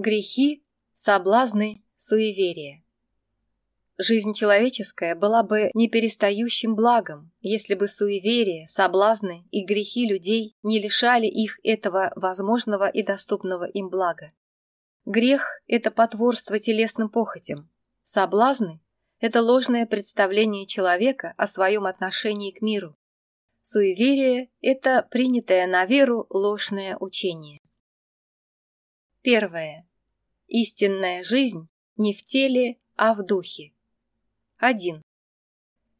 грехи, соблазны, суеверия. Жизнь человеческая была бы неперестающим благом, если бы суеверия, соблазны и грехи людей не лишали их этого возможного и доступного им блага. Грех – это потворство телесным похотям. Соблазны – это ложное представление человека о своем отношении к миру. Суеверие – это принятое на веру ложное учение. Первое. Истинная жизнь не в теле, а в духе. 1.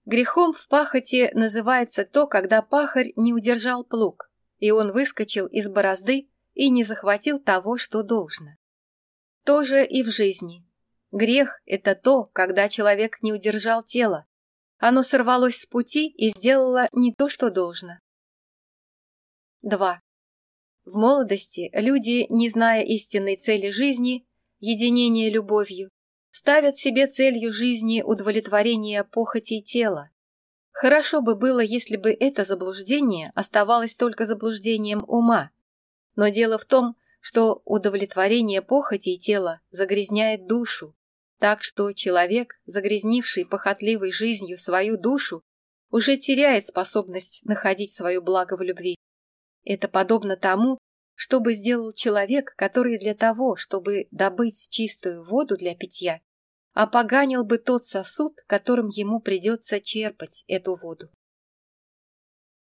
Грехом в пахоте называется то, когда пахарь не удержал плуг, и он выскочил из борозды и не захватил того, что должно. То же и в жизни. Грех – это то, когда человек не удержал тело. Оно сорвалось с пути и сделало не то, что должно. 2. В молодости люди, не зная истинной цели жизни, единение любовью, ставят себе целью жизни удовлетворение похотей тела. Хорошо бы было, если бы это заблуждение оставалось только заблуждением ума. Но дело в том, что удовлетворение похотей тела загрязняет душу, так что человек, загрязнивший похотливой жизнью свою душу, уже теряет способность находить свое благо в любви. Это подобно тому, чтобы сделал человек, который для того, чтобы добыть чистую воду для питья, опоганил бы тот сосуд, которым ему придется черпать эту воду.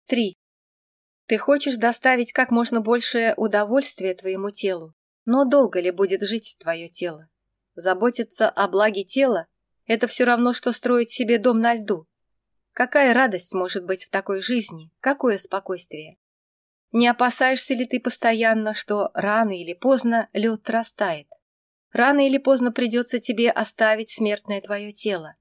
3. Ты хочешь доставить как можно большее удовольствие твоему телу, но долго ли будет жить твое тело? Заботиться о благе тела – это все равно, что строить себе дом на льду. Какая радость может быть в такой жизни, какое спокойствие? Не опасаешься ли ты постоянно, что рано или поздно лед растает? Рано или поздно придется тебе оставить смертное твое тело.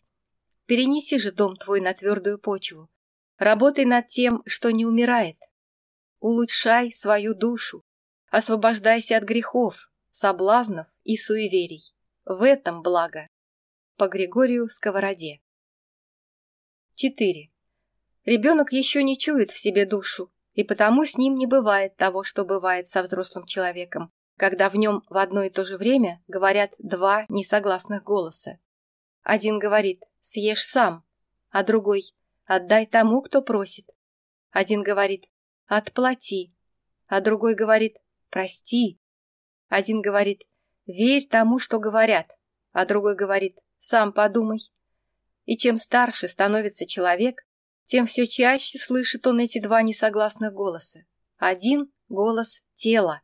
Перенеси же дом твой на твердую почву. Работай над тем, что не умирает. Улучшай свою душу. Освобождайся от грехов, соблазнов и суеверий. В этом благо. По Григорию Сковороде. 4. Ребенок еще не чует в себе душу, и потому с ним не бывает того, что бывает со взрослым человеком, когда в нем в одно и то же время говорят два несогласных голоса. Один говорит «съешь сам», а другой «отдай тому, кто просит». Один говорит «отплати», а другой говорит «прости». Один говорит «верь тому, что говорят», а другой говорит «сам подумай». И чем старше становится человек, тем все чаще слышит он эти два несогласных голоса. Один — голос тела,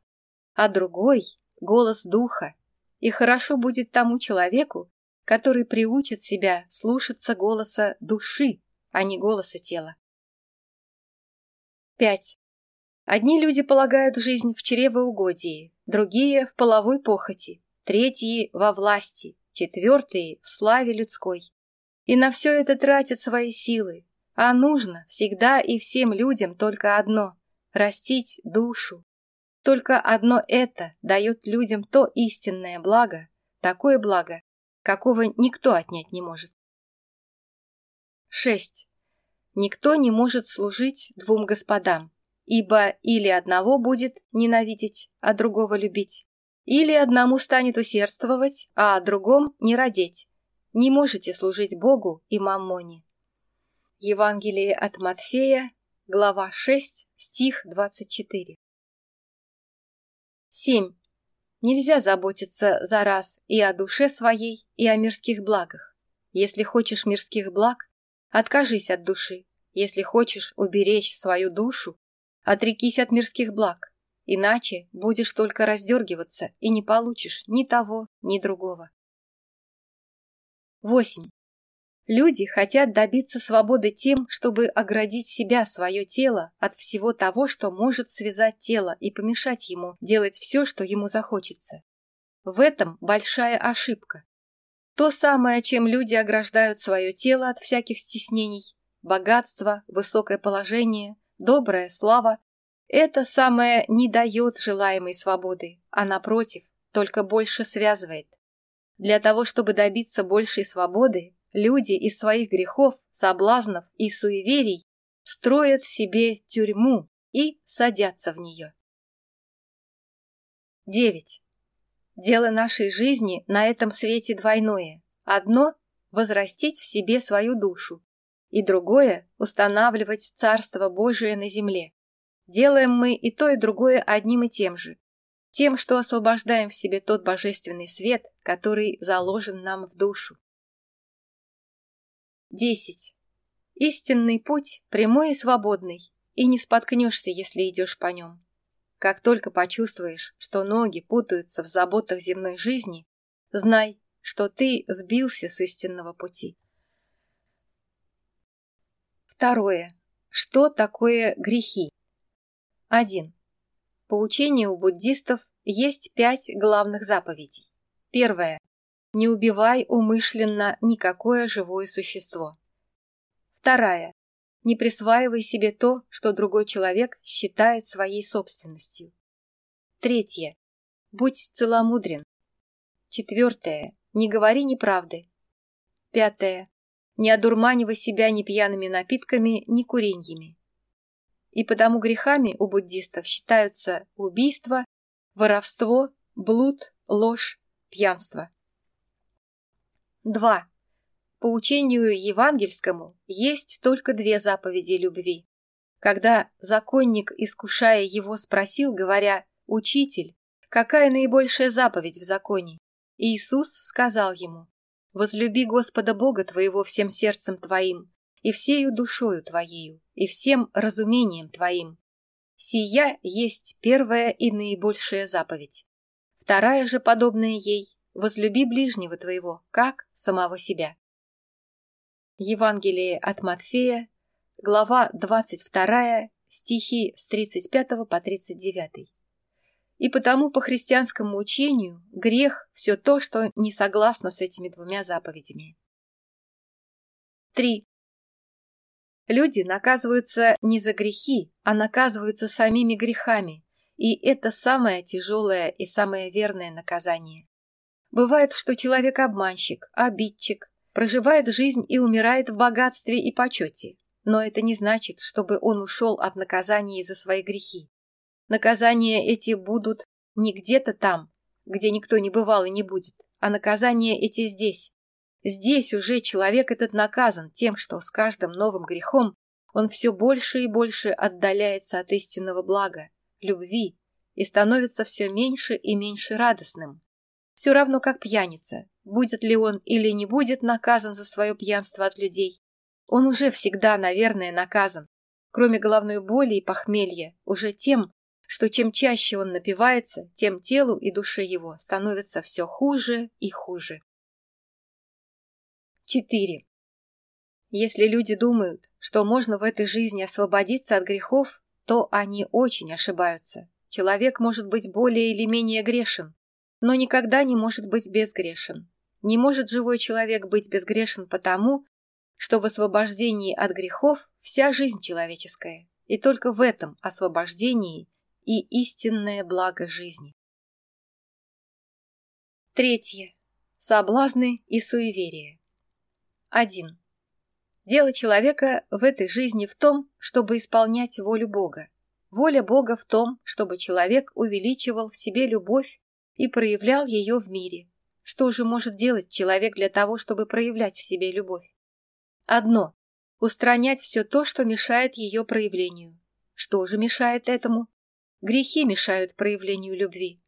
а другой — голос духа. И хорошо будет тому человеку, который приучит себя слушаться голоса души, а не голоса тела. 5. Одни люди полагают жизнь в чревоугодии, другие — в половой похоти, третьи — во власти, четвертые — в славе людской. И на все это тратят свои силы, А нужно всегда и всем людям только одно – растить душу. Только одно это дает людям то истинное благо, такое благо, какого никто отнять не может. 6. Никто не может служить двум господам, ибо или одного будет ненавидеть, а другого любить, или одному станет усердствовать, а о другом не родить. Не можете служить Богу и маммоне. Евангелие от Матфея, глава 6, стих 24. 7. Нельзя заботиться за раз и о душе своей, и о мирских благах. Если хочешь мирских благ, откажись от души. Если хочешь уберечь свою душу, отрекись от мирских благ. Иначе будешь только раздергиваться и не получишь ни того, ни другого. 8. Люди хотят добиться свободы тем, чтобы оградить себя, свое тело, от всего того, что может связать тело и помешать ему делать все, что ему захочется. В этом большая ошибка. То самое, чем люди ограждают свое тело от всяких стеснений, богатство, высокое положение, добрая слава, это самое не дает желаемой свободы, а напротив, только больше связывает. Для того, чтобы добиться большей свободы, люди из своих грехов, соблазнов и суеверий строят себе тюрьму и садятся в нее. 9. Дело нашей жизни на этом свете двойное. Одно – возрастить в себе свою душу, и другое – устанавливать Царство Божие на земле. Делаем мы и то, и другое одним и тем же – тем, что освобождаем в себе тот божественный свет, который заложен нам в душу. Десять. Истинный путь прямой и свободный, и не споткнешься, если идешь по нем. Как только почувствуешь, что ноги путаются в заботах земной жизни, знай, что ты сбился с истинного пути. Второе. Что такое грехи? 1. По учению буддистов есть пять главных заповедей. Первое Не убивай умышленно никакое живое существо. Вторая. Не присваивай себе то, что другой человек считает своей собственностью. Третье. Будь целомудрен. Четвертое. Не говори неправды. Пятое. Не одурманивай себя ни пьяными напитками, ни куреньями. И потому грехами у буддистов считаются убийство, воровство, блуд, ложь, пьянство. 2. По учению евангельскому есть только две заповеди любви. Когда законник, искушая его, спросил, говоря «Учитель, какая наибольшая заповедь в законе?» Иисус сказал ему «Возлюби Господа Бога твоего всем сердцем твоим, и всею душою твоею, и всем разумением твоим. Сия есть первая и наибольшая заповедь. Вторая же подобная ей возлюби ближнего твоего, как самого себя. Евангелие от Матфея, глава 22, стихи с 35 по 39. И потому по христианскому учению грех – все то, что не согласно с этими двумя заповедями. 3. Люди наказываются не за грехи, а наказываются самими грехами, и это самое тяжелое и самое верное наказание. Бывает, что человек обманщик, обидчик, проживает жизнь и умирает в богатстве и почете. Но это не значит, чтобы он ушел от наказания за свои грехи. Наказания эти будут не где-то там, где никто не бывал и не будет, а наказания эти здесь. Здесь уже человек этот наказан тем, что с каждым новым грехом он все больше и больше отдаляется от истинного блага, любви, и становится все меньше и меньше радостным. Все равно как пьяница, будет ли он или не будет наказан за свое пьянство от людей. Он уже всегда, наверное, наказан, кроме головной боли и похмелья, уже тем, что чем чаще он напивается, тем телу и душе его становится все хуже и хуже. 4. Если люди думают, что можно в этой жизни освободиться от грехов, то они очень ошибаются. Человек может быть но никогда не может быть безгрешен. Не может живой человек быть безгрешен потому, что в освобождении от грехов вся жизнь человеческая, и только в этом освобождении и истинное благо жизни. Третье. Соблазны и суеверия. 1. Дело человека в этой жизни в том, чтобы исполнять волю Бога. Воля Бога в том, чтобы человек увеличивал в себе любовь и проявлял ее в мире. Что же может делать человек для того, чтобы проявлять в себе любовь? Одно – устранять все то, что мешает ее проявлению. Что же мешает этому? Грехи мешают проявлению любви.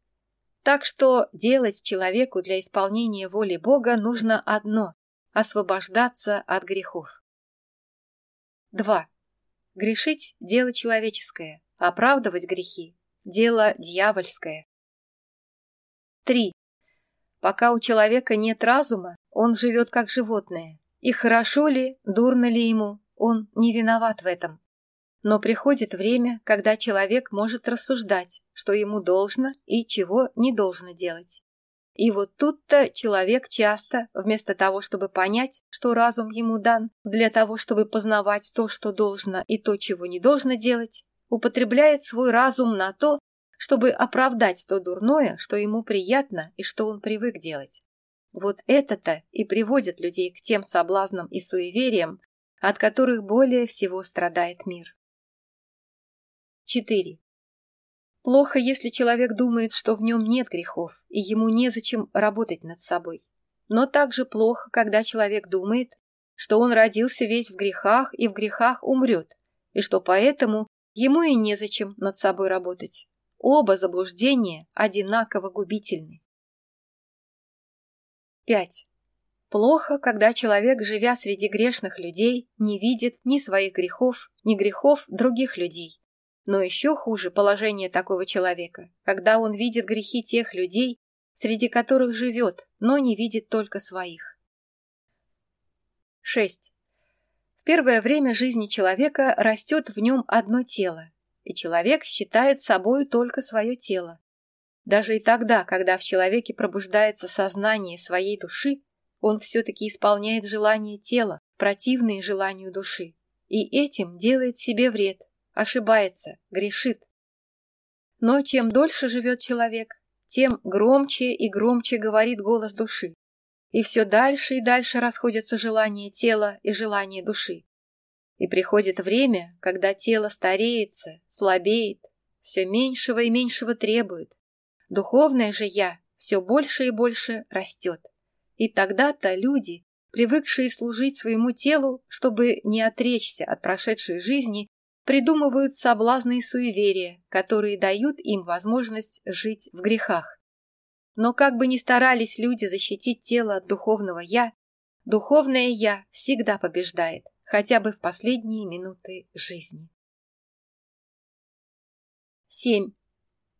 Так что делать человеку для исполнения воли Бога нужно одно – освобождаться от грехов. 2. Грешить – дело человеческое, оправдывать грехи – дело дьявольское. Три. Пока у человека нет разума, он живет как животное. И хорошо ли, дурно ли ему, он не виноват в этом. Но приходит время, когда человек может рассуждать, что ему должно и чего не должно делать. И вот тут-то человек часто, вместо того, чтобы понять, что разум ему дан, для того, чтобы познавать то, что должно и то, чего не должно делать, употребляет свой разум на то, чтобы оправдать то дурное, что ему приятно и что он привык делать. Вот это-то и приводит людей к тем соблазнам и суевериям, от которых более всего страдает мир. 4. Плохо, если человек думает, что в нем нет грехов, и ему незачем работать над собой. Но также плохо, когда человек думает, что он родился весь в грехах и в грехах умрет, и что поэтому ему и незачем над собой работать оба заблуждения одинаково губительны. 5. Плохо, когда человек, живя среди грешных людей, не видит ни своих грехов, ни грехов других людей. Но еще хуже положение такого человека, когда он видит грехи тех людей, среди которых живет, но не видит только своих. 6. В первое время жизни человека растет в нем одно тело, и человек считает собою только свое тело. Даже и тогда, когда в человеке пробуждается сознание своей души, он все-таки исполняет желания тела, противные желанию души, и этим делает себе вред, ошибается, грешит. Но чем дольше живет человек, тем громче и громче говорит голос души. И все дальше и дальше расходятся желания тела и желания души. И приходит время, когда тело стареется, слабеет, все меньшего и меньшего требует. Духовное же «я» все больше и больше растет. И тогда-то люди, привыкшие служить своему телу, чтобы не отречься от прошедшей жизни, придумывают соблазны суеверия, которые дают им возможность жить в грехах. Но как бы ни старались люди защитить тело от духовного «я», духовное «я» всегда побеждает – хотя бы в последние минуты жизни. 7.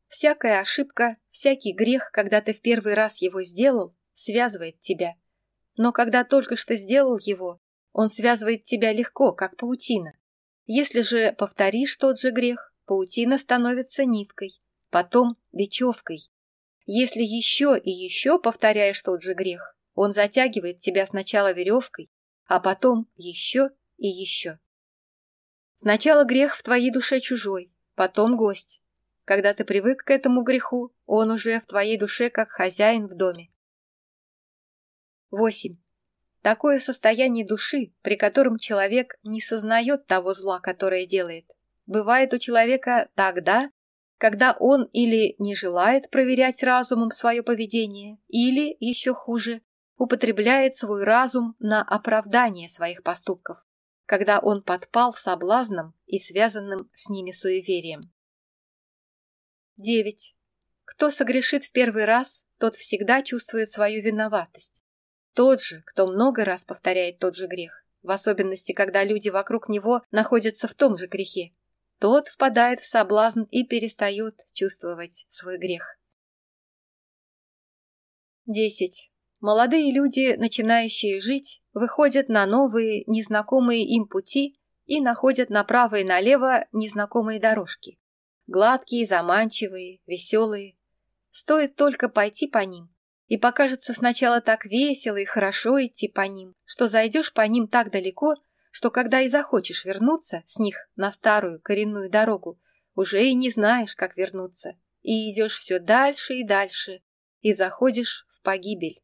Всякая ошибка, всякий грех, когда ты в первый раз его сделал, связывает тебя. Но когда только что сделал его, он связывает тебя легко, как паутина. Если же повторишь тот же грех, паутина становится ниткой, потом бечевкой. Если еще и еще повторяешь тот же грех, он затягивает тебя сначала веревкой, а потом еще и еще. Сначала грех в твоей душе чужой, потом гость. Когда ты привык к этому греху, он уже в твоей душе как хозяин в доме. 8. Такое состояние души, при котором человек не сознает того зла, которое делает, бывает у человека тогда, когда он или не желает проверять разумом свое поведение, или, еще хуже, употребляет свой разум на оправдание своих поступков, когда он подпал соблазном и связанным с ними суеверием. 9. Кто согрешит в первый раз, тот всегда чувствует свою виноватость. Тот же, кто много раз повторяет тот же грех, в особенности, когда люди вокруг него находятся в том же грехе, тот впадает в соблазн и перестает чувствовать свой грех. 10. Молодые люди, начинающие жить, выходят на новые, незнакомые им пути и находят направо и налево незнакомые дорожки. Гладкие, заманчивые, веселые. Стоит только пойти по ним, и покажется сначала так весело и хорошо идти по ним, что зайдешь по ним так далеко, что когда и захочешь вернуться с них на старую коренную дорогу, уже и не знаешь, как вернуться, и идешь все дальше и дальше, и заходишь в погибель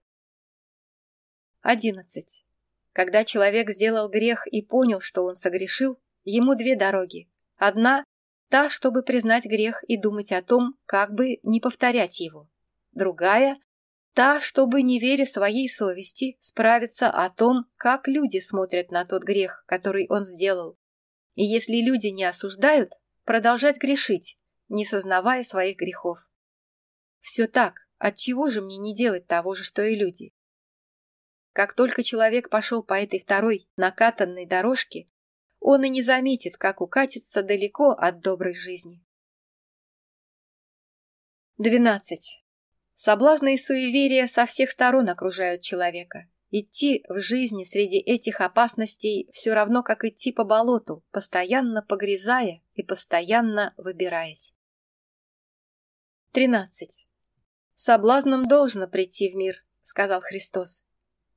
одиннадцать. Когда человек сделал грех и понял, что он согрешил, ему две дороги. Одна – та, чтобы признать грех и думать о том, как бы не повторять его. Другая – та, чтобы, не веря своей совести, справиться о том, как люди смотрят на тот грех, который он сделал. И если люди не осуждают, продолжать грешить, не сознавая своих грехов. Все так, от чего же мне не делать того же, что и люди? как только человек пошел по этой второй накатанной дорожке, он и не заметит, как укатится далеко от доброй жизни. 12. Соблазны и суеверия со всех сторон окружают человека. Идти в жизни среди этих опасностей все равно, как идти по болоту, постоянно погрязая и постоянно выбираясь. 13. «Соблазном должно прийти в мир», — сказал Христос.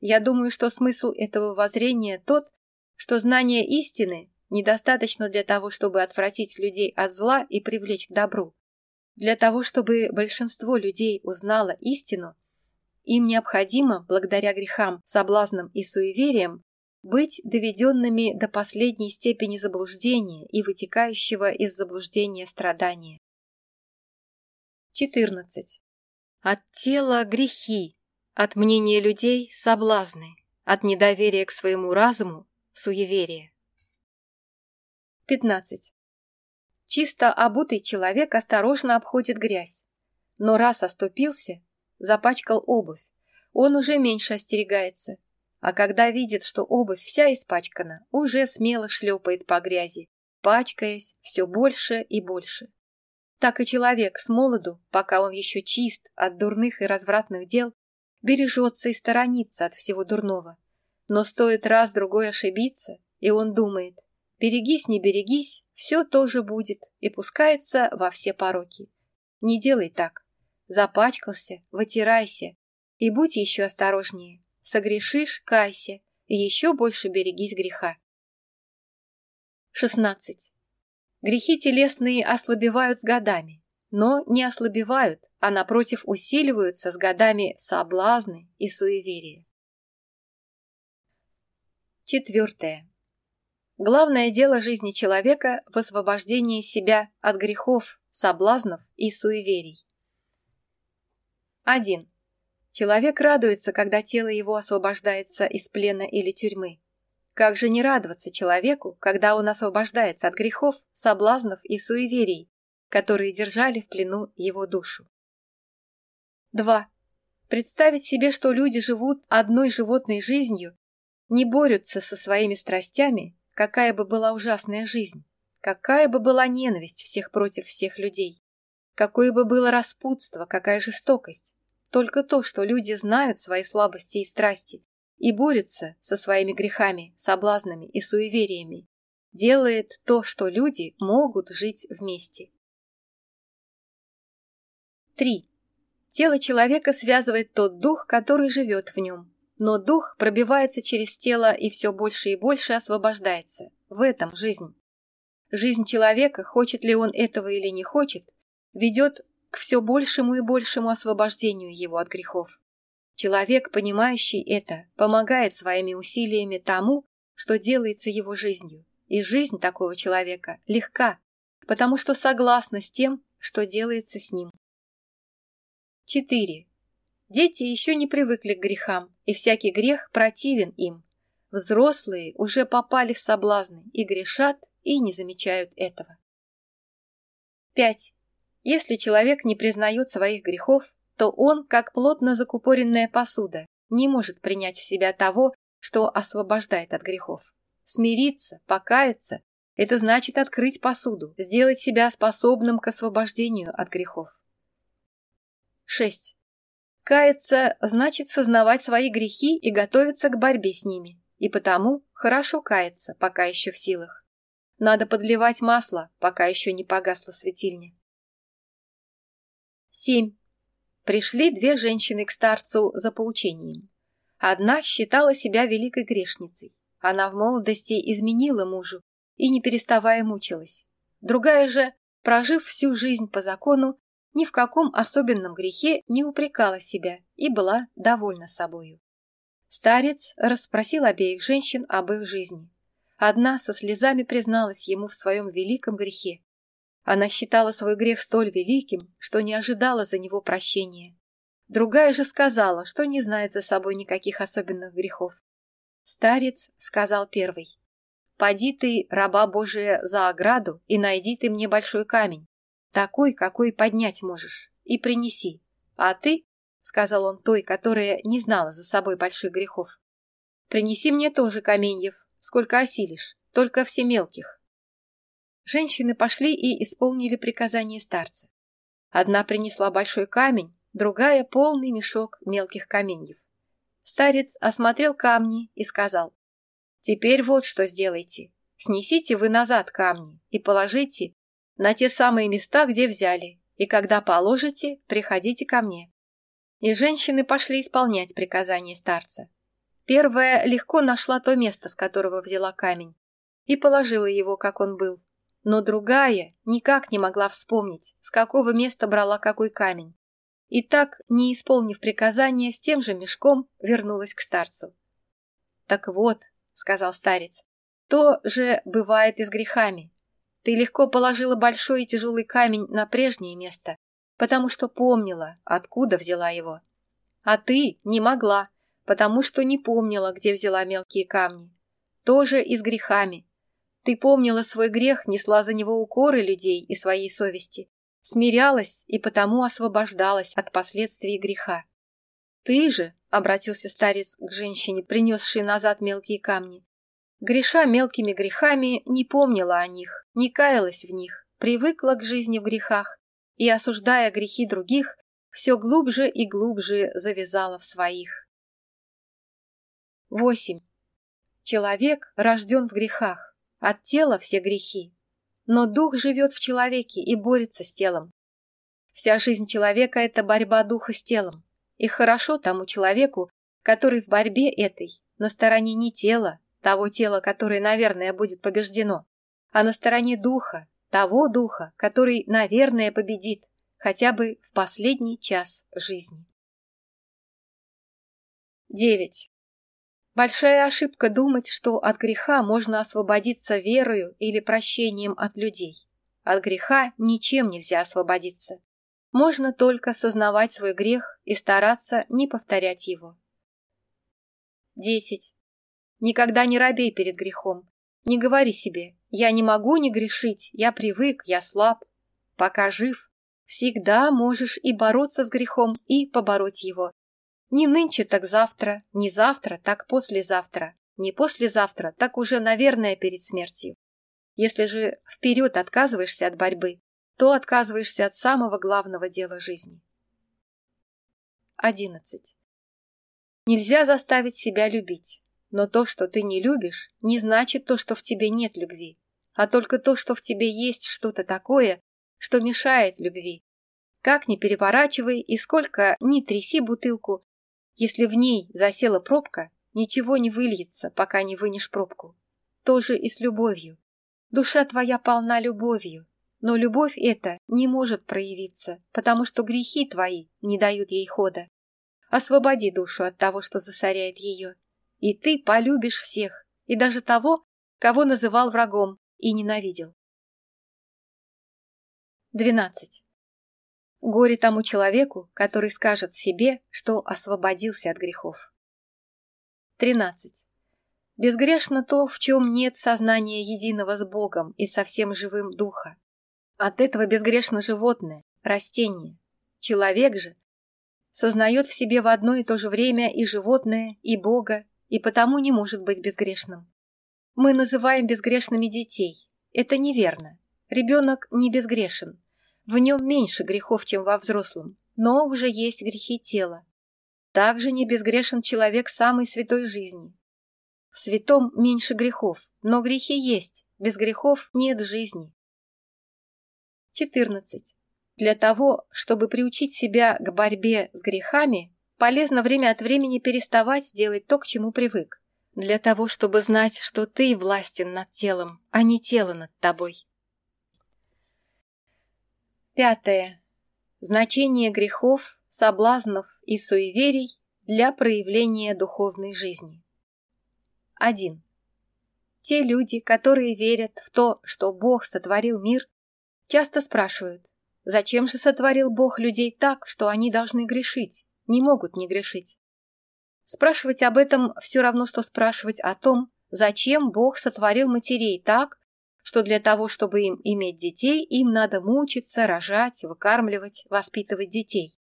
Я думаю, что смысл этого воззрения тот, что знание истины недостаточно для того, чтобы отвратить людей от зла и привлечь к добру. Для того, чтобы большинство людей узнало истину, им необходимо, благодаря грехам, соблазнам и суевериям, быть доведенными до последней степени заблуждения и вытекающего из заблуждения страдания. 14. От тела грехи, От мнения людей – соблазны, от недоверия к своему разуму – суеверие. 15. Чисто обутый человек осторожно обходит грязь, но раз оступился, запачкал обувь, он уже меньше остерегается, а когда видит, что обувь вся испачкана, уже смело шлепает по грязи, пачкаясь все больше и больше. Так и человек с молоду, пока он еще чист от дурных и развратных дел, Бережется и сторонится от всего дурного. Но стоит раз-другой ошибиться, и он думает, берегись, не берегись, все тоже будет, и пускается во все пороки. Не делай так. Запачкался, вытирайся, и будь еще осторожнее. Согрешишь, кайся, и еще больше берегись греха. 16. Грехи телесные ослабевают с годами, но не ослабевают, она а против усиливаются с годами соблазны и суеверия. Четвертое. Главное дело жизни человека в освобождении себя от грехов, соблазнов и суеверий. 1. Человек радуется, когда тело его освобождается из плена или тюрьмы. Как же не радоваться человеку, когда он освобождается от грехов, соблазнов и суеверий, которые держали в плену его душу? 2. Представить себе, что люди живут одной животной жизнью, не борются со своими страстями, какая бы была ужасная жизнь, какая бы была ненависть всех против всех людей, какое бы было распутство, какая жестокость. Только то, что люди знают свои слабости и страсти и борются со своими грехами, соблазнами и суевериями, делает то, что люди могут жить вместе. 3. Тело человека связывает тот дух, который живет в нем. Но дух пробивается через тело и все больше и больше освобождается. В этом жизнь. Жизнь человека, хочет ли он этого или не хочет, ведет к все большему и большему освобождению его от грехов. Человек, понимающий это, помогает своими усилиями тому, что делается его жизнью. И жизнь такого человека легка, потому что согласна с тем, что делается с ним. 4. Дети еще не привыкли к грехам, и всякий грех противен им. Взрослые уже попали в соблазны и грешат, и не замечают этого. 5. Если человек не признает своих грехов, то он, как плотно закупоренная посуда, не может принять в себя того, что освобождает от грехов. Смириться, покаяться – это значит открыть посуду, сделать себя способным к освобождению от грехов. 6. Каяться значит сознавать свои грехи и готовиться к борьбе с ними. И потому хорошо каяться, пока еще в силах. Надо подливать масло, пока еще не погасла светильня. 7. Пришли две женщины к старцу за поучением. Одна считала себя великой грешницей. Она в молодости изменила мужу и не переставая мучилась. Другая ни в каком особенном грехе не упрекала себя и была довольна собою. Старец расспросил обеих женщин об их жизни. Одна со слезами призналась ему в своем великом грехе. Она считала свой грех столь великим, что не ожидала за него прощения. Другая же сказала, что не знает за собой никаких особенных грехов. Старец сказал первый. «Поди ты, раба Божия, за ограду и найди ты мне большой камень, такой, какой поднять можешь, и принеси. А ты, — сказал он той, которая не знала за собой больших грехов, — принеси мне тоже каменьев, сколько осилишь, только все мелких. Женщины пошли и исполнили приказание старца. Одна принесла большой камень, другая — полный мешок мелких каменьев. Старец осмотрел камни и сказал, «Теперь вот что сделайте. Снесите вы назад камни и положите на те самые места, где взяли, и когда положите, приходите ко мне». И женщины пошли исполнять приказание старца. Первая легко нашла то место, с которого взяла камень, и положила его, как он был но другая никак не могла вспомнить, с какого места брала какой камень. И так, не исполнив приказания, с тем же мешком вернулась к старцу. «Так вот», — сказал старец, — «то же бывает и с грехами. Ты легко положила большой и тяжелый камень на прежнее место, потому что помнила, откуда взяла его. А ты не могла, потому что не помнила, где взяла мелкие камни. Тоже и с грехами. Ты помнила свой грех, несла за него укоры людей и своей совести, смирялась и потому освобождалась от последствий греха. Ты же, — обратился старец к женщине, принесшей назад мелкие камни, греша мелкими грехами, не помнила о них, не каялась в них, привыкла к жизни в грехах и, осуждая грехи других, все глубже и глубже завязала в своих. 8. Человек рожден в грехах, от тела все грехи, но дух живет в человеке и борется с телом. Вся жизнь человека – это борьба духа с телом, и хорошо тому человеку, который в борьбе этой на стороне не тела, того тела, которое, наверное, будет побеждено. А на стороне духа, того духа, который, наверное, победит, хотя бы в последний час жизни. 9. Большая ошибка думать, что от греха можно освободиться верою или прощением от людей. От греха ничем нельзя освободиться. Можно только сознавать свой грех и стараться не повторять его. 10. Никогда не робей перед грехом. Не говори себе «я не могу не грешить, я привык, я слаб». Пока жив, всегда можешь и бороться с грехом, и побороть его. Не нынче, так завтра, не завтра, так послезавтра, не послезавтра, так уже, наверное, перед смертью. Если же вперед отказываешься от борьбы, то отказываешься от самого главного дела жизни. 11. Нельзя заставить себя любить. Но то, что ты не любишь, не значит то, что в тебе нет любви, а только то, что в тебе есть что-то такое, что мешает любви. Как ни переворачивай и сколько ни тряси бутылку, если в ней засела пробка, ничего не выльется, пока не вынешь пробку. То же и с любовью. Душа твоя полна любовью, но любовь эта не может проявиться, потому что грехи твои не дают ей хода. Освободи душу от того, что засоряет ее, и ты полюбишь всех, и даже того, кого называл врагом и ненавидел. 12. Горе тому человеку, который скажет себе, что освободился от грехов. 13. Безгрешно то, в чем нет сознания единого с Богом и со всем живым духа. От этого безгрешно животное, растение. Человек же сознает в себе в одно и то же время и животное, и Бога, и потому не может быть безгрешным. Мы называем безгрешными детей. Это неверно. Ребенок не безгрешен. В нем меньше грехов, чем во взрослом, но уже есть грехи тела. Также не безгрешен человек самой святой жизни. В святом меньше грехов, но грехи есть, без грехов нет жизни. 14. Для того, чтобы приучить себя к борьбе с грехами, Полезно время от времени переставать делать то, к чему привык. Для того, чтобы знать, что ты властен над телом, а не тело над тобой. Пятое. Значение грехов, соблазнов и суеверий для проявления духовной жизни. 1. Те люди, которые верят в то, что Бог сотворил мир, часто спрашивают, зачем же сотворил Бог людей так, что они должны грешить? не могут не грешить. Спрашивать об этом все равно, что спрашивать о том, зачем Бог сотворил матерей так, что для того, чтобы им иметь детей, им надо мучиться, рожать, выкармливать, воспитывать детей.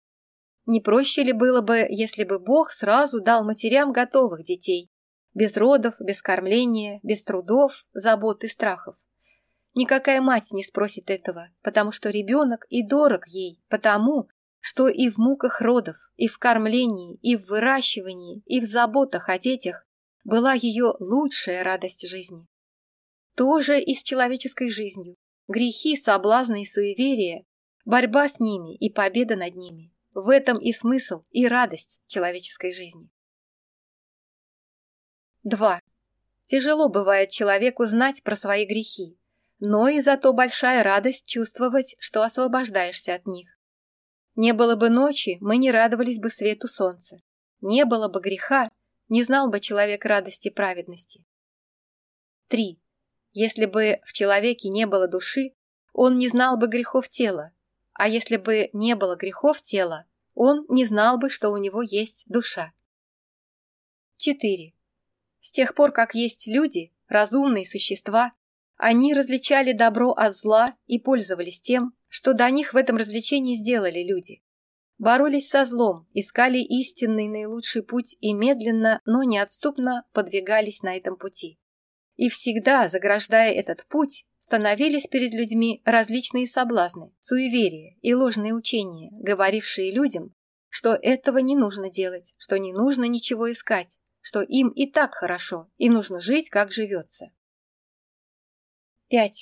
Не проще ли было бы, если бы Бог сразу дал матерям готовых детей, без родов, без кормления, без трудов, забот и страхов? Никакая мать не спросит этого, потому что ребенок и дорог ей, потому, что и в муках родов, и в кормлении, и в выращивании, и в заботах о детях была ее лучшая радость жизни. Тоже и с человеческой жизнью. Грехи, соблазны и суеверия, борьба с ними и победа над ними. В этом и смысл, и радость человеческой жизни. 2. Тяжело бывает человеку знать про свои грехи, но и зато большая радость чувствовать, что освобождаешься от них. Не было бы ночи, мы не радовались бы свету солнца. Не было бы греха, не знал бы человек радости и праведности. 3. Если бы в человеке не было души, он не знал бы грехов тела, а если бы не было грехов тела, он не знал бы, что у него есть душа. 4. С тех пор, как есть люди, разумные существа, они различали добро от зла и пользовались тем, что до них в этом развлечении сделали люди. Боролись со злом, искали истинный наилучший путь и медленно, но неотступно подвигались на этом пути. И всегда, заграждая этот путь, становились перед людьми различные соблазны, суеверия и ложные учения, говорившие людям, что этого не нужно делать, что не нужно ничего искать, что им и так хорошо, и нужно жить, как живется. 5.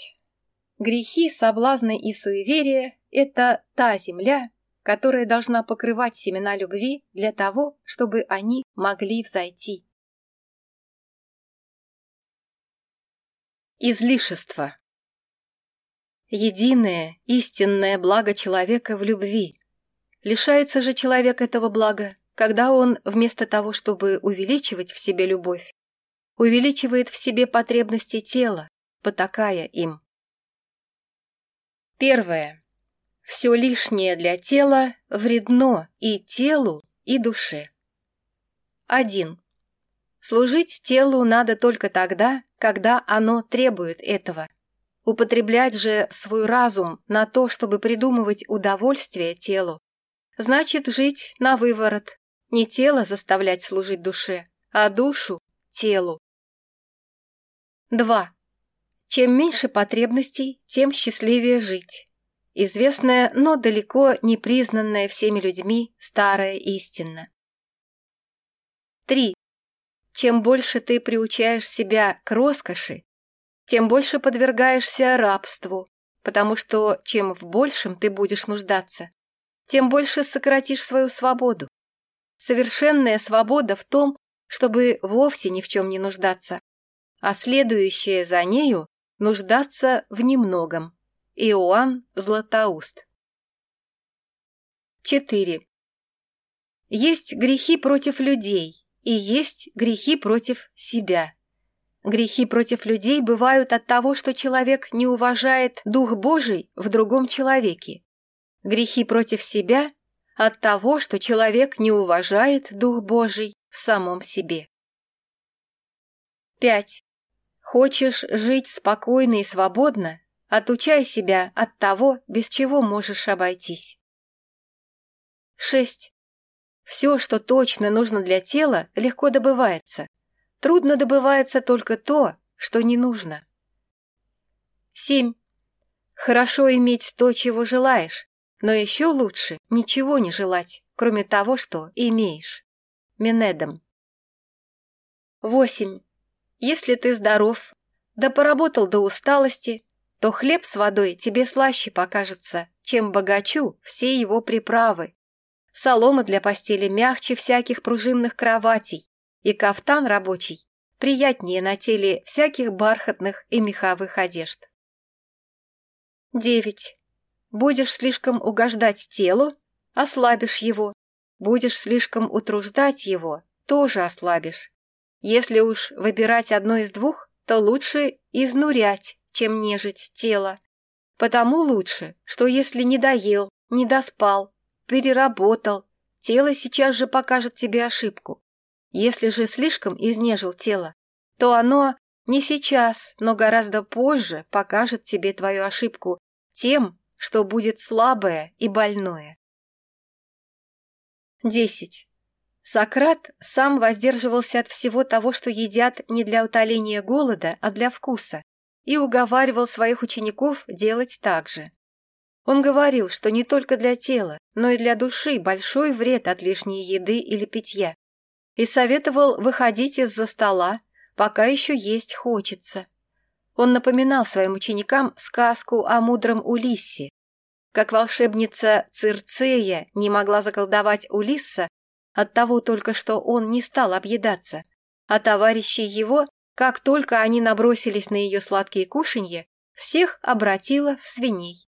Грехи, соблазны и суеверия – это та земля, которая должна покрывать семена любви для того, чтобы они могли взойти. Излишество Единое, истинное благо человека в любви. Лишается же человек этого блага, когда он, вместо того, чтобы увеличивать в себе любовь, увеличивает в себе потребности тела, потакая им. Первое. Все лишнее для тела вредно и телу, и душе. 1. Служить телу надо только тогда, когда оно требует этого. Употреблять же свой разум на то, чтобы придумывать удовольствие телу, значит жить на выворот, не тело заставлять служить душе, а душу – телу. 2. Чем меньше потребностей, тем счастливее жить. Известная, но далеко не признанная всеми людьми старая истина. 3. Чем больше ты приучаешь себя к роскоши, тем больше подвергаешься рабству, потому что чем в большем ты будешь нуждаться, тем больше сократишь свою свободу. Совершенная свобода в том, чтобы вовсе ни в чем не нуждаться, а следующее за нею нуждаться в немногом. Иоанн Златоуст 4. Есть грехи против людей и есть грехи против себя. Грехи против людей бывают от того, что человек не уважает Дух Божий в другом человеке. Грехи против себя от того, что человек не уважает Дух Божий в самом себе. 5. Хочешь жить спокойно и свободно? Отучай себя от того, без чего можешь обойтись. 6. Все, что точно нужно для тела, легко добывается. Трудно добывается только то, что не нужно. 7. Хорошо иметь то, чего желаешь, но еще лучше ничего не желать, кроме того, что имеешь. Минедом. 8. Если ты здоров, да поработал до усталости, то хлеб с водой тебе слаще покажется, чем богачу все его приправы. Солома для постели мягче всяких пружинных кроватей, и кафтан рабочий приятнее на теле всяких бархатных и меховых одежд. 9. Будешь слишком угождать телу, ослабишь его. Будешь слишком утруждать его, тоже ослабишь. Если уж выбирать одно из двух, то лучше изнурять, чем нежить тело. Потому лучше, что если не доел, не доспал, переработал, тело сейчас же покажет тебе ошибку. Если же слишком изнежил тело, то оно не сейчас, но гораздо позже покажет тебе твою ошибку тем, что будет слабое и больное. 10. Сократ сам воздерживался от всего того, что едят не для утоления голода, а для вкуса, и уговаривал своих учеников делать так же. Он говорил, что не только для тела, но и для души большой вред от лишней еды или питья, и советовал выходить из-за стола, пока еще есть хочется. Он напоминал своим ученикам сказку о мудром Улиссе. Как волшебница Цирцея не могла заколдовать Улисса от От того только что он не стал объедаться. А товарищи его, как только они набросились на ее сладкие кушанье, всех обратила в свиней.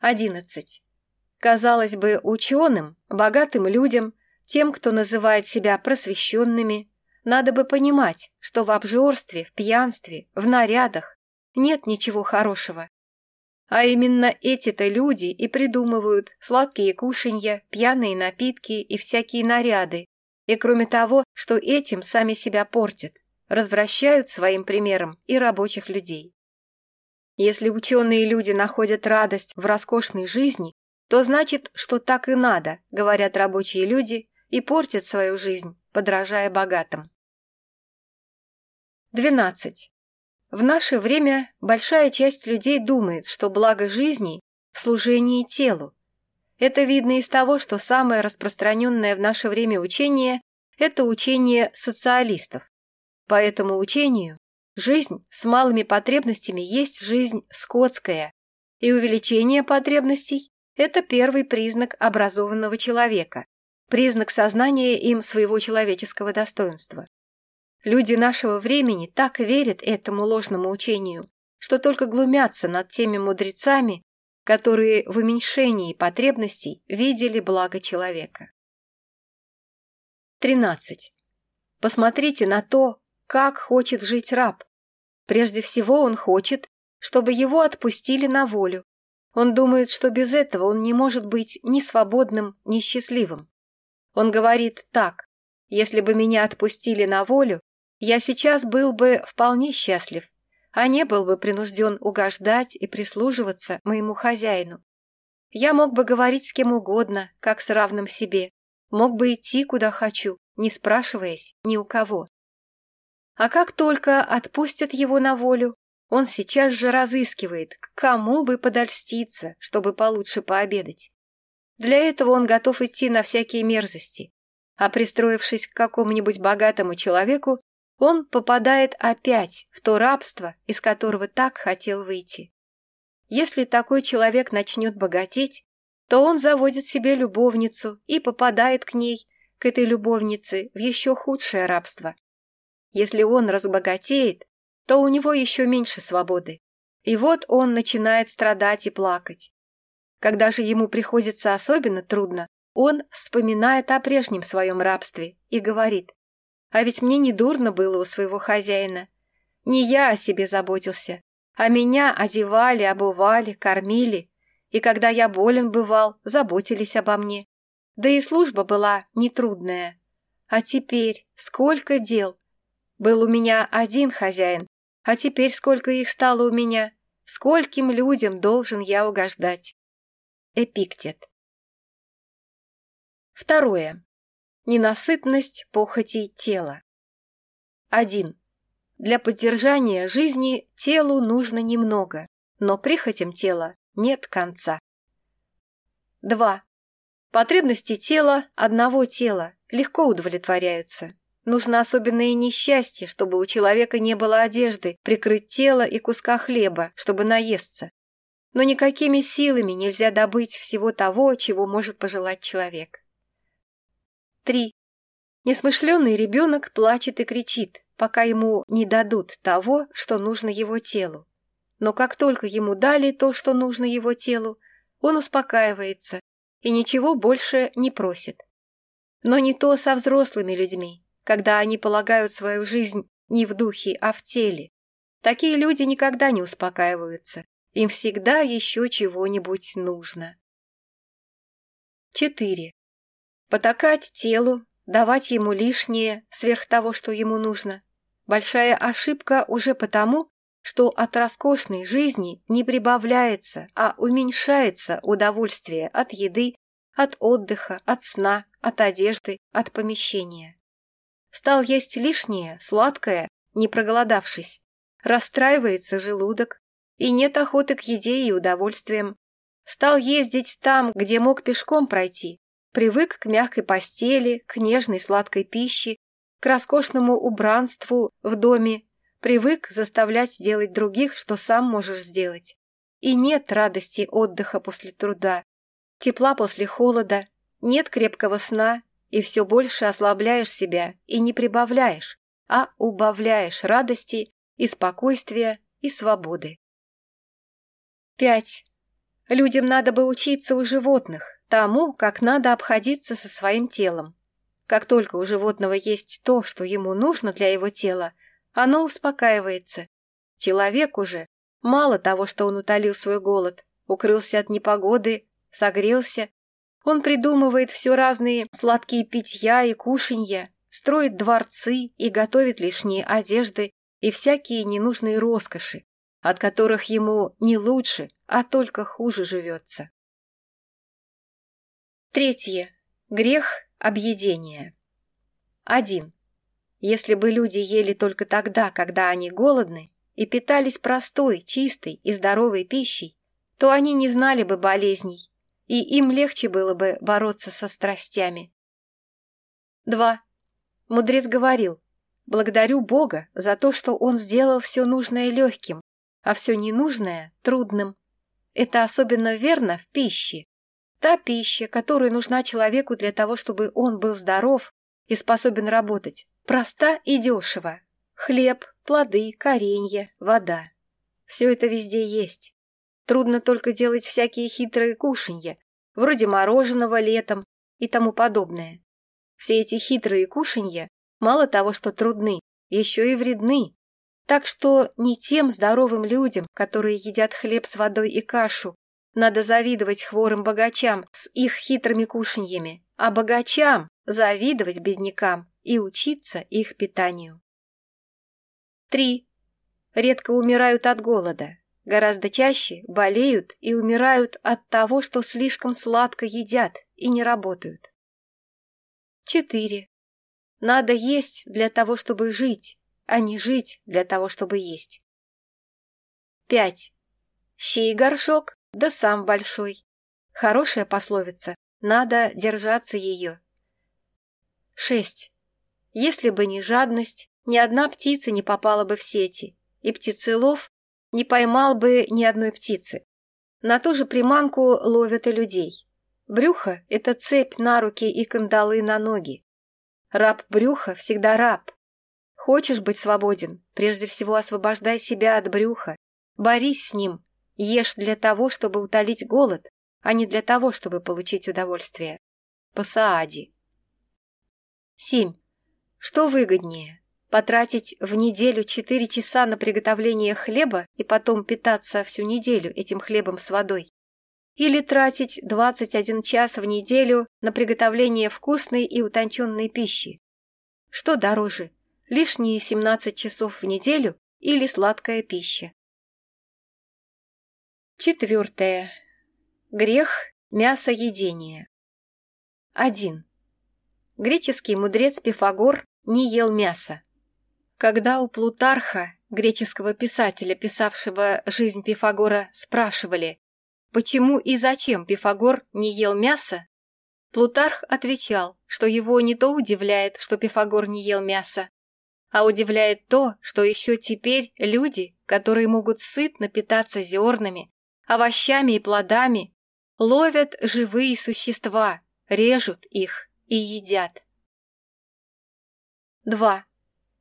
11. Казалось бы, ученым, богатым людям, тем, кто называет себя просвещенными, надо бы понимать, что в обжорстве, в пьянстве, в нарядах нет ничего хорошего, А именно эти-то люди и придумывают сладкие кушанья, пьяные напитки и всякие наряды. И кроме того, что этим сами себя портят, развращают своим примером и рабочих людей. Если ученые люди находят радость в роскошной жизни, то значит, что так и надо, говорят рабочие люди, и портят свою жизнь, подражая богатым. 12. В наше время большая часть людей думает, что благо жизни в служении телу. Это видно из того, что самое распространенное в наше время учение – это учение социалистов. По этому учению жизнь с малыми потребностями есть жизнь скотская, и увеличение потребностей – это первый признак образованного человека, признак сознания им своего человеческого достоинства. Люди нашего времени так верят этому ложному учению, что только глумятся над теми мудрецами, которые в уменьшении потребностей видели благо человека. 13. Посмотрите на то, как хочет жить раб. Прежде всего он хочет, чтобы его отпустили на волю. Он думает, что без этого он не может быть ни свободным, ни счастливым. Он говорит так, если бы меня отпустили на волю, я сейчас был бы вполне счастлив, а не был бы принужден угождать и прислуживаться моему хозяину. Я мог бы говорить с кем угодно, как с равным себе, мог бы идти куда хочу, не спрашиваясь ни у кого. А как только отпустят его на волю, он сейчас же разыскивает, к кому бы подольститься, чтобы получше пообедать. Для этого он готов идти на всякие мерзости, а пристроившись к какому-нибудь богатому человеку, Он попадает опять в то рабство, из которого так хотел выйти. Если такой человек начнет богатеть, то он заводит себе любовницу и попадает к ней, к этой любовнице, в еще худшее рабство. Если он разбогатеет, то у него еще меньше свободы. И вот он начинает страдать и плакать. Когда же ему приходится особенно трудно, он вспоминает о прежнем своем рабстве и говорит а ведь мне не дурно было у своего хозяина. Не я о себе заботился, а меня одевали, обували, кормили. И когда я болен бывал, заботились обо мне. Да и служба была нетрудная. А теперь сколько дел! Был у меня один хозяин, а теперь сколько их стало у меня. Скольким людям должен я угождать. Эпиктет. Второе. Ненасытность похотей тела. 1. Для поддержания жизни телу нужно немного, но прихотям тела нет конца. 2. Потребности тела одного тела легко удовлетворяются. Нужно особенное несчастье, чтобы у человека не было одежды, прикрыть тело и куска хлеба, чтобы наесться. Но никакими силами нельзя добыть всего того, чего может пожелать человек. 3. Несмышленный ребенок плачет и кричит, пока ему не дадут того, что нужно его телу. Но как только ему дали то, что нужно его телу, он успокаивается и ничего больше не просит. Но не то со взрослыми людьми, когда они полагают свою жизнь не в духе, а в теле. Такие люди никогда не успокаиваются, им всегда еще чего-нибудь нужно. 4. Потакать телу, давать ему лишнее сверх того, что ему нужно. Большая ошибка уже потому, что от роскошной жизни не прибавляется, а уменьшается удовольствие от еды, от отдыха, от сна, от одежды, от помещения. Стал есть лишнее, сладкое, не проголодавшись. Расстраивается желудок, и нет охоты к еде и удовольствиям. Стал ездить там, где мог пешком пройти, Привык к мягкой постели, к нежной сладкой пище, к роскошному убранству в доме, привык заставлять делать других, что сам можешь сделать. И нет радости отдыха после труда, тепла после холода, нет крепкого сна, и все больше ослабляешь себя и не прибавляешь, а убавляешь радости и спокойствия и свободы. 5. Людям надо бы учиться у животных, тому, как надо обходиться со своим телом. Как только у животного есть то, что ему нужно для его тела, оно успокаивается. Человек уже, мало того, что он утолил свой голод, укрылся от непогоды, согрелся, он придумывает все разные сладкие питья и кушанья, строит дворцы и готовит лишние одежды и всякие ненужные роскоши, от которых ему не лучше, а только хуже живется. Третье. Грех объедения. 1. Если бы люди ели только тогда, когда они голодны, и питались простой, чистой и здоровой пищей, то они не знали бы болезней, и им легче было бы бороться со страстями. 2. Мудрец говорил, «Благодарю Бога за то, что Он сделал все нужное легким, а все ненужное – трудным. Это особенно верно в пище, Та пища, которая нужна человеку для того, чтобы он был здоров и способен работать, проста и дешева. Хлеб, плоды, коренья, вода. Все это везде есть. Трудно только делать всякие хитрые кушанья, вроде мороженого летом и тому подобное. Все эти хитрые кушанья мало того, что трудны, еще и вредны. Так что не тем здоровым людям, которые едят хлеб с водой и кашу, надо завидовать хворым богачам с их хитрыми кушаньями, а богачам завидовать беднякам и учиться их питанию. 3. Редко умирают от голода. Гораздо чаще болеют и умирают от того, что слишком сладко едят и не работают. 4. Надо есть для того, чтобы жить, а не жить для того, чтобы есть. 5. Щей горшок, да сам большой. Хорошая пословица, надо держаться ее. 6. Если бы не жадность, ни одна птица не попала бы в сети, и птицелов не поймал бы ни одной птицы. На ту же приманку ловят и людей. Брюхо — это цепь на руки и кандалы на ноги. Раб брюха всегда раб. Хочешь быть свободен, прежде всего освобождай себя от брюха. Борись с ним, ешь для того, чтобы утолить голод, а не для того, чтобы получить удовольствие. По Саади. 7. Что выгоднее? Потратить в неделю 4 часа на приготовление хлеба и потом питаться всю неделю этим хлебом с водой? Или тратить 21 час в неделю на приготовление вкусной и утонченной пищи? Что дороже, лишние 17 часов в неделю или сладкая пища? Четвертое. Грех мясоедения. 1. Греческий мудрец Пифагор не ел мяса. Когда у Плутарха, греческого писателя, писавшего «Жизнь Пифагора», спрашивали, почему и зачем Пифагор не ел мяса, Плутарх отвечал, что его не то удивляет, что Пифагор не ел мяса, а удивляет то, что еще теперь люди, которые могут сытно питаться зернами, овощами и плодами, ловят живые существа, режут их и едят. 2.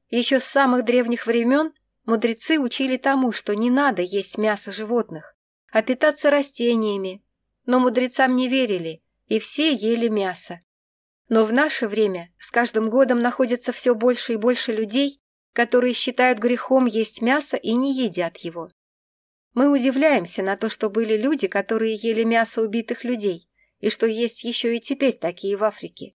Еще с самых древних времен мудрецы учили тому, что не надо есть мясо животных, а питаться растениями, но мудрецам не верили, и все ели мясо. Но в наше время с каждым годом находится все больше и больше людей, которые считают грехом есть мясо и не едят его. Мы удивляемся на то, что были люди, которые ели мясо убитых людей, и что есть еще и теперь такие в Африке.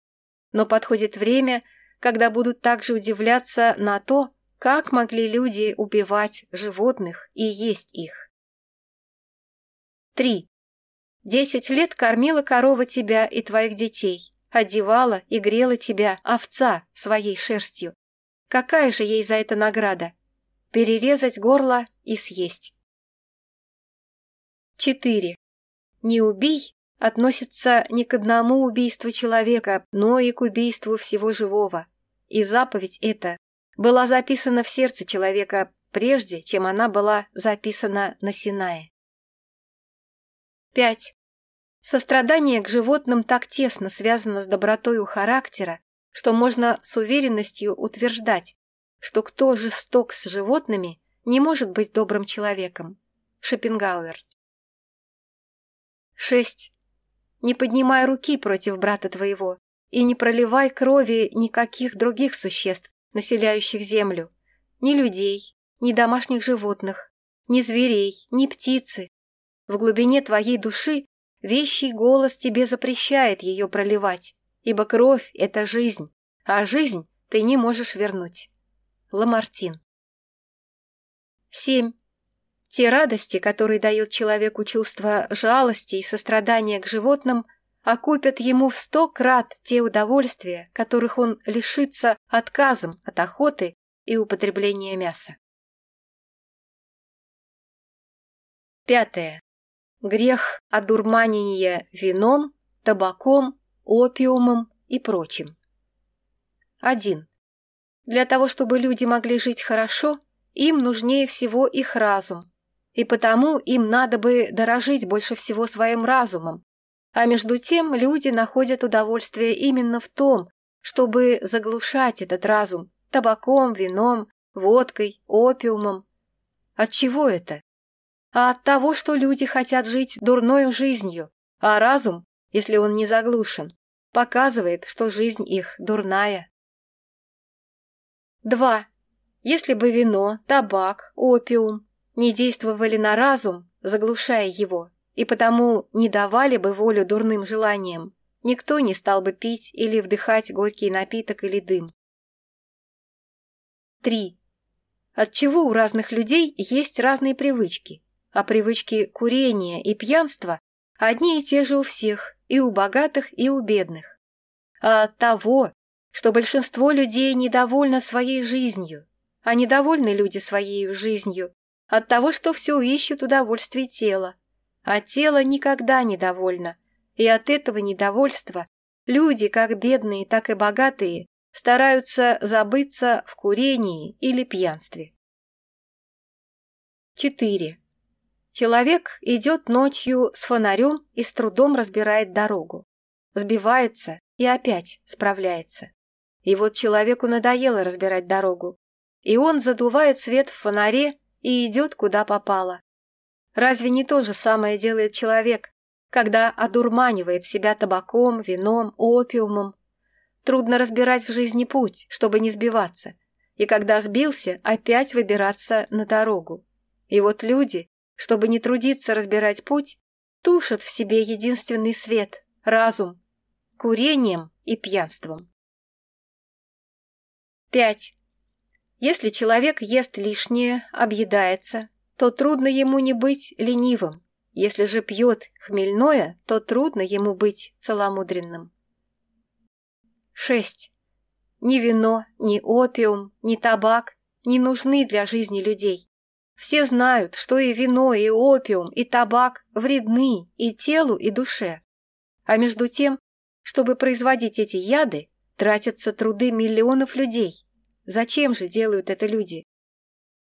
Но подходит время, когда будут также удивляться на то, как могли люди убивать животных и есть их. 3. Десять лет кормила корова тебя и твоих детей, одевала и грела тебя, овца, своей шерстью. Какая же ей за это награда? Перерезать горло и съесть. 4. Не убий относится не к одному убийству человека, но и к убийству всего живого. И заповедь эта была записана в сердце человека прежде, чем она была записана на Синае. 5. Сострадание к животным так тесно связано с добротой у характера, что можно с уверенностью утверждать, что кто жесток с животными, не может быть добрым человеком. Шопенгауэр. 6. Не поднимай руки против брата твоего и не проливай крови никаких других существ, населяющих землю, ни людей, ни домашних животных, ни зверей, ни птицы. В глубине твоей души вещий голос тебе запрещает ее проливать, ибо кровь — это жизнь, а жизнь ты не можешь вернуть. Ламартин. 7. Те радости, которые дает человеку чувство жалости и сострадания к животным, окупят ему в сто крат те удовольствия, которых он лишится отказом от охоты и употребления мяса. Пятое. Грех одурманения вином, табаком, опиумом и прочим. 1. Для того, чтобы люди могли жить хорошо, им нужнее всего их разум, и потому им надо бы дорожить больше всего своим разумом. А между тем люди находят удовольствие именно в том, чтобы заглушать этот разум табаком, вином, водкой, опиумом. От чего это? А от того, что люди хотят жить дурною жизнью, а разум, если он не заглушен, показывает, что жизнь их дурная. 2. Если бы вино, табак, опиум не действовали на разум, заглушая его, и потому не давали бы волю дурным желаниям, никто не стал бы пить или вдыхать горький напиток или дым. 3. Отчего у разных людей есть разные привычки, а привычки курения и пьянства одни и те же у всех, и у богатых, и у бедных. А от того, что большинство людей недовольно своей жизнью, а недовольны люди своей жизнью От того, что все ищут удовольствие тела. А тело никогда недовольно. И от этого недовольства люди, как бедные, так и богатые, стараются забыться в курении или пьянстве. 4. Человек идет ночью с фонарем и с трудом разбирает дорогу. Сбивается и опять справляется. И вот человеку надоело разбирать дорогу. И он задувает свет в фонаре и идет куда попало. Разве не то же самое делает человек, когда одурманивает себя табаком, вином, опиумом? Трудно разбирать в жизни путь, чтобы не сбиваться, и когда сбился, опять выбираться на дорогу. И вот люди, чтобы не трудиться разбирать путь, тушат в себе единственный свет – разум, курением и пьянством. 5. Если человек ест лишнее, объедается, то трудно ему не быть ленивым. Если же пьет хмельное, то трудно ему быть целомудренным. 6. Ни вино, ни опиум, ни табак не нужны для жизни людей. Все знают, что и вино, и опиум, и табак вредны и телу, и душе. А между тем, чтобы производить эти яды, тратятся труды миллионов людей. Зачем же делают это люди?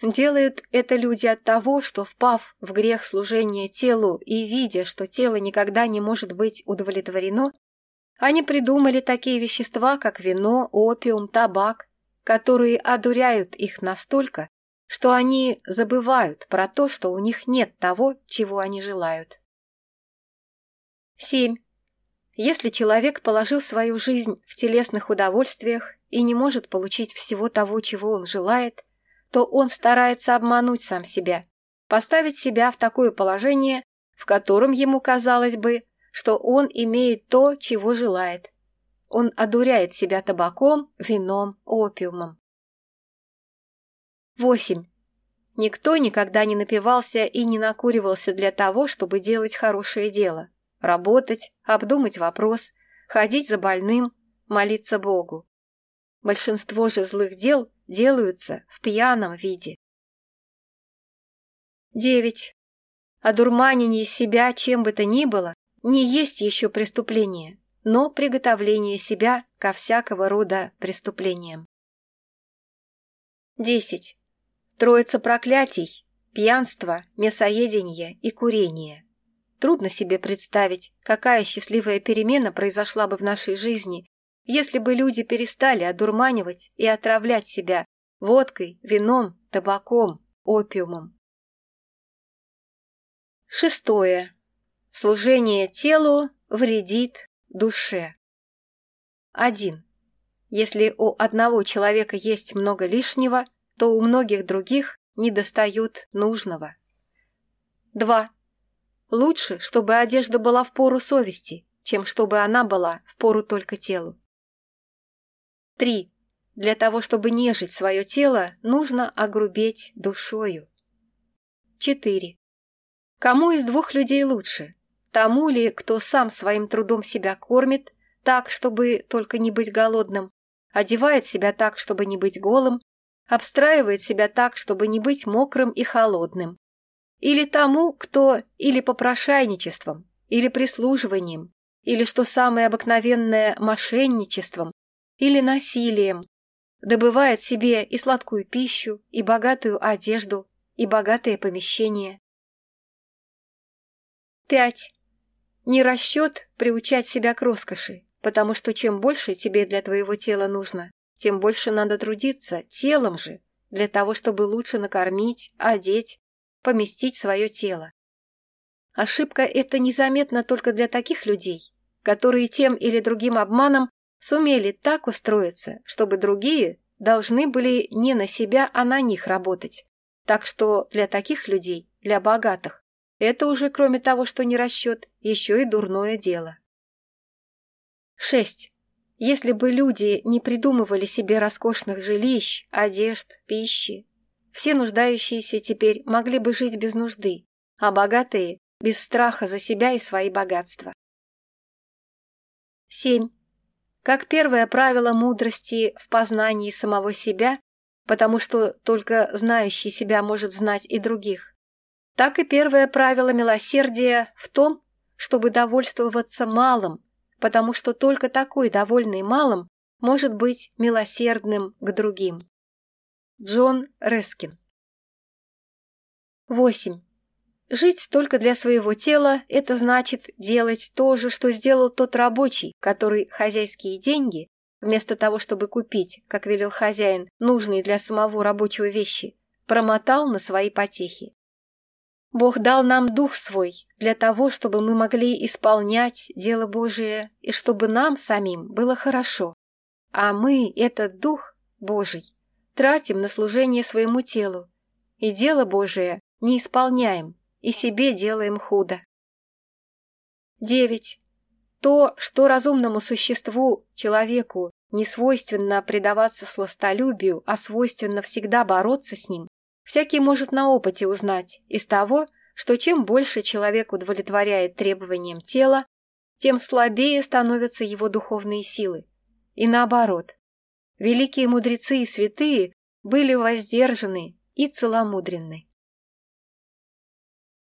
Делают это люди от того, что, впав в грех служения телу и видя, что тело никогда не может быть удовлетворено, они придумали такие вещества, как вино, опиум, табак, которые одуряют их настолько, что они забывают про то, что у них нет того, чего они желают. 7. Если человек положил свою жизнь в телесных удовольствиях и не может получить всего того, чего он желает, то он старается обмануть сам себя, поставить себя в такое положение, в котором ему казалось бы, что он имеет то, чего желает. Он одуряет себя табаком, вином, опиумом. 8. Никто никогда не напивался и не накуривался для того, чтобы делать хорошее дело, работать, обдумать вопрос, ходить за больным, молиться Богу. большинство же злых дел делаются в пьяном виде. 9. Одурманение себя чем бы то ни было не есть еще преступление, но приготовление себя ко всякого рода преступлениям. 10. Троица проклятий, пьянство, мясоедение и курение. Трудно себе представить, какая счастливая перемена произошла бы в нашей жизни, если бы люди перестали одурманивать и отравлять себя водкой, вином, табаком, опиумом. Шестое. Служение телу вредит душе. 1. Если у одного человека есть много лишнего, то у многих других недостает нужного. 2. Лучше, чтобы одежда была в пору совести, чем чтобы она была в пору только телу. 3. Для того, чтобы нежить свое тело, нужно огрубеть душою. 4. Кому из двух людей лучше? Тому ли, кто сам своим трудом себя кормит, так, чтобы только не быть голодным, одевает себя так, чтобы не быть голым, обстраивает себя так, чтобы не быть мокрым и холодным. Или тому, кто или попрошайничеством, или прислуживанием, или, что самое обыкновенное, мошенничеством, или насилием, добывает себе и сладкую пищу, и богатую одежду, и богатое помещение. 5. Не расчет приучать себя к роскоши, потому что чем больше тебе для твоего тела нужно, тем больше надо трудиться телом же, для того, чтобы лучше накормить, одеть, поместить свое тело. Ошибка эта незаметна только для таких людей, которые тем или другим обманом сумели так устроиться, чтобы другие должны были не на себя, а на них работать. Так что для таких людей, для богатых, это уже, кроме того, что не расчет, еще и дурное дело. 6. Если бы люди не придумывали себе роскошных жилищ, одежд, пищи, все нуждающиеся теперь могли бы жить без нужды, а богатые – без страха за себя и свои богатства. 7. Как первое правило мудрости в познании самого себя, потому что только знающий себя может знать и других, так и первое правило милосердия в том, чтобы довольствоваться малым, потому что только такой довольный малым может быть милосердным к другим. Джон Рескин 8. Жить только для своего тела – это значит делать то же, что сделал тот рабочий, который хозяйские деньги, вместо того, чтобы купить, как велел хозяин, нужные для самого рабочего вещи, промотал на свои потехи. Бог дал нам дух свой для того, чтобы мы могли исполнять дело Божие и чтобы нам самим было хорошо. А мы этот дух Божий тратим на служение своему телу, и дело Божие не исполняем, и себе делаем худо. 9. То, что разумному существу,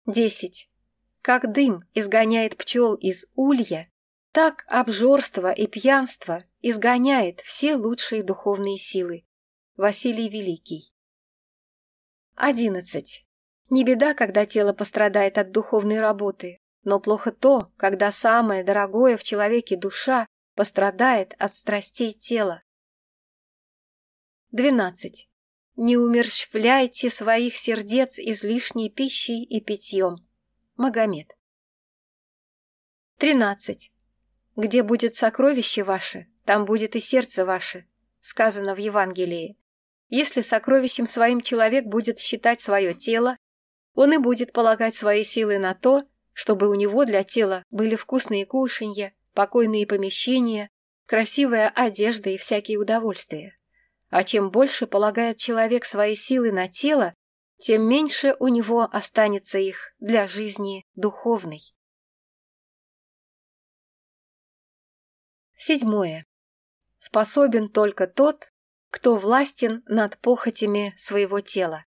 человеку, не свойственно предаваться сластолюбию, а свойственно всегда бороться с ним, Всякий может на опыте узнать из того, что чем больше человек удовлетворяет требованиям тела, тем слабее становятся его духовные силы. И наоборот, великие мудрецы и святые были воздержаны и целомудренны. 10. Как дым изгоняет пчел из улья, так обжорство и пьянство изгоняет все лучшие духовные силы. Василий Великий 11. Не беда, когда тело пострадает от духовной работы, но плохо то, когда самое дорогое в человеке душа пострадает от страстей тела. 12. Не умерщвляйте своих сердец излишней пищей и питьем. Магомед. 13. Где будет сокровище ваше, там будет и сердце ваше, сказано в Евангелии. Если сокровищем своим человек будет считать свое тело, он и будет полагать свои силы на то, чтобы у него для тела были вкусные кушанья, покойные помещения, красивая одежда и всякие удовольствия. А чем больше полагает человек свои силы на тело, тем меньше у него останется их для жизни духовной. Седьмое. Способен только тот, кто властен над похотями своего тела.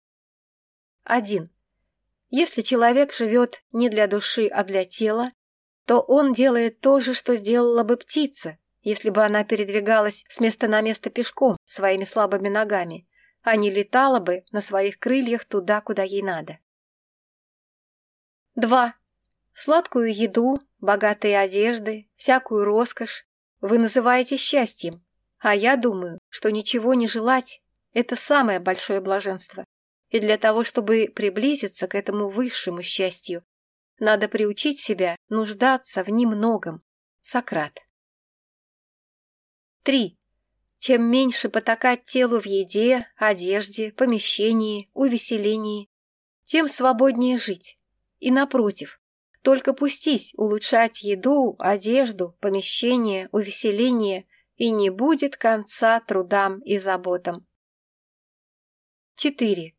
1. Если человек живет не для души, а для тела, то он делает то же, что сделала бы птица, если бы она передвигалась с места на место пешком своими слабыми ногами, а не летала бы на своих крыльях туда, куда ей надо. 2. Сладкую еду, богатые одежды, всякую роскошь вы называете счастьем, а я думаю, что ничего не желать – это самое большое блаженство. И для того, чтобы приблизиться к этому высшему счастью, надо приучить себя нуждаться в немногом. Сократ. 3. чем меньше потакать телу в еде, одежде, помещении, увеселении, тем свободнее жить. И напротив, только пустись улучшать еду, одежду, помещение, увеселение, и не будет конца трудам и заботам. 4.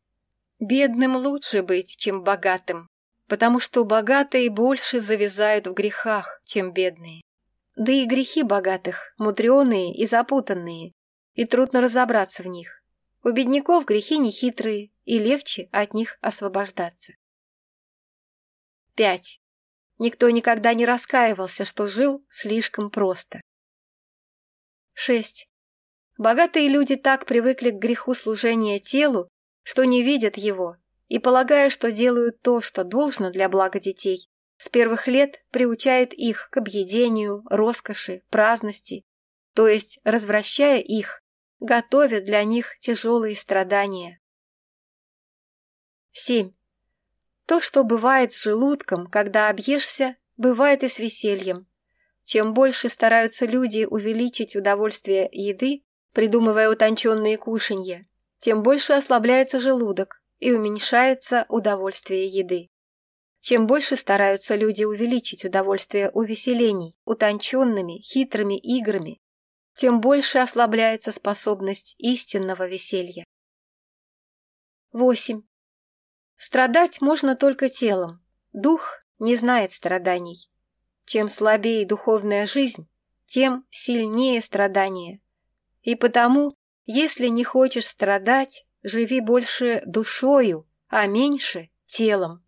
Бедным лучше быть, чем богатым, потому что богатые больше завязают в грехах, чем бедные. Да и грехи богатых, мудреные и запутанные, и трудно разобраться в них. У бедняков грехи нехитрые, и легче от них освобождаться. 5. Никто никогда не раскаивался, что жил слишком просто. 6. Богатые люди так привыкли к греху служения телу, что не видят его, и, полагая, что делают то, что должно для блага детей, с первых лет приучают их к объедению, роскоши, праздности, то есть, развращая их, готовят для них тяжелые страдания. 7. То, что бывает с желудком, когда объешься, бывает и с весельем. Чем больше стараются люди увеличить удовольствие еды, придумывая утонченные кушанья, тем больше ослабляется желудок и уменьшается удовольствие еды. Чем больше стараются люди увеличить удовольствие увеселений, утонченными, хитрыми играми, тем больше ослабляется способность истинного веселья. 8. Страдать можно только телом. Дух не знает страданий. Чем слабее духовная жизнь, тем сильнее страдания. И потому, если не хочешь страдать, живи больше душою, а меньше телом.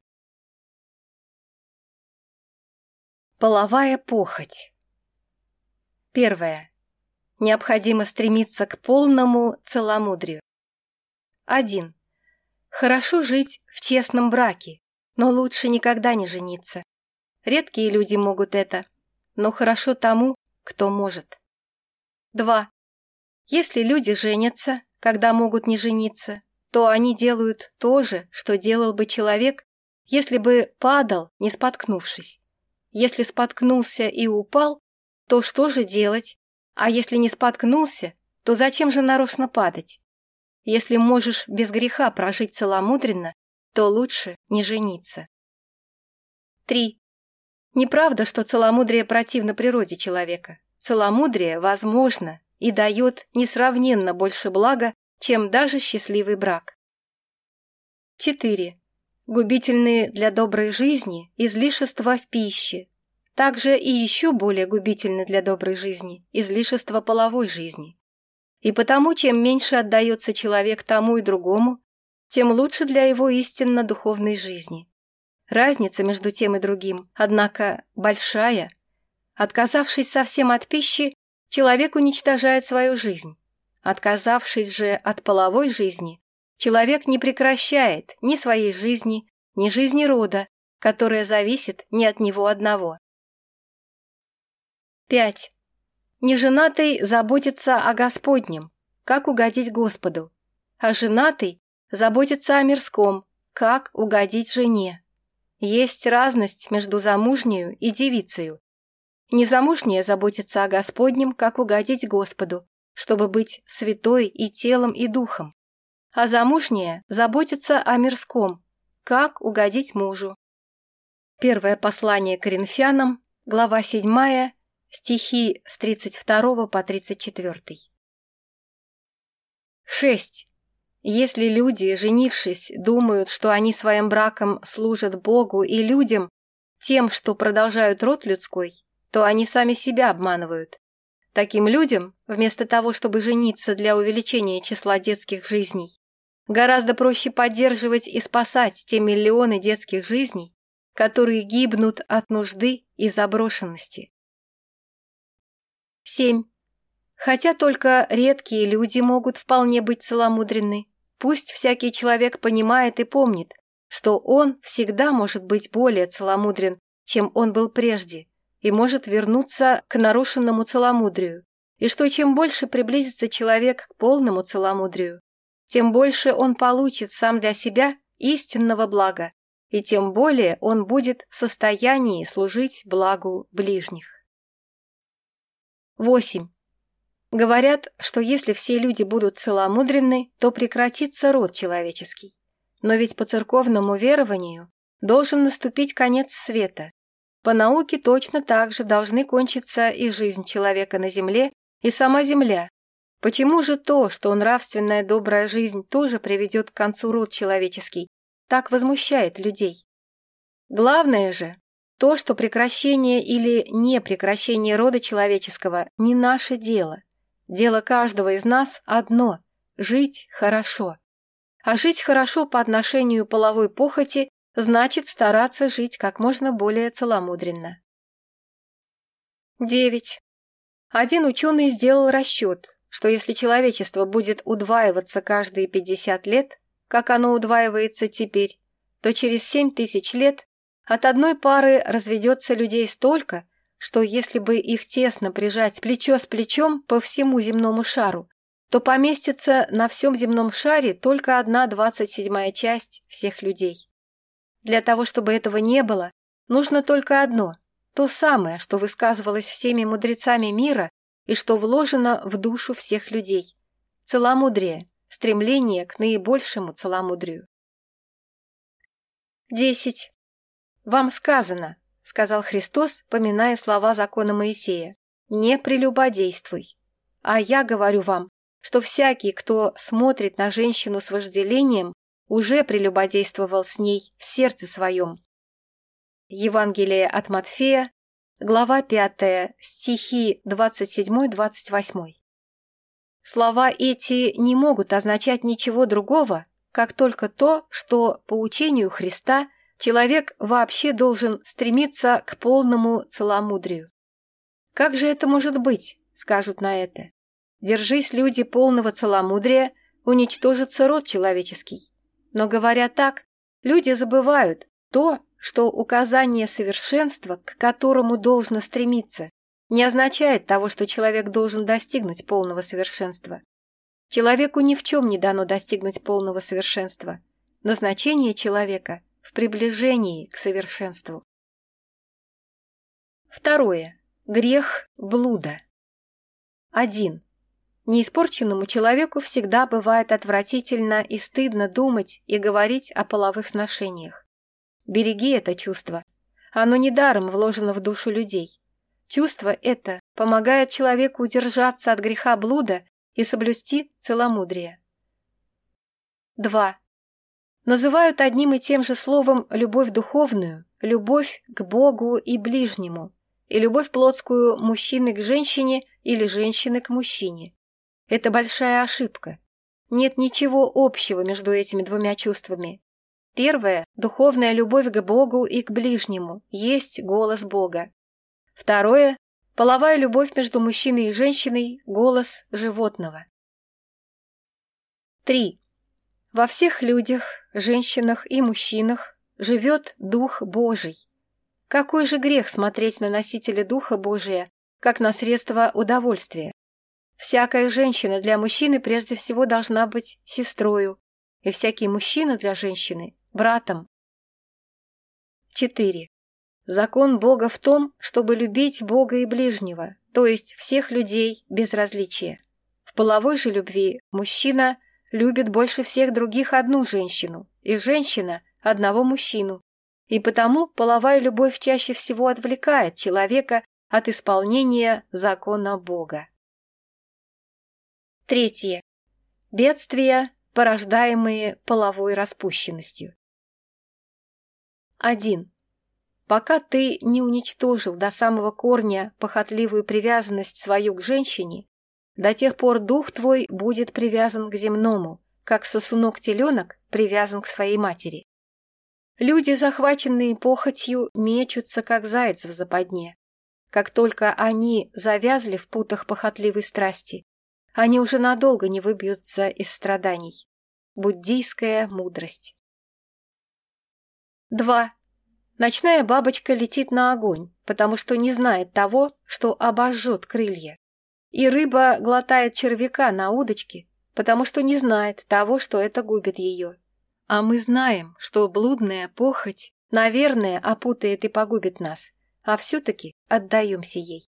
Половая похоть. Первое. Необходимо стремиться к полному целомудрию. 1. Хорошо жить в честном браке, но лучше никогда не жениться. Редкие люди могут это, но хорошо тому, кто может. 2. Если люди женятся, когда могут не жениться, то они делают то же, что делал бы человек, если бы падал, не споткнувшись. Если споткнулся и упал, то что же делать? А если не споткнулся, то зачем же нарочно падать? Если можешь без греха прожить целомудренно, то лучше не жениться. 3. Неправда, что целомудрие противно природе человека. Целомудрие возможно и дает несравненно больше блага, чем даже счастливый брак. 4 губительные для доброй жизни излишества в пище. Также и еще более губительны для доброй жизни излишества половой жизни. И потому, чем меньше отдается человек тому и другому, тем лучше для его истинно духовной жизни. Разница между тем и другим, однако, большая. Отказавшись совсем от пищи, человек уничтожает свою жизнь. Отказавшись же от половой жизни, Человек не прекращает ни своей жизни, ни жизни рода, которая зависит не от него одного. 5. Неженатый заботится о Господнем, как угодить Господу, а женатый заботится о мирском, как угодить жене. Есть разность между замужнею и девицею. Незамужняя заботится о Господнем, как угодить Господу, чтобы быть святой и телом, и духом а замужняя заботится о мирском, как угодить мужу. Первое послание Коринфянам, глава 7, стихи с 32 по 34. 6. Если люди, женившись, думают, что они своим браком служат Богу и людям, тем, что продолжают род людской, то они сами себя обманывают. Таким людям, вместо того, чтобы жениться для увеличения числа детских жизней, Гораздо проще поддерживать и спасать те миллионы детских жизней, которые гибнут от нужды и заброшенности. 7. Хотя только редкие люди могут вполне быть целомудренны, пусть всякий человек понимает и помнит, что он всегда может быть более целомудрен, чем он был прежде, и может вернуться к нарушенному целомудрию, и что чем больше приблизится человек к полному целомудрию, Тем больше он получит сам для себя истинного блага, и тем более он будет в состоянии служить благу ближних. 8. Говорят, что если все люди будут целомудренны, то прекратится род человеческий. Но ведь по церковному верованию должен наступить конец света. По науке точно так же должны кончиться и жизнь человека на земле, и сама земля, Почему же то, что нравственная добрая жизнь тоже приведет к концу род человеческий, так возмущает людей? Главное же, то, что прекращение или непрекращение рода человеческого не наше дело. Дело каждого из нас одно – жить хорошо. А жить хорошо по отношению половой похоти значит стараться жить как можно более целомудренно. 9. Один ученый сделал расчет, что если человечество будет удваиваться каждые 50 лет, как оно удваивается теперь, то через 7 тысяч лет от одной пары разведется людей столько, что если бы их тесно прижать плечо с плечом по всему земному шару, то поместится на всем земном шаре только одна двадцать седьмая часть всех людей. Для того, чтобы этого не было, нужно только одно, то самое, что высказывалось всеми мудрецами мира и что вложено в душу всех людей – целомудрие, стремление к наибольшему целомудрию. 10. Вам сказано, сказал Христос, поминая слова закона Моисея, не прелюбодействуй. А я говорю вам, что всякий, кто смотрит на женщину с вожделением, уже прелюбодействовал с ней в сердце своем. Евангелие от Матфея, Глава пятая, стихи 27-28. Слова эти не могут означать ничего другого, как только то, что по учению Христа человек вообще должен стремиться к полному целомудрию. «Как же это может быть?» – скажут на это. «Держись, люди полного целомудрия, уничтожится род человеческий». Но говоря так, люди забывают то, что указание совершенства, к которому должно стремиться, не означает того, что человек должен достигнуть полного совершенства. Человеку ни в чем не дано достигнуть полного совершенства. Назначение человека в приближении к совершенству. Второе. Грех блуда. 1. Неиспорченному человеку всегда бывает отвратительно и стыдно думать и говорить о половых сношениях береги это чувство. Оно недаром вложено в душу людей. Чувство это помогает человеку удержаться от греха блуда и соблюсти целомудрие. 2. Называют одним и тем же словом любовь духовную, любовь к Богу и ближнему, и любовь плотскую мужчины к женщине или женщины к мужчине. Это большая ошибка. Нет ничего общего между этими двумя чувствами, Первое – духовная любовь к Богу и к ближнему, есть голос Бога. Второе – половая любовь между мужчиной и женщиной, голос животного. 3. Во всех людях, женщинах и мужчинах живет Дух Божий. Какой же грех смотреть на носителя Духа Божия, как на средство удовольствия? Всякая женщина для мужчины прежде всего должна быть сестрою, и всякий мужчина для женщины братом. 4. Закон Бога в том, чтобы любить Бога и ближнего, то есть всех людей без различия. В половой же любви мужчина любит больше всех других одну женщину, и женщина – одного мужчину. И потому половая любовь чаще всего отвлекает человека от исполнения закона Бога. Третье. Бедствия, порождаемые половой распущенностью. один. Пока ты не уничтожил до самого корня похотливую привязанность свою к женщине, до тех пор дух твой будет привязан к земному, как сосунок-теленок привязан к своей матери. Люди, захваченные похотью, мечутся, как заяц в западне. Как только они завязли в путах похотливой страсти, они уже надолго не выбьются из страданий. Буддийская мудрость. 2. Ночная бабочка летит на огонь, потому что не знает того, что обожжет крылья. И рыба глотает червяка на удочке, потому что не знает того, что это губит ее. А мы знаем, что блудная похоть, наверное, опутает и погубит нас, а все-таки отдаемся ей.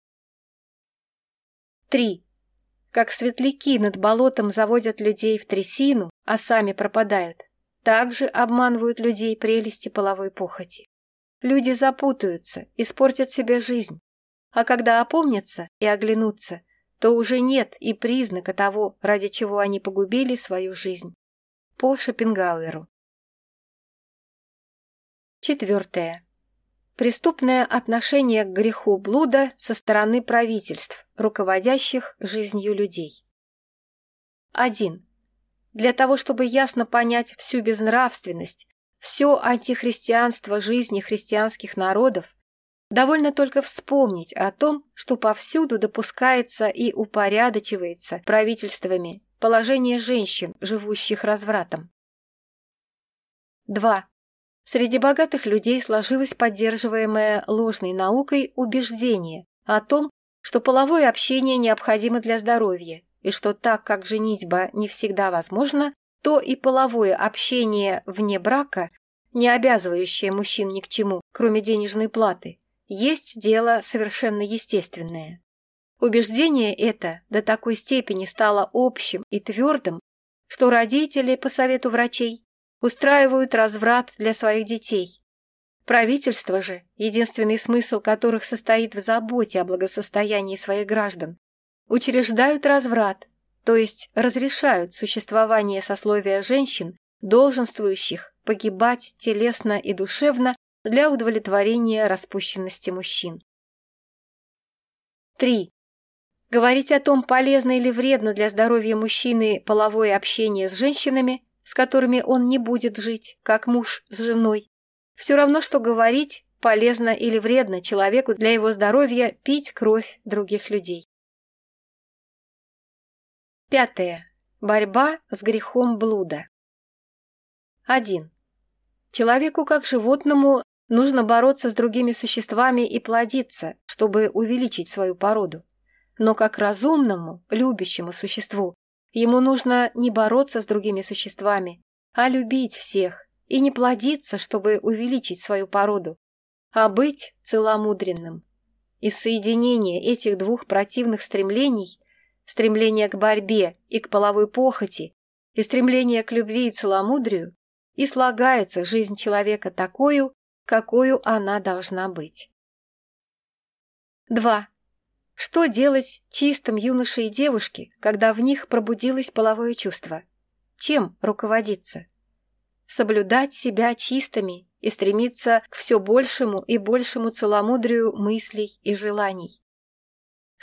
3. как светляки над болотом заводят людей в трясину, а сами пропадают, так Также обманывают людей прелести половой похоти. Люди запутаются, испортят себе жизнь. А когда опомнятся и оглянутся, то уже нет и признака того, ради чего они погубили свою жизнь. По Шопенгауэру. Четвертое. Преступное отношение к греху блуда со стороны правительств, руководящих жизнью людей. 1. Для того чтобы ясно понять всю безнравственность, все антихристианство жизни христианских народов, довольно только вспомнить о том, что повсюду допускается и упорядочивается правительствами положение женщин, живущих развратом. 2. Среди богатых людей сложилось поддерживаемое ложной наукой убеждение о том, что половое общение необходимо для здоровья и что так как женитьба не всегда возможна, то и половое общение вне брака, не обязывающее мужчин ни к чему, кроме денежной платы, есть дело совершенно естественное. Убеждение это до такой степени стало общим и твердым, что родители, по совету врачей, устраивают разврат для своих детей. Правительство же, единственный смысл которых состоит в заботе о благосостоянии своих граждан, учреждают разврат, то есть разрешают существование сословия женщин, долженствующих погибать телесно и душевно для удовлетворения распущенности мужчин. 3. Говорить о том, полезно или вредно для здоровья мужчины половое общение с женщинами, с которыми он не будет жить, как муж с женой. Все равно, что говорить, полезно или вредно человеку для его здоровья пить кровь других людей. Пятое. Борьба с грехом блуда. 1. Человеку как животному нужно бороться с другими существами и плодиться, чтобы увеличить свою породу. Но как разумному, любящему существу Ему нужно не бороться с другими существами, а любить всех и не плодиться, чтобы увеличить свою породу, а быть целомудренным. Из соединения этих двух противных стремлений, стремление к борьбе и к половой похоти, и стремление к любви и целомудрию, и слагается жизнь человека такую, какую она должна быть. 2. Что делать чистым юноше и девушке, когда в них пробудилось половое чувство? Чем руководиться? Соблюдать себя чистыми и стремиться к все большему и большему целомудрию мыслей и желаний.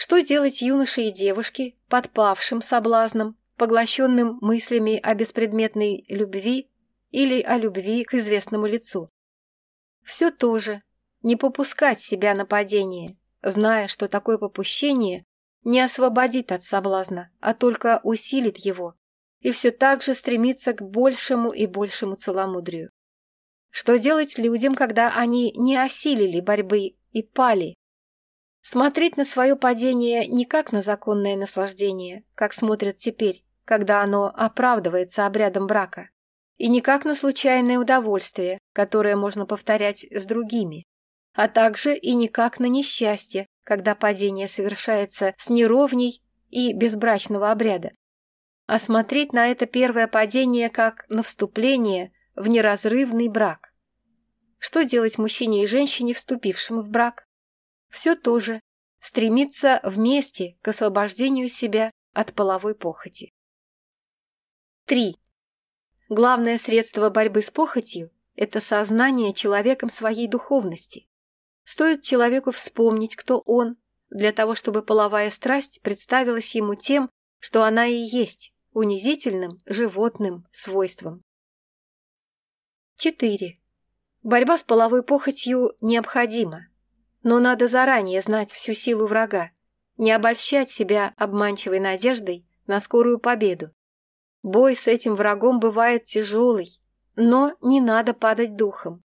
Что делать юноше и девушке, подпавшим соблазном, поглощенным мыслями о беспредметной любви или о любви к известному лицу? Все то же. Не попускать себя на падение, зная, что такое попущение не освободит от соблазна, а только усилит его, и все так же стремится к большему и большему целомудрию. Что делать людям, когда они не осилили борьбы и пали? Смотреть на свое падение не как на законное наслаждение, как смотрят теперь, когда оно оправдывается обрядом брака, и не как на случайное удовольствие, которое можно повторять с другими, а также и не как на несчастье, когда падение совершается с неровней и безбрачного обряда. А смотреть на это первое падение как на вступление в неразрывный брак. Что делать мужчине и женщине, вступившим в брак? Все то же. Стремиться вместе к освобождению себя от половой похоти. 3. Главное средство борьбы с похотью – это сознание человеком своей духовности. Стоит человеку вспомнить, кто он, для того, чтобы половая страсть представилась ему тем, что она и есть, унизительным животным свойством. 4. Борьба с половой похотью необходима, но надо заранее знать всю силу врага, не обольщать себя обманчивой надеждой на скорую победу. Бой с этим врагом бывает тяжелый, но не надо падать духом.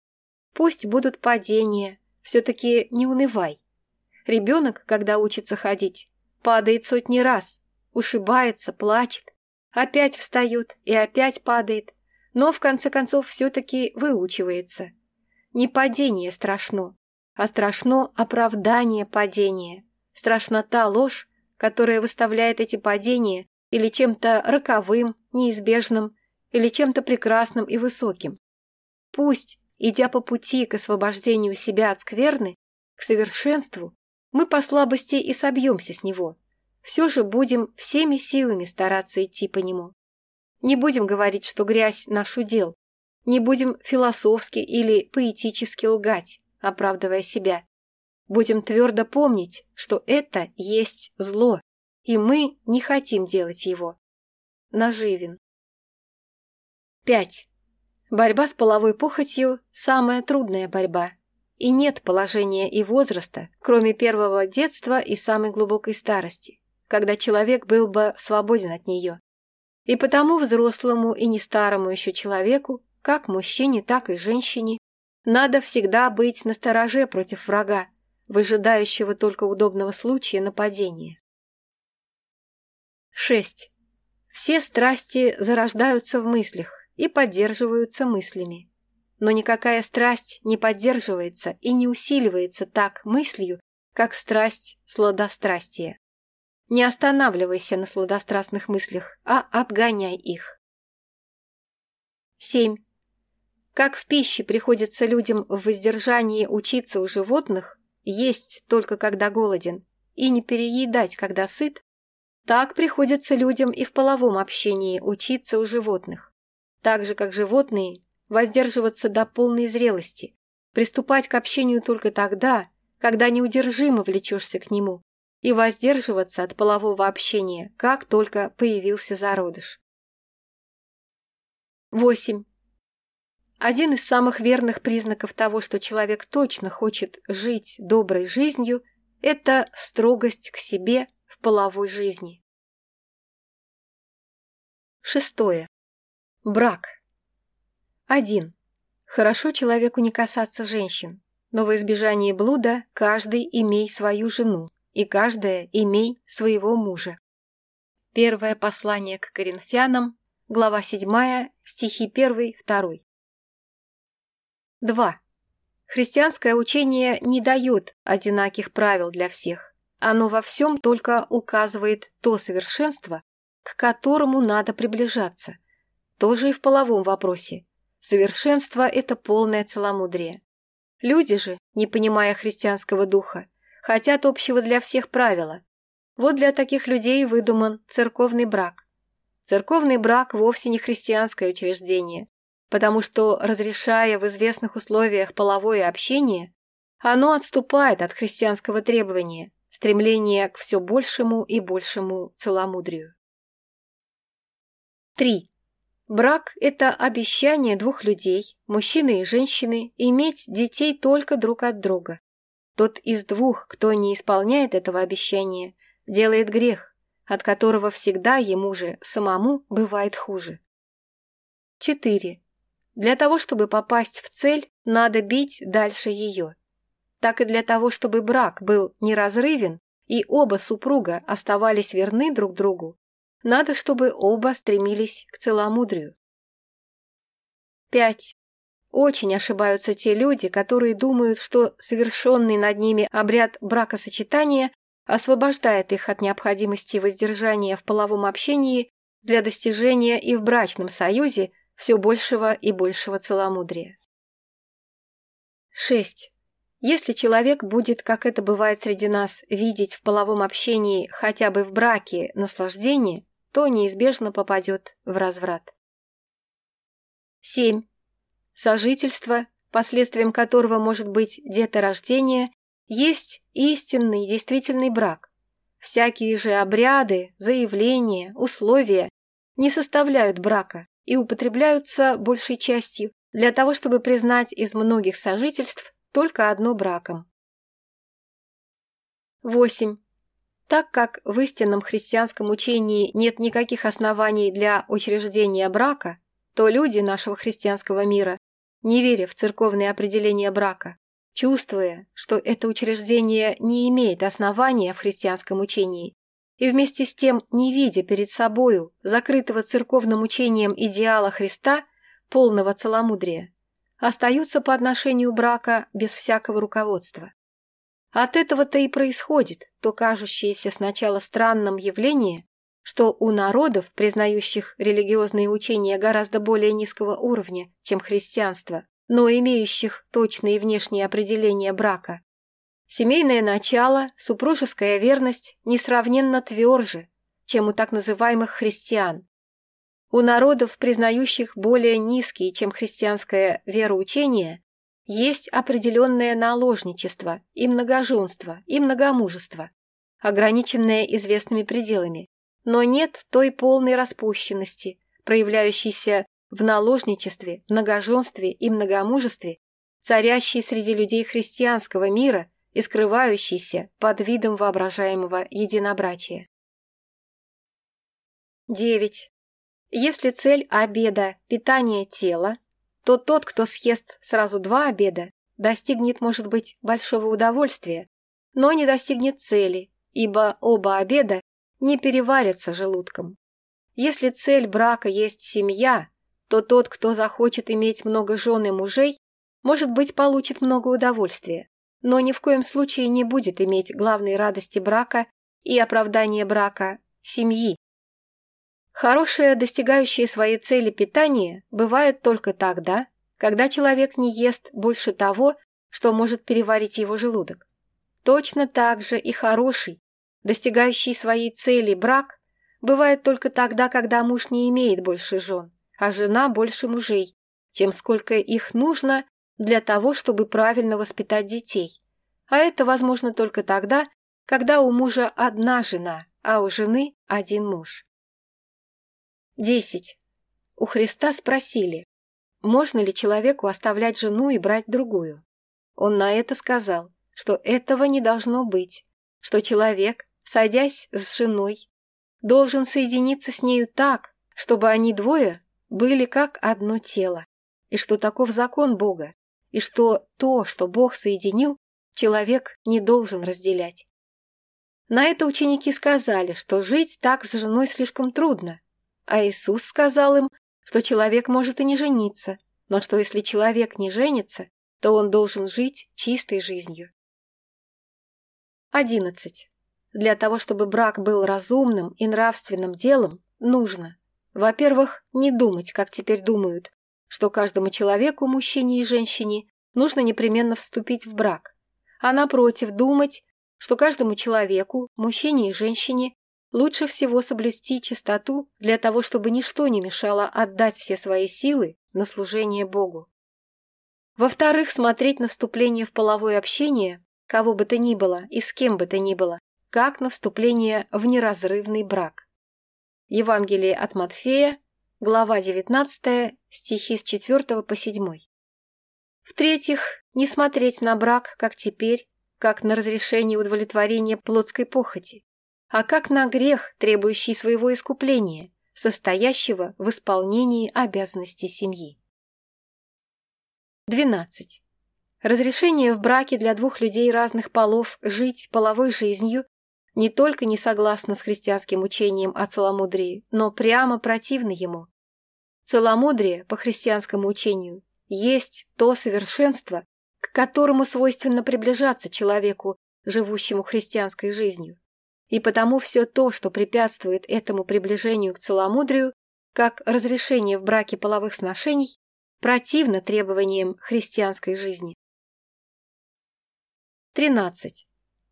Пусть будут падения, все-таки не унывай. Ребенок, когда учится ходить, падает сотни раз, ушибается, плачет, опять встает и опять падает, но в конце концов все-таки выучивается. Не падение страшно, а страшно оправдание падения, страшна та ложь, которая выставляет эти падения или чем-то роковым, неизбежным, или чем-то прекрасным и высоким. Пусть, идя по пути к освобождению себя от скверны, к совершенству, мы по слабости и собьемся с него, все же будем всеми силами стараться идти по нему. Не будем говорить, что грязь – наш удел, не будем философски или поэтически лгать, оправдывая себя. Будем твердо помнить, что это есть зло, и мы не хотим делать его. Наживин. 5. Борьба с половой похотью – самая трудная борьба. И нет положения и возраста, кроме первого детства и самой глубокой старости, когда человек был бы свободен от нее. И потому взрослому и не старому еще человеку, как мужчине, так и женщине, надо всегда быть настороже против врага, выжидающего только удобного случая нападения. 6. Все страсти зарождаются в мыслях и поддерживаются мыслями. Но никакая страсть не поддерживается и не усиливается так мыслью, как страсть сладострастия. Не останавливайся на сладострастных мыслях, а отгоняй их. 7. Как в пище приходится людям в воздержании учиться у животных, есть только когда голоден, и не переедать, когда сыт, так приходится людям и в половом общении учиться у животных. Так же, как животные, воздерживаться до полной зрелости, приступать к общению только тогда, когда неудержимо влечешься к нему, и воздерживаться от полового общения, как только появился зародыш. 8. Один из самых верных признаков того, что человек точно хочет жить доброй жизнью, это строгость к себе в половой жизни. Шестое. Брак. 1. Хорошо человеку не касаться женщин, но в избежании блуда каждый имей свою жену, и каждая имей своего мужа. Первое послание к Коринфянам, глава 7, стихи 1-2. 2. Христианское учение не дает одинаких правил для всех. Оно во всем только указывает то совершенство, к которому надо приближаться – тоже и в половом вопросе. Совершенство – это полное целомудрие. Люди же, не понимая христианского духа, хотят общего для всех правила. Вот для таких людей выдуман церковный брак. Церковный брак вовсе не христианское учреждение, потому что, разрешая в известных условиях половое общение, оно отступает от христианского требования, стремления к все большему и большему целомудрию. 3. Брак – это обещание двух людей, мужчины и женщины, иметь детей только друг от друга. Тот из двух, кто не исполняет этого обещания, делает грех, от которого всегда ему же самому бывает хуже. 4. Для того, чтобы попасть в цель, надо бить дальше ее. Так и для того, чтобы брак был неразрывен и оба супруга оставались верны друг другу, надо, чтобы оба стремились к целомудрию. 5. Очень ошибаются те люди, которые думают, что совершенный над ними обряд бракосочетания освобождает их от необходимости воздержания в половом общении для достижения и в брачном союзе все большего и большего целомудрия. 6. Если человек будет, как это бывает среди нас, видеть в половом общении хотя бы в браке наслаждение, то неизбежно попадет в разврат. 7. Сожительство, последствием которого может быть деторождение, есть истинный действительный брак. Всякие же обряды, заявления, условия не составляют брака и употребляются большей частью для того, чтобы признать из многих сожительств только одно браком. 8. Так как в истинном христианском учении нет никаких оснований для учреждения брака, то люди нашего христианского мира, не веря в церковные определения брака, чувствуя, что это учреждение не имеет основания в христианском учении, и вместе с тем, не видя перед собою закрытого церковным учением идеала Христа, полного целомудрия, остаются по отношению брака без всякого руководства. От этого-то и происходит то кажущееся сначала странным явление, что у народов, признающих религиозные учения гораздо более низкого уровня, чем христианство, но имеющих точные внешние определения брака, семейное начало, супружеская верность несравненно тверже, чем у так называемых христиан. У народов, признающих более низкие, чем христианское вероучение, есть определенное наложничество и многоженство, и многомужество, ограниченное известными пределами, но нет той полной распущенности, проявляющейся в наложничестве, многоженстве и многомужестве, царящей среди людей христианского мира и искрывающийся под видом воображаемого единобрачия. 9. Если цель обеда – питание тела, то тот, кто съест сразу два обеда, достигнет, может быть, большого удовольствия, но не достигнет цели, ибо оба обеда не переварятся желудком. Если цель брака есть семья, то тот, кто захочет иметь много жен и мужей, может быть, получит много удовольствия, но ни в коем случае не будет иметь главной радости брака и оправдания брака – семьи. Хорошее, достигающее своей цели питание бывает только тогда, когда человек не ест больше того, что может переварить его желудок. Точно так же и хороший, достигающий своей цели брак бывает только тогда, когда муж не имеет больше жен, а жена больше мужей, чем сколько их нужно для того, чтобы правильно воспитать детей. А это возможно только тогда, когда у мужа одна жена, а у жены один муж. 10. У Христа спросили, можно ли человеку оставлять жену и брать другую. Он на это сказал, что этого не должно быть, что человек, сойдясь с женой, должен соединиться с нею так, чтобы они двое были как одно тело, и что таков закон Бога, и что то, что Бог соединил, человек не должен разделять. На это ученики сказали, что жить так с женой слишком трудно, а Иисус сказал им, что человек может и не жениться, но что если человек не женится, то он должен жить чистой жизнью. 11. Для того, чтобы брак был разумным и нравственным делом, нужно, во-первых, не думать, как теперь думают, что каждому человеку, мужчине и женщине, нужно непременно вступить в брак, а напротив думать, что каждому человеку, мужчине и женщине, лучше всего соблюсти чистоту для того, чтобы ничто не мешало отдать все свои силы на служение Богу. Во-вторых, смотреть на вступление в половое общение, кого бы то ни было и с кем бы то ни было, как на вступление в неразрывный брак. Евангелие от Матфея, глава 19, стихи с 4 по 7. В-третьих, не смотреть на брак, как теперь, как на разрешение удовлетворения плотской похоти, а как на грех, требующий своего искупления, состоящего в исполнении обязанностей семьи. 12. Разрешение в браке для двух людей разных полов жить половой жизнью не только не согласно с христианским учением о целомудрии, но прямо противно ему. Целомудрие, по христианскому учению, есть то совершенство, к которому свойственно приближаться человеку, живущему христианской жизнью. И потому все то, что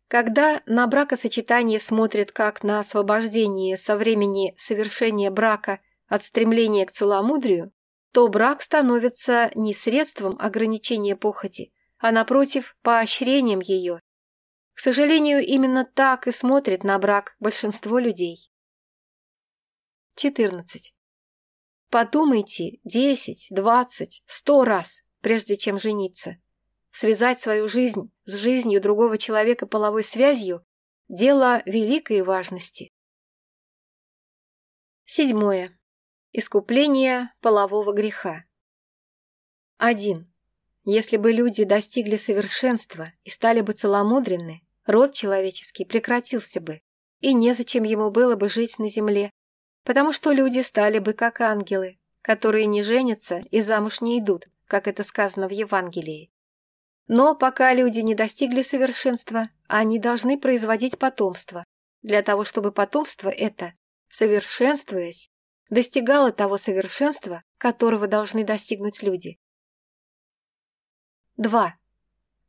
препятствует этому приближению к целомудрию, как разрешение в браке половых сношений, противно требованиям христианской жизни. 13. Когда на бракосочетание смотрят как на освобождение со времени совершения брака от стремления к целомудрию, то брак становится не средством ограничения похоти, а, напротив, поощрением ее к сожалению, именно так и смотрит на брак большинство людей. 14. Подумайте 10, 20, 100 раз, прежде чем жениться. Связать свою жизнь с жизнью другого человека половой связью – дело великой важности. Седьмое. Искупление полового греха. 1. Если бы люди достигли совершенства и стали бы целомудренны, род человеческий прекратился бы, и незачем ему было бы жить на земле, потому что люди стали бы как ангелы, которые не женятся и замуж не идут, как это сказано в Евангелии. Но пока люди не достигли совершенства, они должны производить потомство. Для того, чтобы потомство это, совершенствуясь, достигало того совершенства, которого должны достигнуть люди. 2.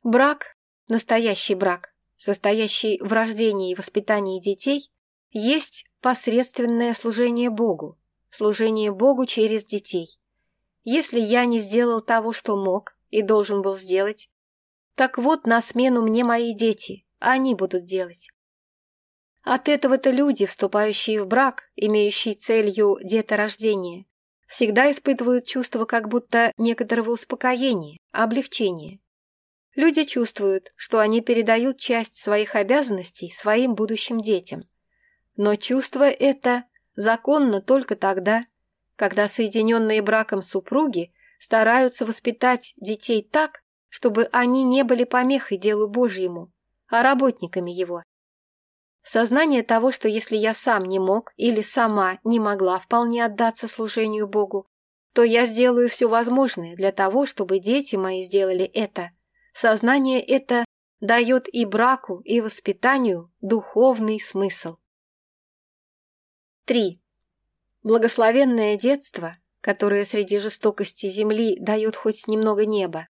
Брак, настоящий брак, состоящий в рождении и воспитании детей, есть посредственное служение Богу, служение Богу через детей. Если я не сделал того, что мог и должен был сделать, так вот на смену мне мои дети, они будут делать. От этого-то люди, вступающие в брак, имеющие целью деторождение, всегда испытывают чувство как будто некоторого успокоения, облегчения. Люди чувствуют, что они передают часть своих обязанностей своим будущим детям. Но чувство это законно только тогда, когда соединенные браком супруги стараются воспитать детей так, чтобы они не были помехой делу Божьему, а работниками его. Сознание того, что если я сам не мог или сама не могла вполне отдаться служению Богу, то я сделаю все возможное для того, чтобы дети мои сделали это. Сознание это дает и браку, и воспитанию духовный смысл. 3. Благословенное детство, которое среди жестокости земли дает хоть немного неба,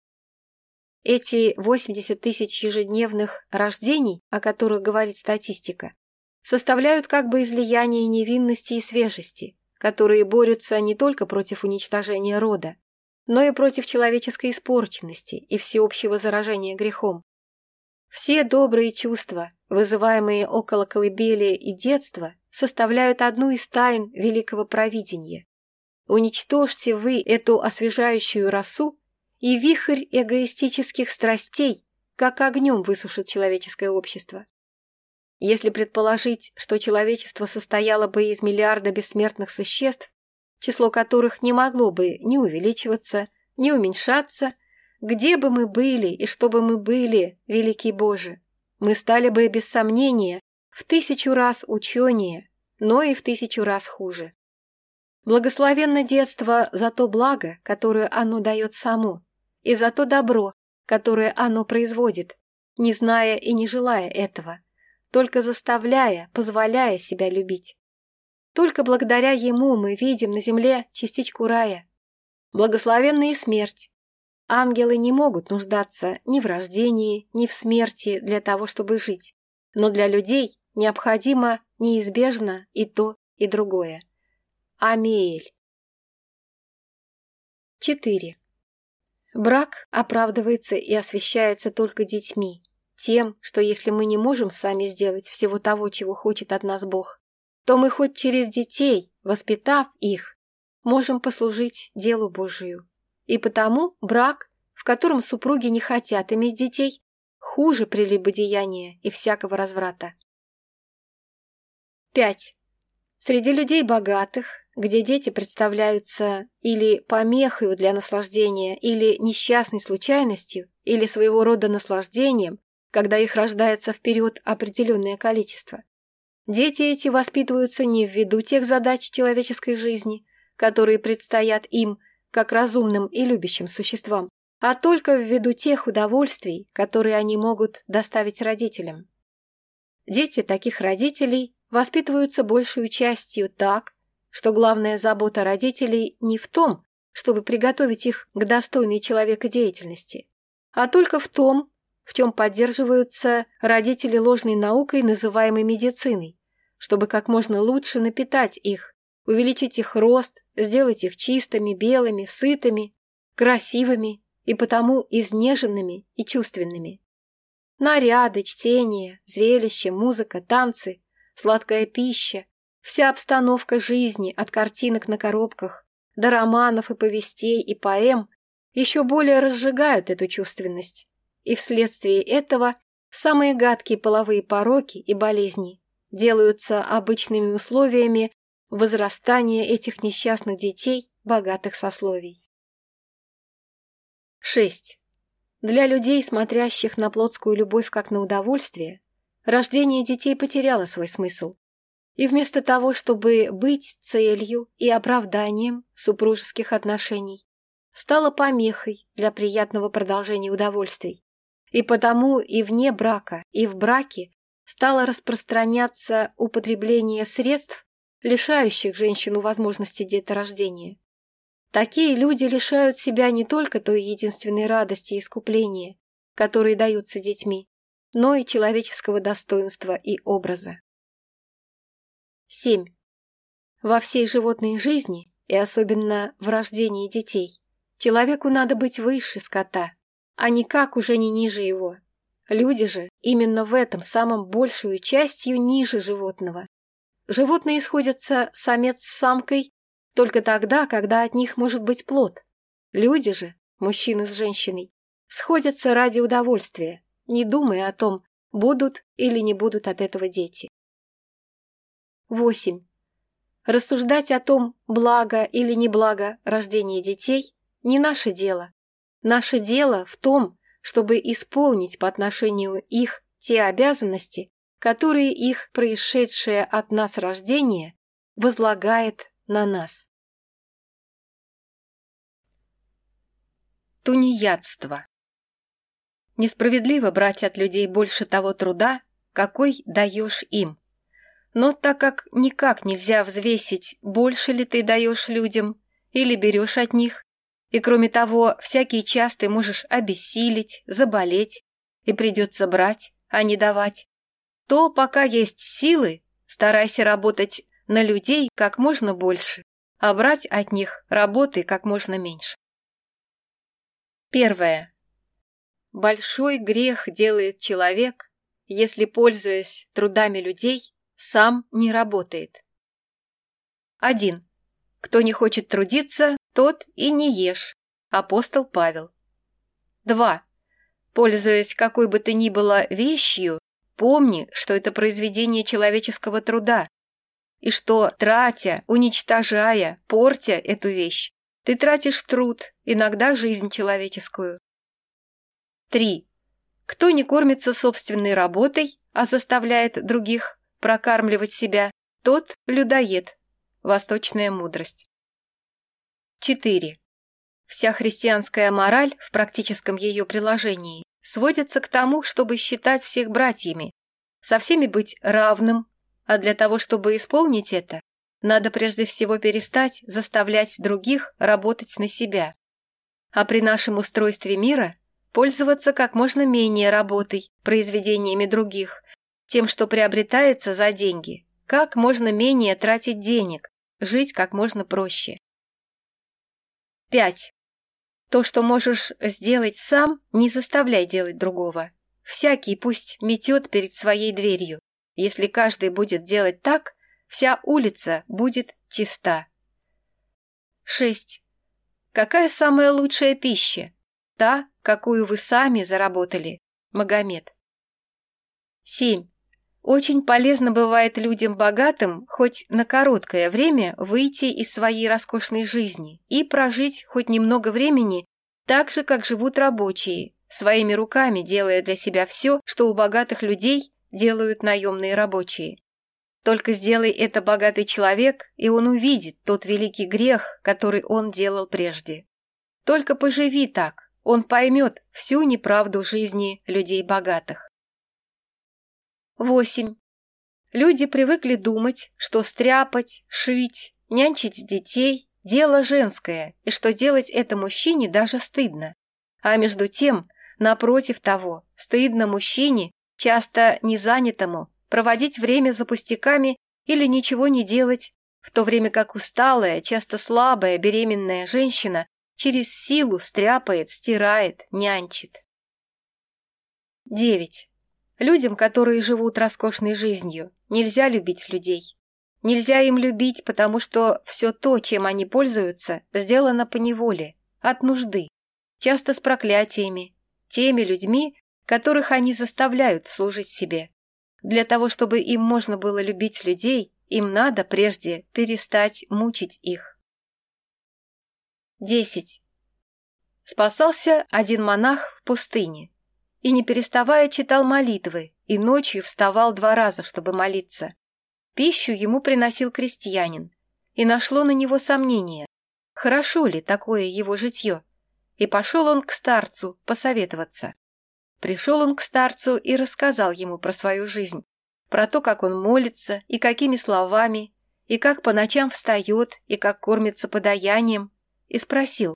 эти 80 тысяч ежедневных рождений, о которых говорит статистика, составляют как бы излияние невинности и свежести, которые борются не только против уничтожения рода, но и против человеческой испорченности и всеобщего заражения грехом. Все добрые чувства, вызываемые около колыбели и детства, составляют одну из тайн великого провидения. Уничтожьте вы эту освежающую росу, и вихрь эгоистических страстей как огнем высушит человеческое общество. Если предположить, что человечество состояло бы из миллиарда бессмертных существ, число которых не могло бы ни увеличиваться, ни уменьшаться, где бы мы были и что бы мы были, великий Боже, мы стали бы, без сомнения, в тысячу раз ученее, но и в тысячу раз хуже. Благословенно детство за то благо, которое оно дает само, и за то добро, которое оно производит, не зная и не желая этого, только заставляя, позволяя себя любить. Только благодаря ему мы видим на земле частичку рая. Благословенная смерть. Ангелы не могут нуждаться ни в рождении, ни в смерти для того, чтобы жить. Но для людей необходимо неизбежно и то, и другое. Амиэль. 4. Брак оправдывается и освещается только детьми, тем, что если мы не можем сами сделать всего того, чего хочет от нас Бог, то мы хоть через детей, воспитав их, можем послужить делу Божию. И потому брак, в котором супруги не хотят иметь детей, хуже прелюбодеяния и всякого разврата. 5. Среди людей богатых, где дети представляются или помехой для наслаждения, или несчастной случайностью, или своего рода наслаждением, когда их рождается вперед определенное количество. Дети эти воспитываются не ввиду тех задач человеческой жизни, которые предстоят им как разумным и любящим существам, а только ввиду тех удовольствий, которые они могут доставить родителям. Дети таких родителей воспитываются большую частью так, что главная забота родителей не в том, чтобы приготовить их к достойной человека деятельности, а только в том, в чем поддерживаются родители ложной наукой, называемой медициной, чтобы как можно лучше напитать их, увеличить их рост, сделать их чистыми, белыми, сытыми, красивыми и потому изнеженными и чувственными. Наряды, чтение, зрелище, музыка, танцы, сладкая пища, вся обстановка жизни от картинок на коробках до романов и повестей и поэм еще более разжигают эту чувственность и вследствие этого самые гадкие половые пороки и болезни делаются обычными условиями возрастания этих несчастных детей богатых сословий. 6. Для людей, смотрящих на плотскую любовь как на удовольствие, рождение детей потеряло свой смысл. И вместо того, чтобы быть целью и оправданием супружеских отношений, стало помехой для приятного продолжения удовольствий, И потому и вне брака, и в браке стало распространяться употребление средств, лишающих женщину возможности деторождения. Такие люди лишают себя не только той единственной радости и искупления, которые даются детьми, но и человеческого достоинства и образа. 7. Во всей животной жизни, и особенно в рождении детей, человеку надо быть выше скота, а никак уже не ниже его. Люди же именно в этом самом большую частью ниже животного. Животные сходятся самец с самкой только тогда, когда от них может быть плод. Люди же, мужчины с женщиной, сходятся ради удовольствия, не думая о том, будут или не будут от этого дети. 8. Рассуждать о том, благо или неблаго рождения детей, не наше дело. Наше дело в том, чтобы исполнить по отношению их те обязанности, которые их происшедшее от нас рождение возлагает на нас. Тунеядство. Несправедливо брать от людей больше того труда, какой даешь им. Но так как никак нельзя взвесить, больше ли ты даешь людям или берешь от них, и кроме того, всякий час ты можешь обессилить, заболеть, и придется брать, а не давать, то пока есть силы, старайся работать на людей как можно больше, а брать от них работы как можно меньше. Первое. Большой грех делает человек, если, пользуясь трудами людей, сам не работает. 1. Кто не хочет трудиться, тот и не ешь. Апостол Павел. 2. Пользуясь какой бы то ни было вещью, помни, что это произведение человеческого труда, и что, тратя, уничтожая, портя эту вещь, ты тратишь труд, иногда жизнь человеческую. 3. Кто не кормится собственной работой, а заставляет других, прокармливать себя, тот людоед. Восточная мудрость. 4. Вся христианская мораль в практическом ее приложении сводится к тому, чтобы считать всех братьями, со всеми быть равным, а для того, чтобы исполнить это, надо прежде всего перестать заставлять других работать на себя. А при нашем устройстве мира пользоваться как можно менее работой, произведениями других – тем, что приобретается за деньги, как можно менее тратить денег, жить как можно проще. 5. То, что можешь сделать сам, не заставляй делать другого. Всякий пусть метет перед своей дверью. Если каждый будет делать так, вся улица будет чиста. 6. Какая самая лучшая пища? Та, какую вы сами заработали. Магомед. 7. Очень полезно бывает людям богатым хоть на короткое время выйти из своей роскошной жизни и прожить хоть немного времени так же, как живут рабочие, своими руками делая для себя все, что у богатых людей делают наемные рабочие. Только сделай это богатый человек, и он увидит тот великий грех, который он делал прежде. Только поживи так, он поймет всю неправду жизни людей богатых. 8. Люди привыкли думать, что стряпать, шить, нянчить детей – дело женское, и что делать это мужчине даже стыдно. А между тем, напротив того, стыдно мужчине, часто незанятому, проводить время за пустяками или ничего не делать, в то время как усталая, часто слабая беременная женщина через силу стряпает, стирает, нянчит. 9. Людям, которые живут роскошной жизнью, нельзя любить людей. Нельзя им любить, потому что все то, чем они пользуются, сделано по неволе, от нужды, часто с проклятиями, теми людьми, которых они заставляют служить себе. Для того, чтобы им можно было любить людей, им надо прежде перестать мучить их. 10. Спасался один монах в пустыне и не переставая читал молитвы, и ночью вставал два раза, чтобы молиться. Пищу ему приносил крестьянин, и нашло на него сомнение, хорошо ли такое его житье. И пошел он к старцу посоветоваться. Пришел он к старцу и рассказал ему про свою жизнь, про то, как он молится, и какими словами, и как по ночам встает, и как кормится подаянием, и спросил,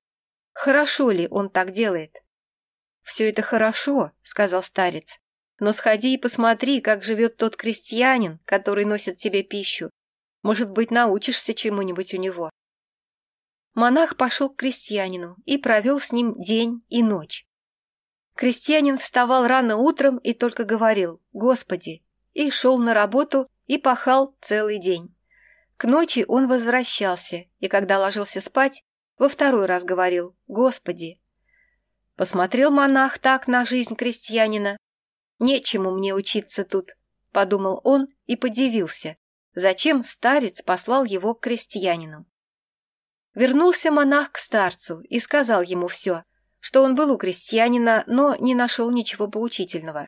хорошо ли он так делает. «Все это хорошо», — сказал старец, «но сходи и посмотри, как живет тот крестьянин, который носит тебе пищу. Может быть, научишься чему-нибудь у него». Монах пошел к крестьянину и провел с ним день и ночь. Крестьянин вставал рано утром и только говорил «Господи!» и шел на работу и пахал целый день. К ночи он возвращался, и когда ложился спать, во второй раз говорил «Господи». Посмотрел монах так на жизнь крестьянина. «Нечему мне учиться тут», — подумал он и подивился, зачем старец послал его к крестьянину. Вернулся монах к старцу и сказал ему все, что он был у крестьянина, но не нашел ничего поучительного.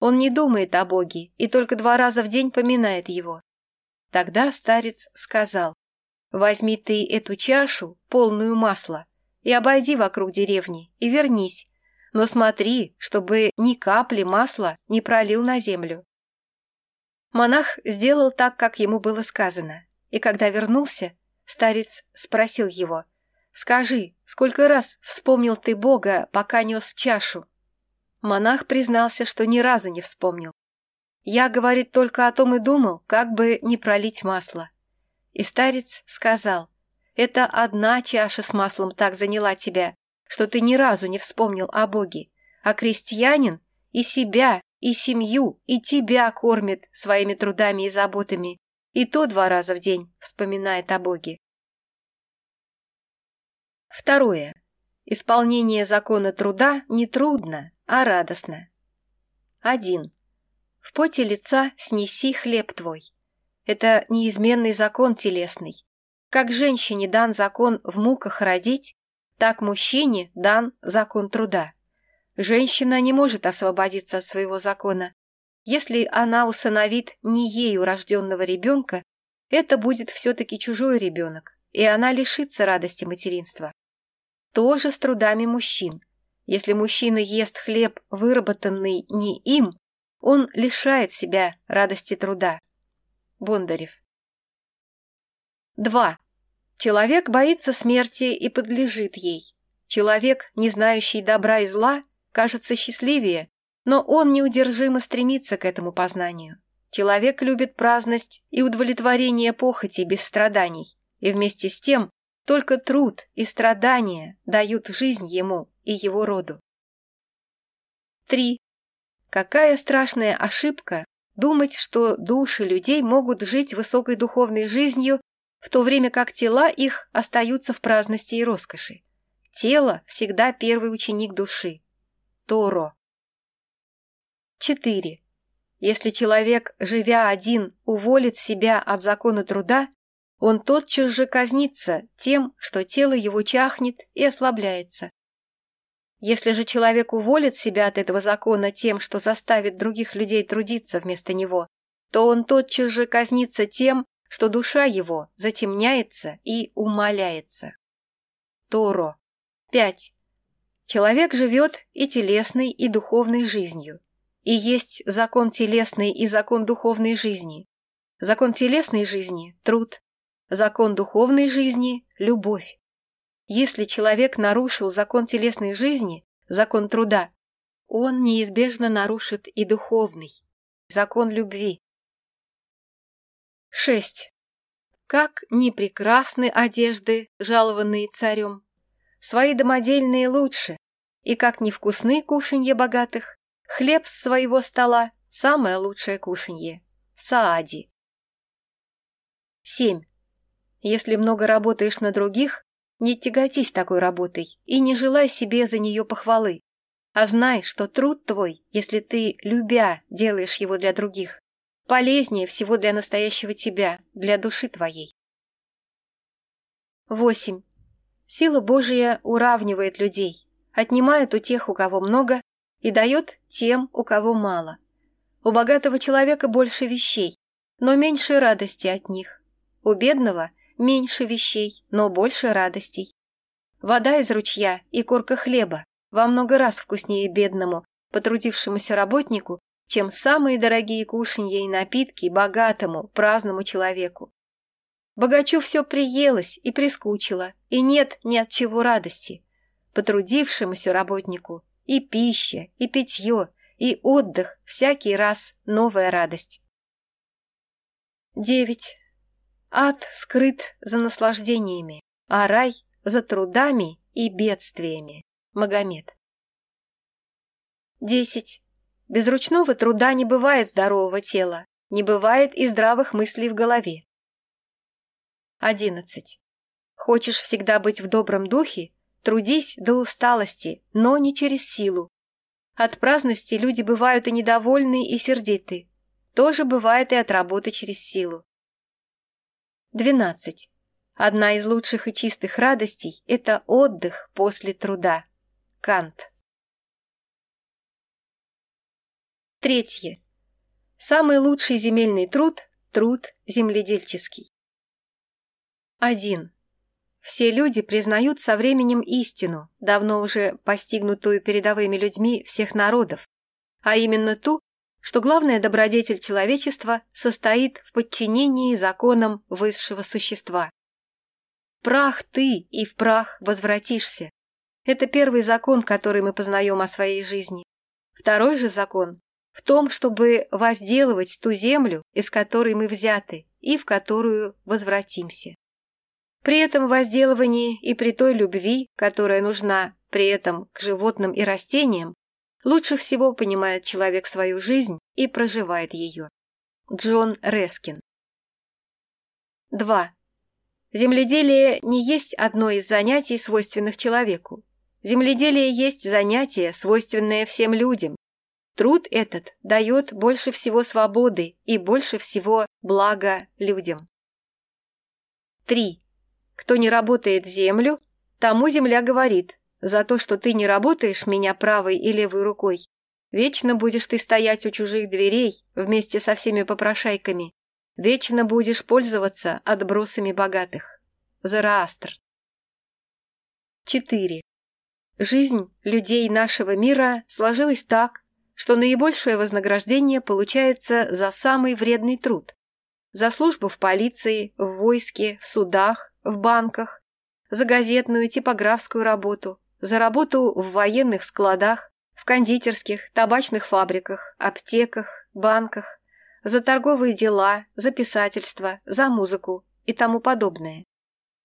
Он не думает о Боге и только два раза в день поминает его. Тогда старец сказал, и обойди вокруг деревни и вернись. Но смотри, чтобы ни капли масла не пролил на землю. Монах сделал так, как ему было сказано, и когда вернулся, старец спросил его, «Скажи, сколько раз вспомнил ты Бога, пока нес чашу?» Монах признался, что ни разу не вспомнил. «Я, — говорит, — только о том и думал, как бы не пролить масло». И старец сказал, это одна чаша с маслом так заняла тебя, что ты ни разу не вспомнил о Боге, а крестьянин и себя, и семью, и тебя кормит своими трудами и заботами, и то два раза в день вспоминает о Боге. Второе. Исполнение закона труда не трудно, а радостно. Один. В поте лица снеси хлеб как женщине дан закон в муках родить, так мужчине дан закон труда. Женщина не может освободиться от своего закона. Если она усыновит не ею рожденного ребенка, это будет все-таки чужой ребенок, и она лишится радости материнства. То же с трудами мужчин. Если мужчина ест хлеб, выработанный не им, он лишает себя радости труда. Бондарев. 2. Человек боится смерти и подлежит ей. Человек, не знающий добра и зла, кажется счастливее, но он неудержимо стремится к этому познанию. Человек любит праздность и удовлетворение похоти без страданий, и вместе с тем только труд и страдания дают жизнь ему и его роду. 3. Какая страшная ошибка думать, что души людей могут жить высокой духовной жизнью в то время как тела их остаются в праздности и роскоши. Тело всегда первый ученик души. Торо. 4. Если человек, живя один, уволит себя от закона труда, он тотчас же казнится тем, что тело его чахнет и ослабляется. Если же человек уволит себя от этого закона тем, что заставит других людей трудиться вместо него, то он тотчас же казнится тем, что душа его затемняется и умаляется. Торо. 5. Человек живет и телесной, и духовной жизнью. И есть закон телесной и закон духовной жизни. Закон телесной жизни – труд. Закон духовной жизни – любовь. Если человек нарушил закон телесной жизни, закон труда, он неизбежно нарушит и духовный, закон любви. 6. Как не прекрасны одежды, жалованные царем, свои домодельные лучше, и как невкусны кушанье богатых, хлеб с своего стола – самое лучшее кушанье. Саади. 7. Если много работаешь на других, не тяготись такой работой и не желай себе за нее похвалы. А знай, что труд твой, если ты, любя, делаешь его для других, полезнее всего для настоящего тебя, для души твоей. 8. Сила Божия уравнивает людей, отнимает у тех, у кого много, и дает тем, у кого мало. У богатого человека больше вещей, но меньше радости от них. У бедного меньше вещей, но больше радостей. Вода из ручья и корка хлеба во много раз вкуснее бедному, потрудившемуся работнику, чем самые дорогие кушанья и напитки богатому, праздному человеку. Богачу все приелось и прискучило, и нет ни от чего радости. Потрудившемуся работнику и пища, и питье, и отдых всякий раз новая радость. 9. Ад скрыт за наслаждениями, а рай за трудами и бедствиями. Магомед. 10. Безручного труда не бывает здорового тела, не бывает и здравых мыслей в голове. 11. Хочешь всегда быть в добром духе? Трудись до усталости, но не через силу. От праздности люди бывают и недовольны, и сердиты. Тоже бывает и от работы через силу. 12. Одна из лучших и чистых радостей – это отдых после труда. Кант. Третье. Самый лучший земельный труд – труд земледельческий. 1. Все люди признают со временем истину, давно уже постигнутую передовыми людьми всех народов, а именно ту, что главная добродетель человечества состоит в подчинении законам высшего существа. Прах ты и в прах возвратишься. Это первый закон, который мы познаем о своей жизни. Второй же закон в том, чтобы возделывать ту землю, из которой мы взяты, и в которую возвратимся. При этом возделывании и при той любви, которая нужна при этом к животным и растениям, лучше всего понимает человек свою жизнь и проживает ее. Джон Рескин 2. Земледелие не есть одно из занятий, свойственных человеку. Земледелие есть занятие, свойственное всем людям. Труд этот дает больше всего свободы и больше всего блага людям. 3. Кто не работает землю, тому земля говорит, за то, что ты не работаешь меня правой и левой рукой, вечно будешь ты стоять у чужих дверей вместе со всеми попрошайками, вечно будешь пользоваться отбросами богатых. Зараастр. 4. Жизнь людей нашего мира сложилась так, что наибольшее вознаграждение получается за самый вредный труд. За службу в полиции, в войске, в судах, в банках, за газетную, типографскую работу, за работу в военных складах, в кондитерских, табачных фабриках, аптеках, банках, за торговые дела, за писательство, за музыку и тому подобное.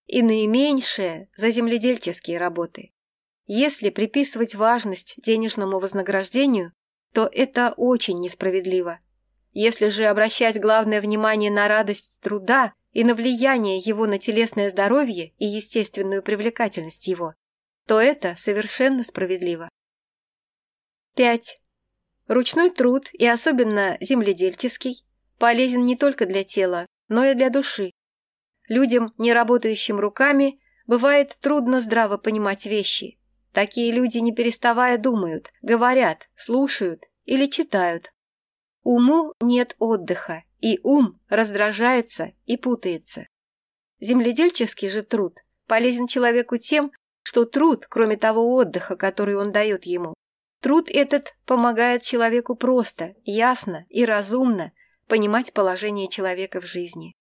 И наименьшее – за земледельческие работы. Если приписывать важность денежному вознаграждению, то это очень несправедливо. Если же обращать главное внимание на радость труда и на влияние его на телесное здоровье и естественную привлекательность его, то это совершенно справедливо. 5. Ручной труд, и особенно земледельческий, полезен не только для тела, но и для души. Людям, не работающим руками, бывает трудно здраво понимать вещи. Такие люди, не переставая, думают, говорят, слушают или читают. Уму нет отдыха, и ум раздражается и путается. Земледельческий же труд полезен человеку тем, что труд, кроме того отдыха, который он дает ему, труд этот помогает человеку просто, ясно и разумно понимать положение человека в жизни.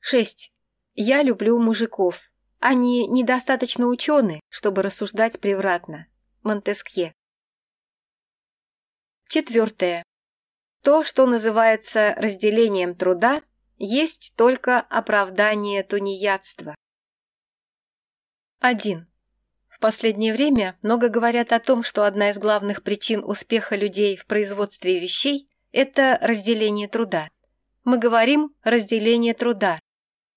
6. Я люблю мужиков. Они недостаточно учены, чтобы рассуждать превратно. Монтескье. Четвертое. То, что называется разделением труда, есть только оправдание тунеядства. 1. В последнее время много говорят о том, что одна из главных причин успеха людей в производстве вещей – это разделение труда. Мы говорим «разделение труда»,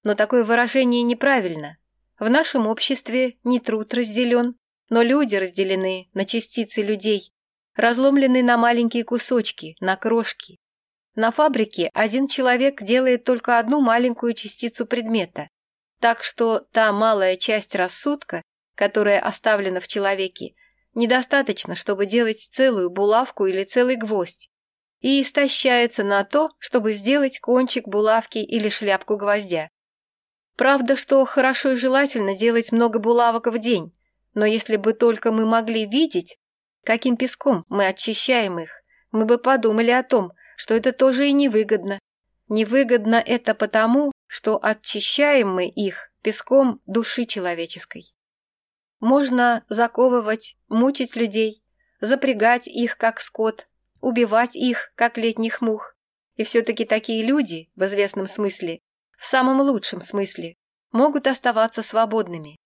но такое выражение неправильно – в нашем обществе не труд разделен, но люди разделены на частицы людей, разломлены на маленькие кусочки, на крошки. На фабрике один человек делает только одну маленькую частицу предмета, так что та малая часть рассудка, которая оставлена в человеке, недостаточно, чтобы делать целую булавку или целый гвоздь, и истощается на то, чтобы сделать кончик булавки или шляпку гвоздя. Правда, что хорошо и желательно делать много булавок в день, но если бы только мы могли видеть, каким песком мы очищаем их, мы бы подумали о том, что это тоже и невыгодно. Невыгодно это потому, что очищаем мы их песком души человеческой. Можно заковывать, мучить людей, запрягать их, как скот, убивать их, как летних мух. И все-таки такие люди, в известном смысле, в самом лучшем смысле, могут оставаться свободными.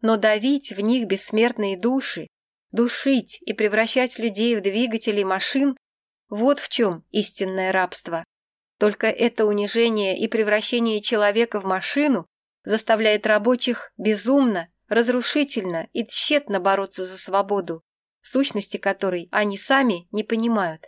Но давить в них бессмертные души, душить и превращать людей в двигателей машин – вот в чем истинное рабство. Только это унижение и превращение человека в машину заставляет рабочих безумно, разрушительно и тщетно бороться за свободу, сущности которой они сами не понимают.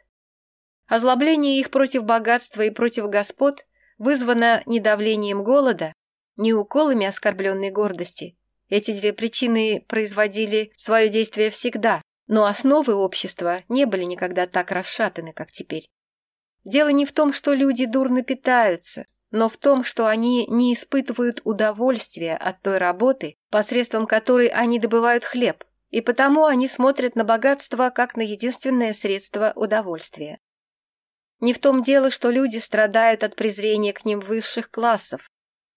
Озлобление их против богатства и против господ вызвано вызвана не давлением голода, не уколами оскорбленной гордости. Эти две причины производили свое действие всегда, но основы общества не были никогда так расшатаны, как теперь. Дело не в том, что люди дурно питаются, но в том, что они не испытывают удовольствия от той работы, посредством которой они добывают хлеб, и потому они смотрят на богатство как на единственное средство удовольствия. Не в том дело, что люди страдают от презрения к ним высших классов,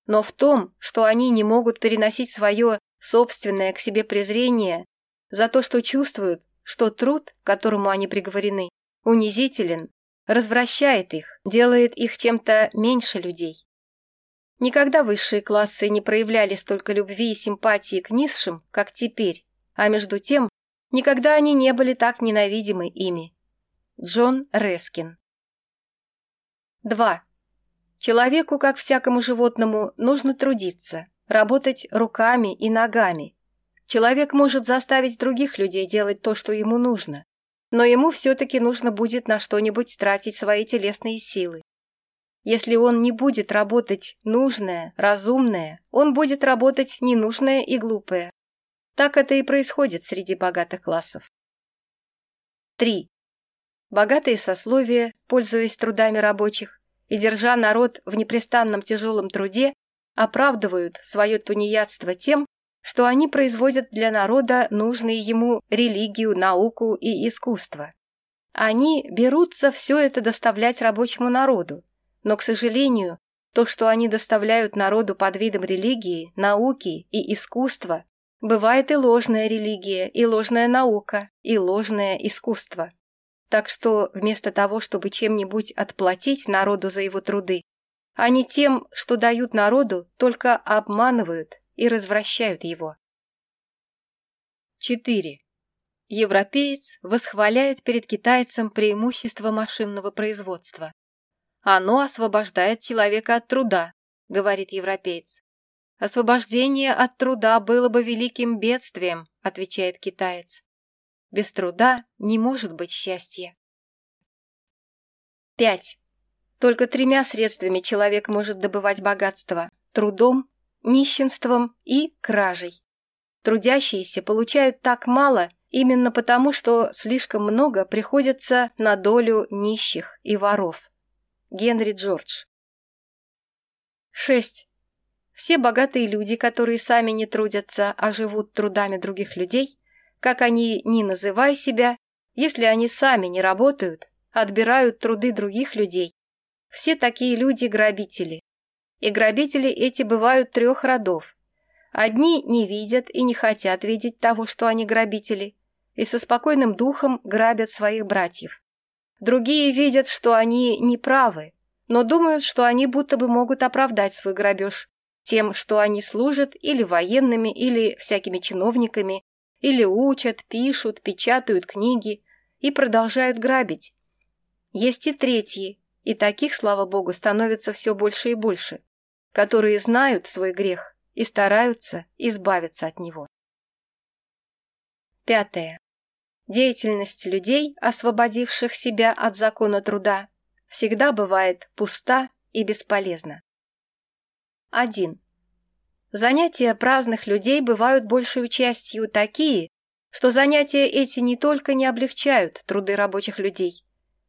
но в том, что они не могут переносить свое собственное к себе презрение за то, что чувствуют, что труд, к которому они приговорены, унизителен развращает их, делает их чем-то меньше людей. Никогда высшие классы не проявляли столько любви и симпатии к низшим, как теперь, а между тем, никогда они не были так ненавидимы ими. Джон Рескин 2. Человеку, как всякому животному, нужно трудиться, работать руками и ногами. Человек может заставить других людей делать то, что ему нужно но ему все-таки нужно будет на что-нибудь тратить свои телесные силы. Если он не будет работать нужное, разумное, он будет работать ненужное и глупое. Так это и происходит среди богатых классов. 3. богатые сословия, пользуясь трудами рабочих, и держа народ в непрестанном тяжелом труде, оправдывают свое тунеядство тем, что они производят для народа нужные ему религию, науку и искусство. Они берутся все это доставлять рабочему народу, но, к сожалению, то, что они доставляют народу под видом религии, науки и искусства, бывает и ложная религия, и ложная наука, и ложное искусство. Так что вместо того, чтобы чем-нибудь отплатить народу за его труды, они тем, что дают народу, только обманывают и развращают его. 4. Европеец восхваляет перед китайцем преимущество машинного производства. Оно освобождает человека от труда, говорит европеец. Освобождение от труда было бы великим бедствием, отвечает китаец. Без труда не может быть счастья. 5. Только тремя средствами человек может добывать богатство – трудом, нищенством и кражей. Трудящиеся получают так мало именно потому, что слишком много приходится на долю нищих и воров. Генри Джордж 6. Все богатые люди, которые сами не трудятся, а живут трудами других людей, как они ни называй себя, если они сами не работают, отбирают труды других людей. Все такие люди грабители. И грабители эти бывают трех родов. Одни не видят и не хотят видеть того, что они грабители, и со спокойным духом грабят своих братьев. Другие видят, что они неправы, но думают, что они будто бы могут оправдать свой грабеж тем, что они служат или военными, или всякими чиновниками, или учат, пишут, печатают книги и продолжают грабить. Есть и третьи, и таких, слава богу, становится все больше и больше, которые знают свой грех и стараются избавиться от него. Пятое. Деятельность людей, освободивших себя от закона труда, всегда бывает пуста и бесполезна. 1. Занятия праздных людей бывают большей частью такие, что занятия эти не только не облегчают труды рабочих людей,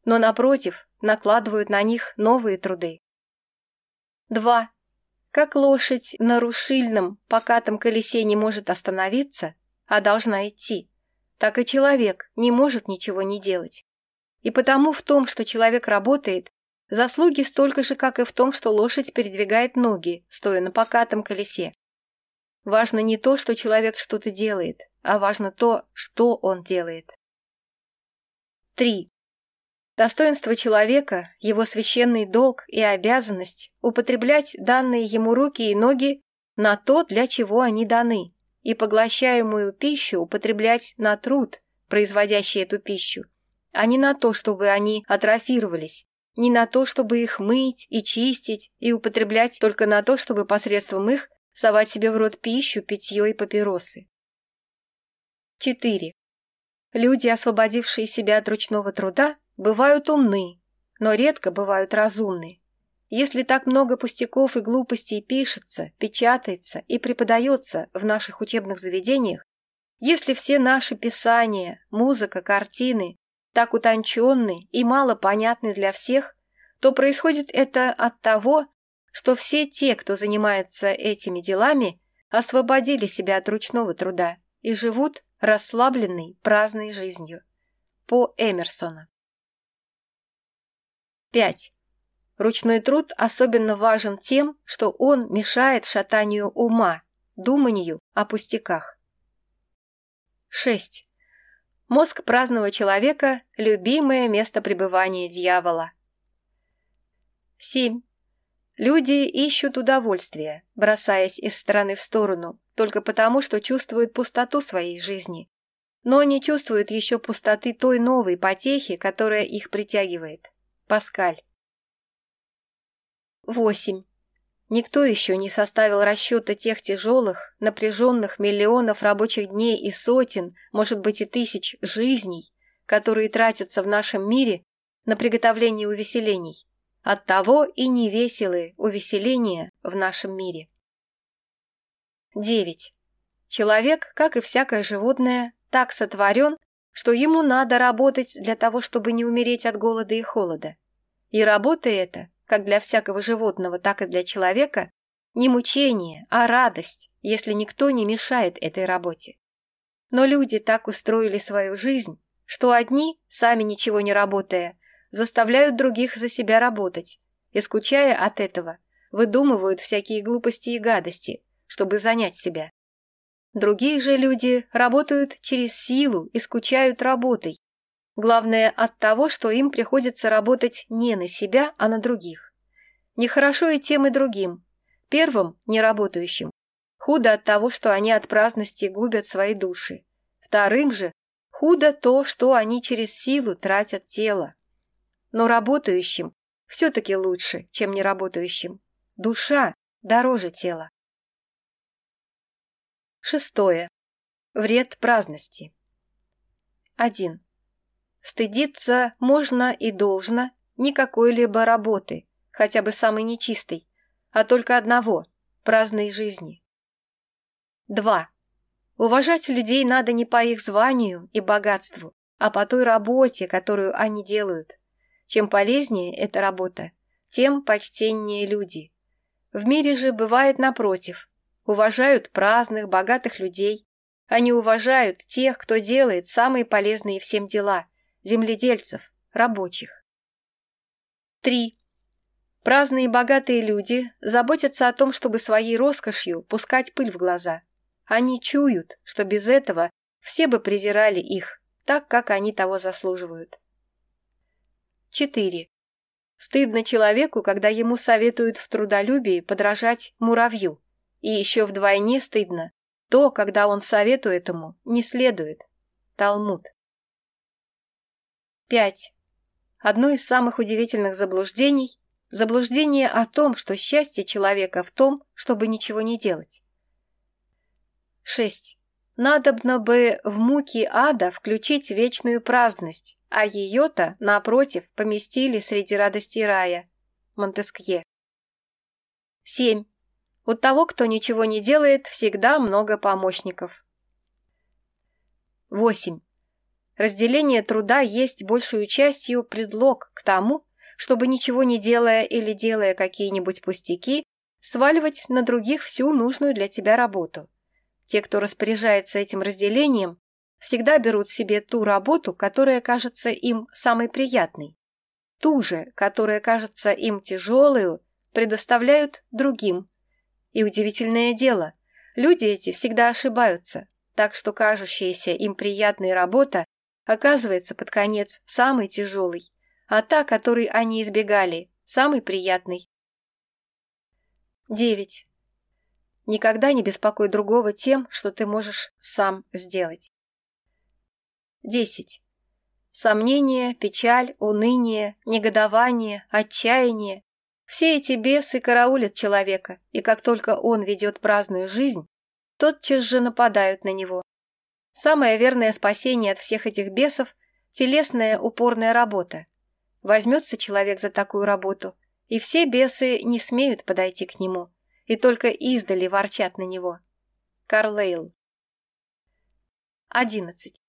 но, напротив, накладывают на них новые труды. 2. Как лошадь на рушильном, покатом колесе не может остановиться, а должна идти, так и человек не может ничего не делать. И потому в том, что человек работает, заслуги столько же, как и в том, что лошадь передвигает ноги, стоя на покатом колесе. Важно не то, что человек что-то делает, а важно то, что он делает. 3. Достоинство человека, его священный долг и обязанность употреблять данные ему руки и ноги на то, для чего они даны, и поглощаемую пищу употреблять на труд, производящий эту пищу, а не на то, чтобы они атрофировались, не на то, чтобы их мыть и чистить, и употреблять только на то, чтобы посредством их совать себе в рот пищу, питье и папиросы. 4. Люди, освободившие себя от ручного труда, бывают умны, но редко бывают разумны. Если так много пустяков и глупостей пишется, печатается и преподается в наших учебных заведениях, если все наши писания, музыка, картины так утонченны и мало понятны для всех, то происходит это от того, что все те, кто занимается этими делами, освободили себя от ручного труда и живут расслабленной, праздной жизнью. По Эмерсона. 5. Ручной труд особенно важен тем, что он мешает шатанию ума, думанию о пустяках. 6. Мозг праздного человека – любимое место пребывания дьявола. 7. Люди ищут удовольствия, бросаясь из стороны в сторону, только потому, что чувствуют пустоту своей жизни, но не чувствуют еще пустоты той новой потехи, которая их притягивает. Паскаль. 8. Никто еще не составил расчета тех тяжелых, напряженных миллионов рабочих дней и сотен, может быть и тысяч жизней, которые тратятся в нашем мире на приготовление увеселений. Оттого и невеселые увеселения в нашем мире. 9. Человек, как и всякое животное, так сотворен, что ему надо работать для того, чтобы не умереть от голода и холода. И работа эта, как для всякого животного, так и для человека, не мучение, а радость, если никто не мешает этой работе. Но люди так устроили свою жизнь, что одни, сами ничего не работая, заставляют других за себя работать, и, скучая от этого, выдумывают всякие глупости и гадости, чтобы занять себя. Другие же люди работают через силу и скучают работой, Главное, от того, что им приходится работать не на себя, а на других. Нехорошо и тем, и другим. Первым, не работающим, худо от того, что они от праздности губят свои души. Вторым же, худо то, что они через силу тратят тело. Но работающим все-таки лучше, чем неработающим. Душа дороже тела. Шестое. Вред праздности. 1. Стыдиться можно и должно не какой-либо работы, хотя бы самой нечистой, а только одного – праздной жизни. 2. Уважать людей надо не по их званию и богатству, а по той работе, которую они делают – чем полезнее эта работа, тем почтеннее люди. В мире же бывает напротив. Уважают праздных, богатых людей. Они уважают тех, кто делает самые полезные всем дела – земледельцев, рабочих. 3. Праздные и богатые люди заботятся о том, чтобы своей роскошью пускать пыль в глаза. Они чуют, что без этого все бы презирали их, так как они того заслуживают. 4. Стыдно человеку, когда ему советуют в трудолюбии подражать муравью. И еще вдвойне стыдно то, когда он советует ему, не следует. Талмуд. 5. Одно из самых удивительных заблуждений – заблуждение о том, что счастье человека в том, чтобы ничего не делать. 6. Надобно бы в муки ада включить вечную праздность, а ее-то, напротив, поместили среди радости рая. Монтескье. 7. У того, кто ничего не делает, всегда много помощников. 8. Разделение труда есть большую частью предлог к тому, чтобы ничего не делая или делая какие-нибудь пустяки, сваливать на других всю нужную для тебя работу. Те, кто распоряжается этим разделением, всегда берут себе ту работу, которая кажется им самой приятной. Ту же, которая кажется им тяжелую, предоставляют другим. И удивительное дело, люди эти всегда ошибаются, так что кажущаяся им приятная работа Оказывается, под конец самый тяжелый, а та, которой они избегали, самый приятный. 9. Никогда не беспокой другого тем, что ты можешь сам сделать. 10. Сомнение, печаль, уныние, негодование, отчаяние – все эти бесы караулят человека, и как только он ведет праздную жизнь, тотчас же нападают на него. Самое верное спасение от всех этих бесов – телесная упорная работа. Возьмется человек за такую работу, и все бесы не смеют подойти к нему, и только издали ворчат на него. Карлейл. 11.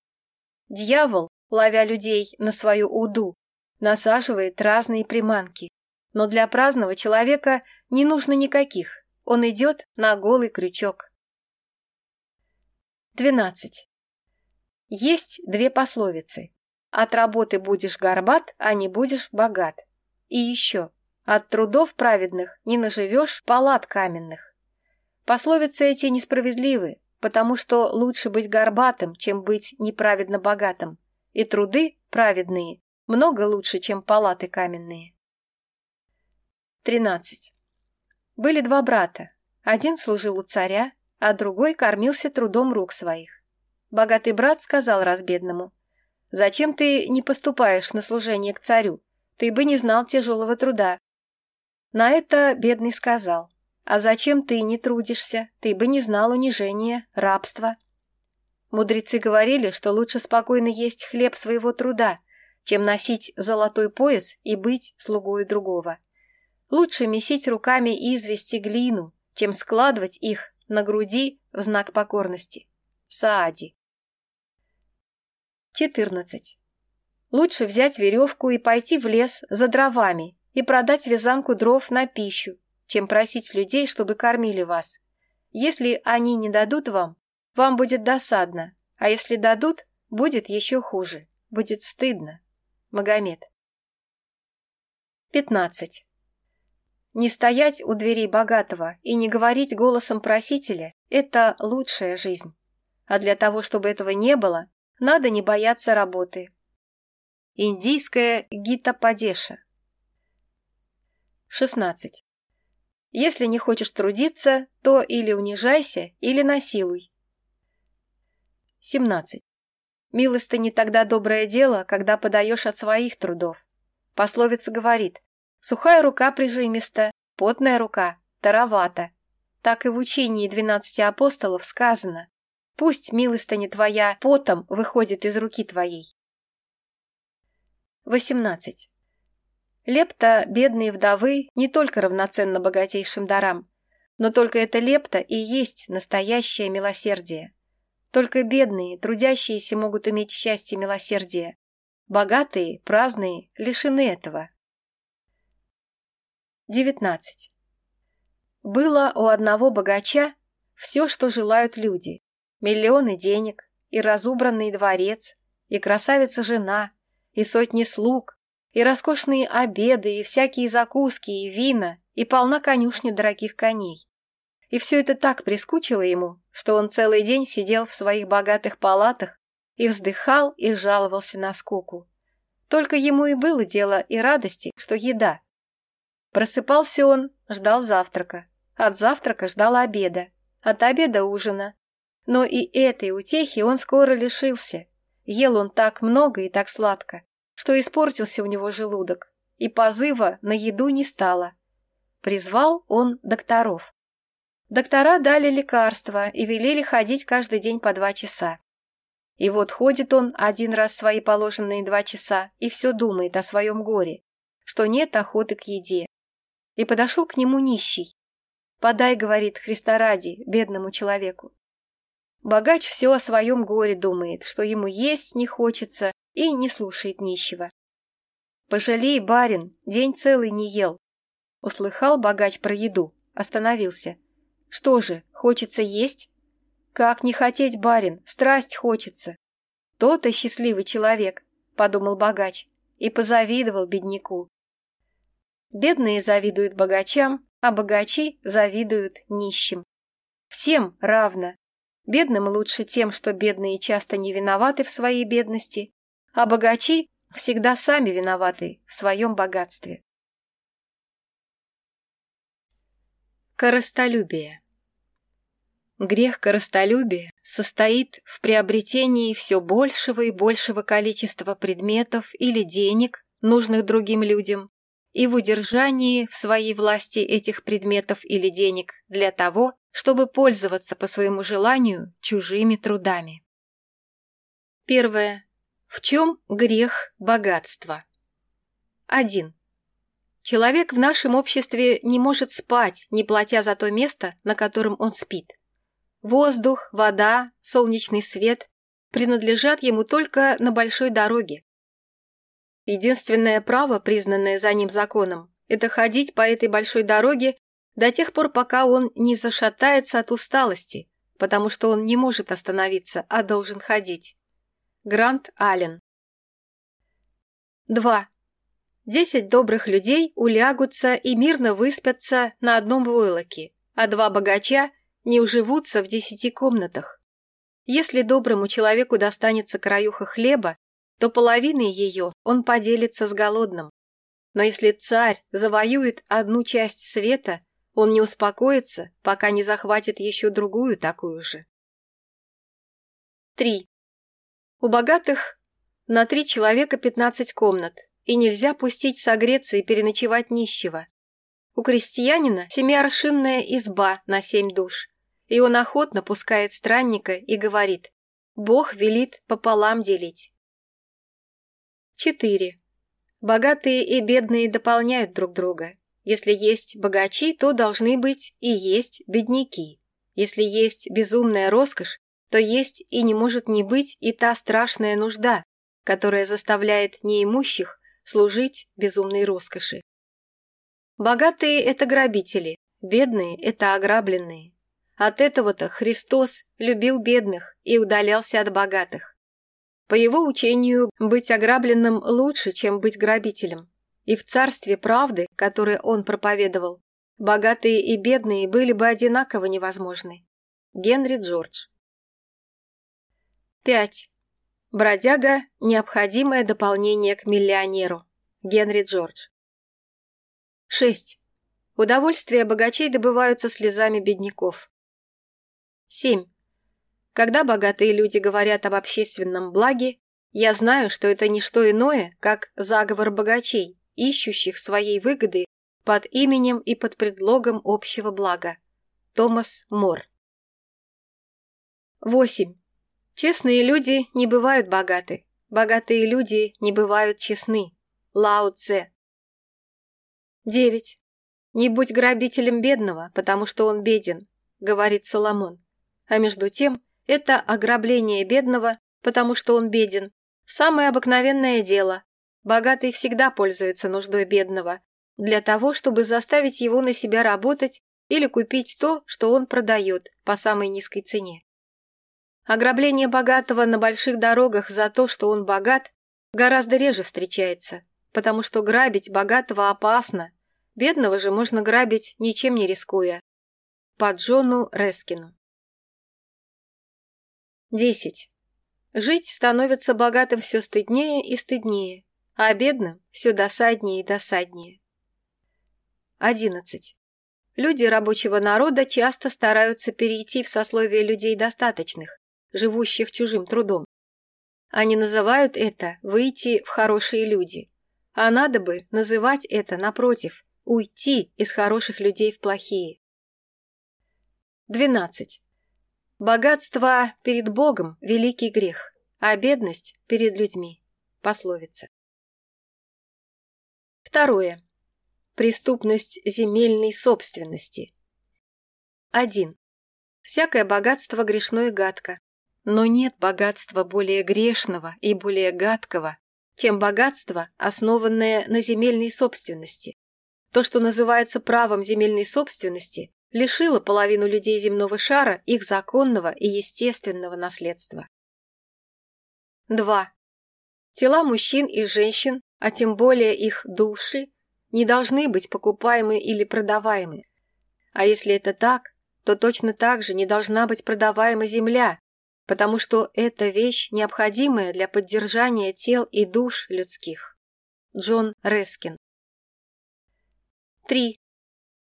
Дьявол, ловя людей на свою уду, насаживает разные приманки, но для праздного человека не нужно никаких, он идет на голый крючок. 12. Есть две пословицы. От работы будешь горбат, а не будешь богат. И еще. От трудов праведных не наживешь палат каменных. Пословицы эти несправедливы, потому что лучше быть горбатым, чем быть неправедно богатым. И труды праведные много лучше, чем палаты каменные. 13. Были два брата. Один служил у царя, а другой кормился трудом рук своих. Богатый брат сказал разбедному, «Зачем ты не поступаешь на служение к царю? Ты бы не знал тяжелого труда». На это бедный сказал, «А зачем ты не трудишься? Ты бы не знал унижения, рабства». Мудрецы говорили, что лучше спокойно есть хлеб своего труда, чем носить золотой пояс и быть слугой другого. Лучше месить руками известь и глину, чем складывать их на груди в знак покорности. Саади. 14. Лучше взять веревку и пойти в лес за дровами и продать вязанку дров на пищу, чем просить людей, чтобы кормили вас. Если они не дадут вам, вам будет досадно, а если дадут, будет еще хуже, будет стыдно. Магомед. 15. Не стоять у дверей богатого и не говорить голосом просителя – это лучшая жизнь. А для того, чтобы этого не было, надо не бояться работы. Индийская Гита Падеша. 16. Если не хочешь трудиться, то или унижайся, или насилуй. 17. Милостыни тогда доброе дело, когда подаешь от своих трудов. Пословица говорит, сухая рука прижимиста, потная рука, таровата. Так и в учении двенадцати апостолов сказано, пусть милостыня твоя потом выходит из руки твоей. 18. Лепта бедные вдовы не только равноценно богатейшим дарам, но только эта лепта и есть настоящее милосердие. Только бедные, трудящиеся могут иметь счастье милосердия. Богатые, праздные, лишены этого. 19. Было у одного богача все, что желают люди. Миллионы денег, и разубранный дворец, и красавица-жена, и сотни слуг, и роскошные обеды, и всякие закуски, и вина, и полна конюшня дорогих коней. И все это так прискучило ему, что он целый день сидел в своих богатых палатах и вздыхал и жаловался на скуку. Только ему и было дело и радости, что еда. Просыпался он, ждал завтрака, от завтрака ждал обеда, от обеда ужина. Но и этой утехи он скоро лишился. Ел он так много и так сладко, что испортился у него желудок, и позыва на еду не стало. Призвал он докторов. Доктора дали лекарства и велели ходить каждый день по два часа. И вот ходит он один раз свои положенные два часа и все думает о своем горе, что нет охоты к еде. И подошел к нему нищий. «Подай, — говорит Христа ради, бедному человеку». Богач все о своем горе думает, что ему есть не хочется, и не слушает нищего. «Пожалей, барин, день целый не ел». Услыхал богач про еду, остановился. «Что же, хочется есть?» «Как не хотеть, барин, страсть хочется». То-то счастливый человек, подумал богач и позавидовал бедняку. Бедные завидуют богачам, а богачи завидуют нищим. Всем равно. Бедным лучше тем, что бедные часто не виноваты в своей бедности, а богачи всегда сами виноваты в своем богатстве. Коростолюбие Грех коростолюбия состоит в приобретении все большего и большего количества предметов или денег, нужных другим людям, и в удержании в своей власти этих предметов или денег для того, чтобы пользоваться по своему желанию чужими трудами. Первое. В чем грех богатства? 1. Человек в нашем обществе не может спать, не платя за то место, на котором он спит. Воздух, вода, солнечный свет принадлежат ему только на большой дороге. Единственное право, признанное за ним законом, это ходить по этой большой дороге до тех пор, пока он не зашатается от усталости, потому что он не может остановиться, а должен ходить. Грант Аллен 2. Десять добрых людей улягутся и мирно выспятся на одном войлоке, а два богача не уживутся в десяти комнатах. Если доброму человеку достанется краюха хлеба, то половиной ее он поделится с голодным. Но если царь завоюет одну часть света, он не успокоится, пока не захватит еще другую такую же. 3. У богатых на три человека 15 комнат, и нельзя пустить согреться и переночевать нищего. У крестьянина семиаршинная изба на семь душ, и он охотно пускает странника и говорит «Бог велит пополам делить». 4. Богатые и бедные дополняют друг друга. Если есть богачи, то должны быть и есть бедняки. Если есть безумная роскошь, то есть и не может не быть и та страшная нужда, которая заставляет неимущих служить безумной роскоши. Богатые – это грабители, бедные – это ограбленные. От этого-то Христос любил бедных и удалялся от богатых. По его учению, быть ограбленным лучше, чем быть грабителем – И в царстве правды, которое он проповедовал, богатые и бедные были бы одинаково невозможны. Генри Джордж 5. Бродяга – необходимое дополнение к миллионеру. Генри Джордж 6. Удовольствия богачей добываются слезами бедняков. 7. Когда богатые люди говорят об общественном благе, я знаю, что это не что иное, как заговор богачей, ищущих своей выгоды под именем и под предлогом общего блага. Томас Мор. 8. Честные люди не бывают богаты. Богатые люди не бывают честны. Лао Цзе. 9. «Не будь грабителем бедного, потому что он беден», — говорит Соломон. А между тем, это ограбление бедного, потому что он беден, самое обыкновенное дело, Богатый всегда пользуется нуждой бедного, для того, чтобы заставить его на себя работать или купить то, что он продает по самой низкой цене. Ограбление богатого на больших дорогах за то, что он богат, гораздо реже встречается, потому что грабить богатого опасно, бедного же можно грабить, ничем не рискуя. По Джону Рескину 10. Жить становится богатым все стыднее и стыднее, а А обедным все досаднее и досаднее. 11. Люди рабочего народа часто стараются перейти в сословие людей достаточных, живущих чужим трудом. Они называют это «выйти в хорошие люди», а надо бы называть это, напротив, «уйти из хороших людей в плохие». 12. Богатство перед Богом – великий грех, а бедность – перед людьми. Пословица. Второе. Преступность земельной собственности. 1. Всякое богатство грешно и гадко. Но нет богатства более грешного и более гадкого, чем богатство, основанное на земельной собственности. То, что называется правом земельной собственности, лишило половину людей земного шара их законного и естественного наследства. 2. Тела мужчин и женщин а тем более их души, не должны быть покупаемы или продаваемы. А если это так, то точно так же не должна быть продаваема земля, потому что это вещь, необходимая для поддержания тел и душ людских. Джон Рескин 3.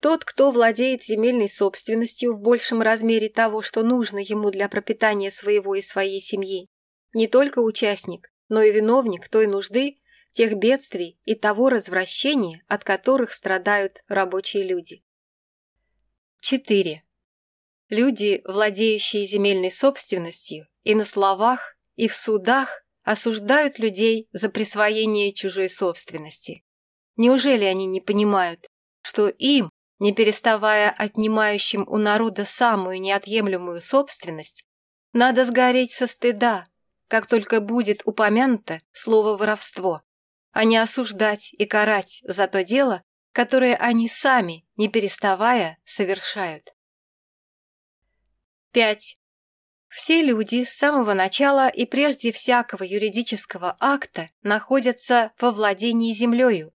Тот, кто владеет земельной собственностью в большем размере того, что нужно ему для пропитания своего и своей семьи, не только участник, но и виновник той нужды, тех бедствий и того развращения, от которых страдают рабочие люди. 4. Люди, владеющие земельной собственностью, и на словах, и в судах осуждают людей за присвоение чужой собственности. Неужели они не понимают, что им, не переставая отнимающим у народа самую неотъемлемую собственность, надо сгореть со стыда, как только будет упомянуто слово «воровство», а не осуждать и карать за то дело, которое они сами, не переставая, совершают. 5. Все люди с самого начала и прежде всякого юридического акта находятся во владении землею,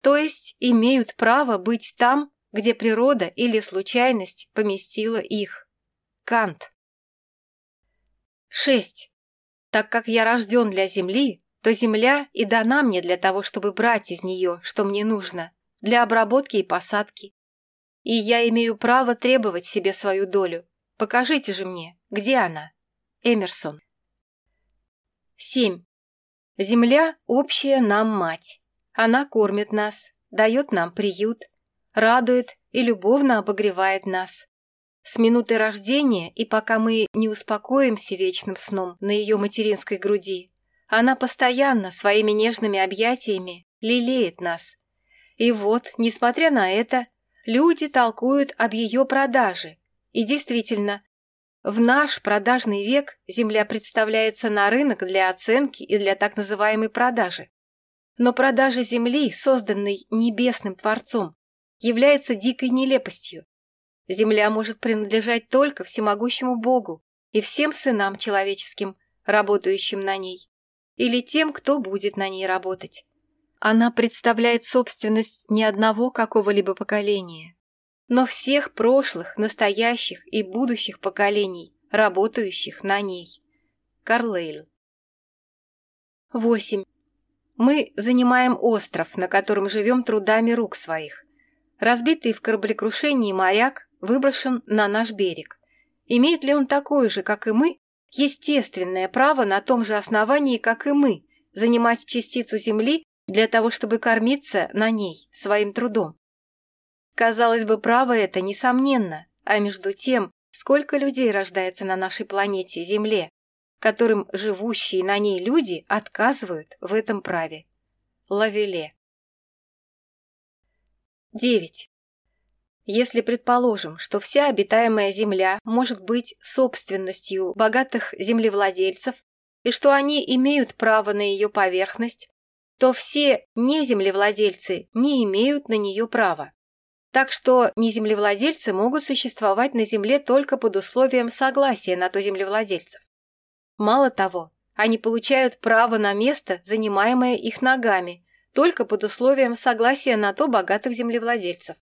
то есть имеют право быть там, где природа или случайность поместила их. Кант. 6. Так как я рожден для земли, то то земля и дана мне для того, чтобы брать из нее, что мне нужно, для обработки и посадки. И я имею право требовать себе свою долю. Покажите же мне, где она? Эмерсон. 7. Земля общая нам мать. Она кормит нас, дает нам приют, радует и любовно обогревает нас. С минуты рождения и пока мы не успокоимся вечным сном на ее материнской груди, она постоянно своими нежными объятиями лелеет нас. И вот, несмотря на это, люди толкуют об ее продаже. И действительно, в наш продажный век земля представляется на рынок для оценки и для так называемой продажи. Но продажа земли, созданной небесным Творцом, является дикой нелепостью. Земля может принадлежать только всемогущему Богу и всем сынам человеческим, работающим на ней или тем, кто будет на ней работать. Она представляет собственность не одного какого-либо поколения, но всех прошлых, настоящих и будущих поколений, работающих на ней. Карлейл. 8. Мы занимаем остров, на котором живем трудами рук своих. Разбитый в кораблекрушении моряк выброшен на наш берег. Имеет ли он такое же, как и мы, естественное право на том же основании, как и мы, занимать частицу земли для того, чтобы кормиться на ней своим трудом? Казалось бы, право это несомненно, а между тем, сколько людей рождается на нашей планете Земле, которым живущие на ней люди отказывают в этом праве. Лавеле. 9. Если предположим, что вся обитаемая земля может быть собственностью богатых землевладельцев и что они имеют право на ее поверхность, то все неземлевладельцы не имеют на нее права. Так что неземлевладельцы могут существовать на земле только под условием согласия на то землевладельцев. Мало того, они получают право на место, занимаемое их ногами, только под условием согласия на то богатых землевладельцев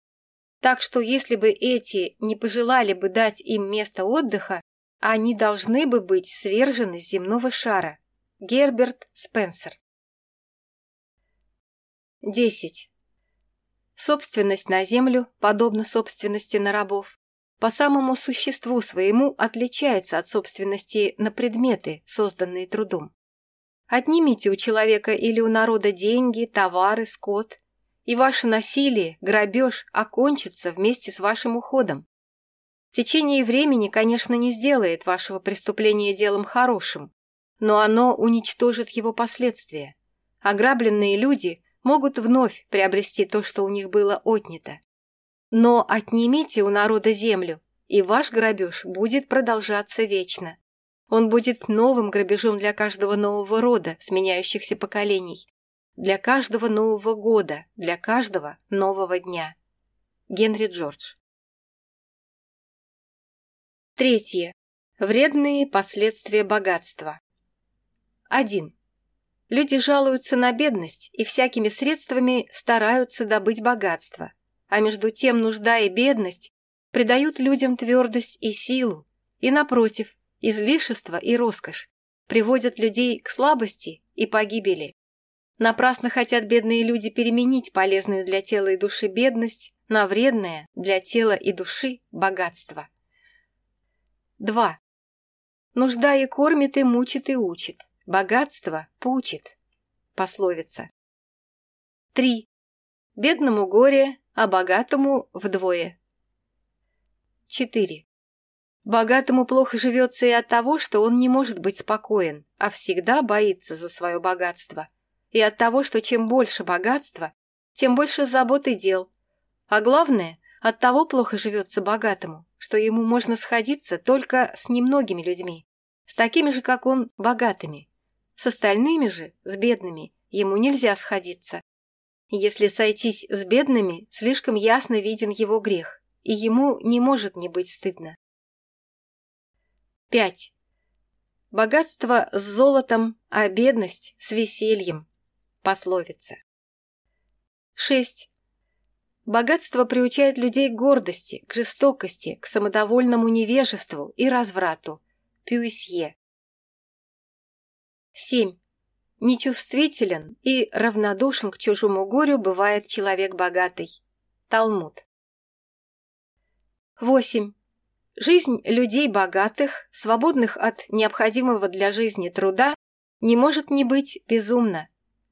так что если бы эти не пожелали бы дать им место отдыха, они должны бы быть свержены с земного шара. Герберт Спенсер 10. Собственность на землю, подобно собственности на рабов, по самому существу своему отличается от собственности на предметы, созданные трудом. Отнимите у человека или у народа деньги, товары, скот, и ваше насилие, грабеж окончится вместе с вашим уходом. В течение времени, конечно, не сделает вашего преступления делом хорошим, но оно уничтожит его последствия. Ограбленные люди могут вновь приобрести то, что у них было отнято. Но отнимите у народа землю, и ваш грабеж будет продолжаться вечно. Он будет новым грабежом для каждого нового рода, сменяющихся поколений, для каждого нового года, для каждого нового дня. Генри Джордж. Третье. Вредные последствия богатства. 1. Люди жалуются на бедность и всякими средствами стараются добыть богатство, а между тем нужда и бедность придают людям твердость и силу, и, напротив, излишество и роскошь приводят людей к слабости и погибели. Напрасно хотят бедные люди переменить полезную для тела и души бедность на вредное для тела и души богатство. 2. Нужда и кормит, и мучит, и учит. Богатство пучит. Пословица. 3. Бедному горе, а богатому вдвое. 4. Богатому плохо живется и от того, что он не может быть спокоен, а всегда боится за свое богатство. и от того, что чем больше богатства, тем больше забот и дел. А главное, от того плохо живется богатому, что ему можно сходиться только с немногими людьми, с такими же, как он, богатыми. С остальными же, с бедными, ему нельзя сходиться. Если сойтись с бедными, слишком ясно виден его грех, и ему не может не быть стыдно. 5. Богатство с золотом, а бедность с весельем, Пословица. 6. Богатство приучает людей к гордости, к жестокости, к самодовольному невежеству и разврату. Пюисье. 7. Нечувствителен и равнодушен к чужому горю бывает человек богатый. Талмуд. 8. Жизнь людей богатых, свободных от необходимого для жизни труда, не может не быть безумна.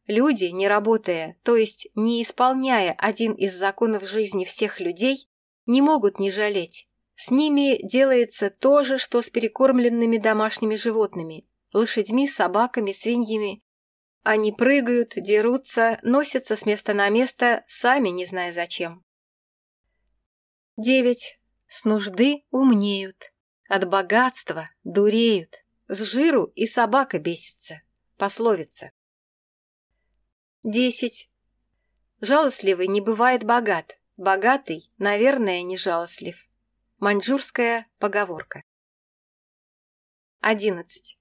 Люди, не работая, то есть не исполняя один из законов жизни всех людей, не могут не жалеть. С ними делается то же, что с перекормленными домашними животными – лошадьми, собаками, свиньями. Они прыгают, дерутся, носятся с места на место, сами не зная зачем. 9. С нужды умнеют. От богатства дуреют. С жиру и собака бесится. Пословица. 10. Жалостливый не бывает богат, богатый, наверное, не жалостлив. Маньчжурская поговорка. 11.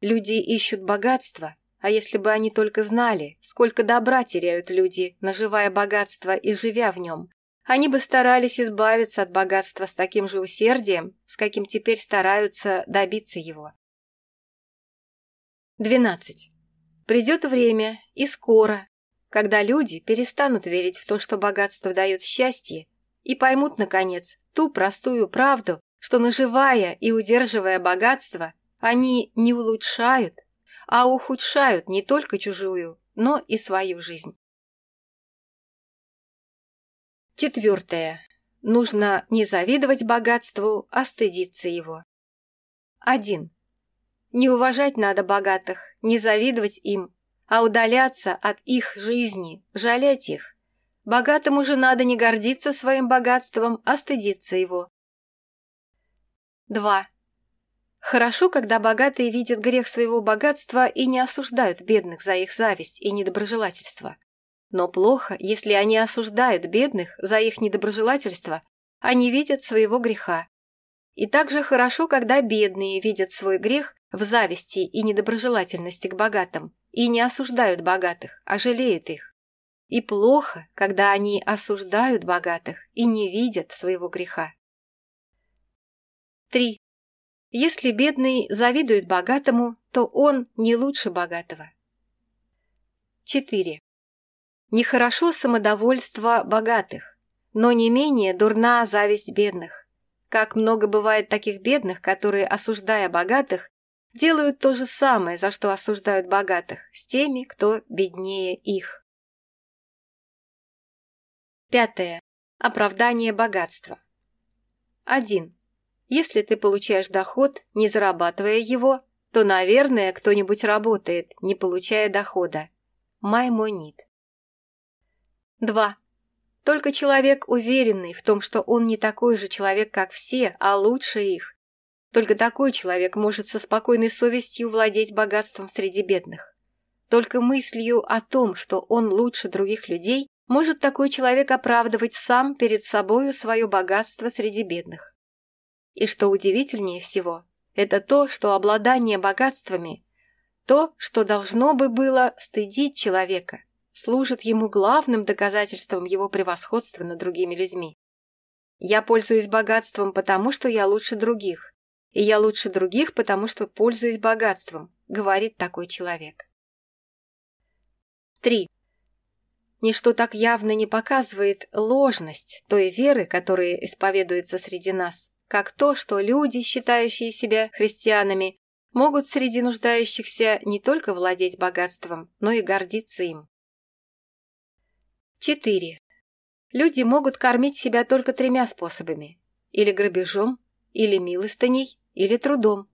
Люди ищут богатство, а если бы они только знали, сколько добра теряют люди, наживая богатство и живя в нем, они бы старались избавиться от богатства с таким же усердием, с каким теперь стараются добиться его. 12. Придет время, и скоро, когда люди перестанут верить в то, что богатство дает счастье, и поймут, наконец, ту простую правду, что, наживая и удерживая богатство, они не улучшают, а ухудшают не только чужую, но и свою жизнь. Четвертое. Нужно не завидовать богатству, а стыдиться его. 1. Один. Не уважать надо богатых, не завидовать им, а удаляться от их жизни, жалеть их. Богатому же надо не гордиться своим богатством, а стыдиться его. Два. Хорошо, когда богатые видят грех своего богатства и не осуждают бедных за их зависть и недоброжелательство. Но плохо, если они осуждают бедных за их недоброжелательство, а не видят своего греха. И также хорошо, когда бедные видят свой грех в зависти и недоброжелательности к богатым и не осуждают богатых, а жалеют их. И плохо, когда они осуждают богатых и не видят своего греха. 3. Если бедный завидует богатому, то он не лучше богатого. 4. Нехорошо самодовольство богатых, но не менее дурна зависть бедных как много бывает таких бедных, которые, осуждая богатых, делают то же самое, за что осуждают богатых, с теми, кто беднее их. Пятое. Оправдание богатства. 1. Если ты получаешь доход, не зарабатывая его, то, наверное, кто-нибудь работает, не получая дохода. Маймонит. 2. Только человек уверенный в том, что он не такой же человек, как все, а лучше их. Только такой человек может со спокойной совестью владеть богатством среди бедных. Только мыслью о том, что он лучше других людей, может такой человек оправдывать сам перед собою свое богатство среди бедных. И что удивительнее всего, это то, что обладание богатствами – то, что должно бы было стыдить человека – Служит ему главным доказательством его превосходства над другими людьми. Я пользуюсь богатством потому, что я лучше других. И я лучше других, потому что пользуюсь богатством, говорит такой человек. 3. Ничто так явно не показывает ложность той веры, которая исповедуется среди нас, как то, что люди, считающие себя христианами, могут среди нуждающихся не только владеть богатством, но и гордиться им. 4. Люди могут кормить себя только тремя способами. Или грабежом, или милостыней, или трудом.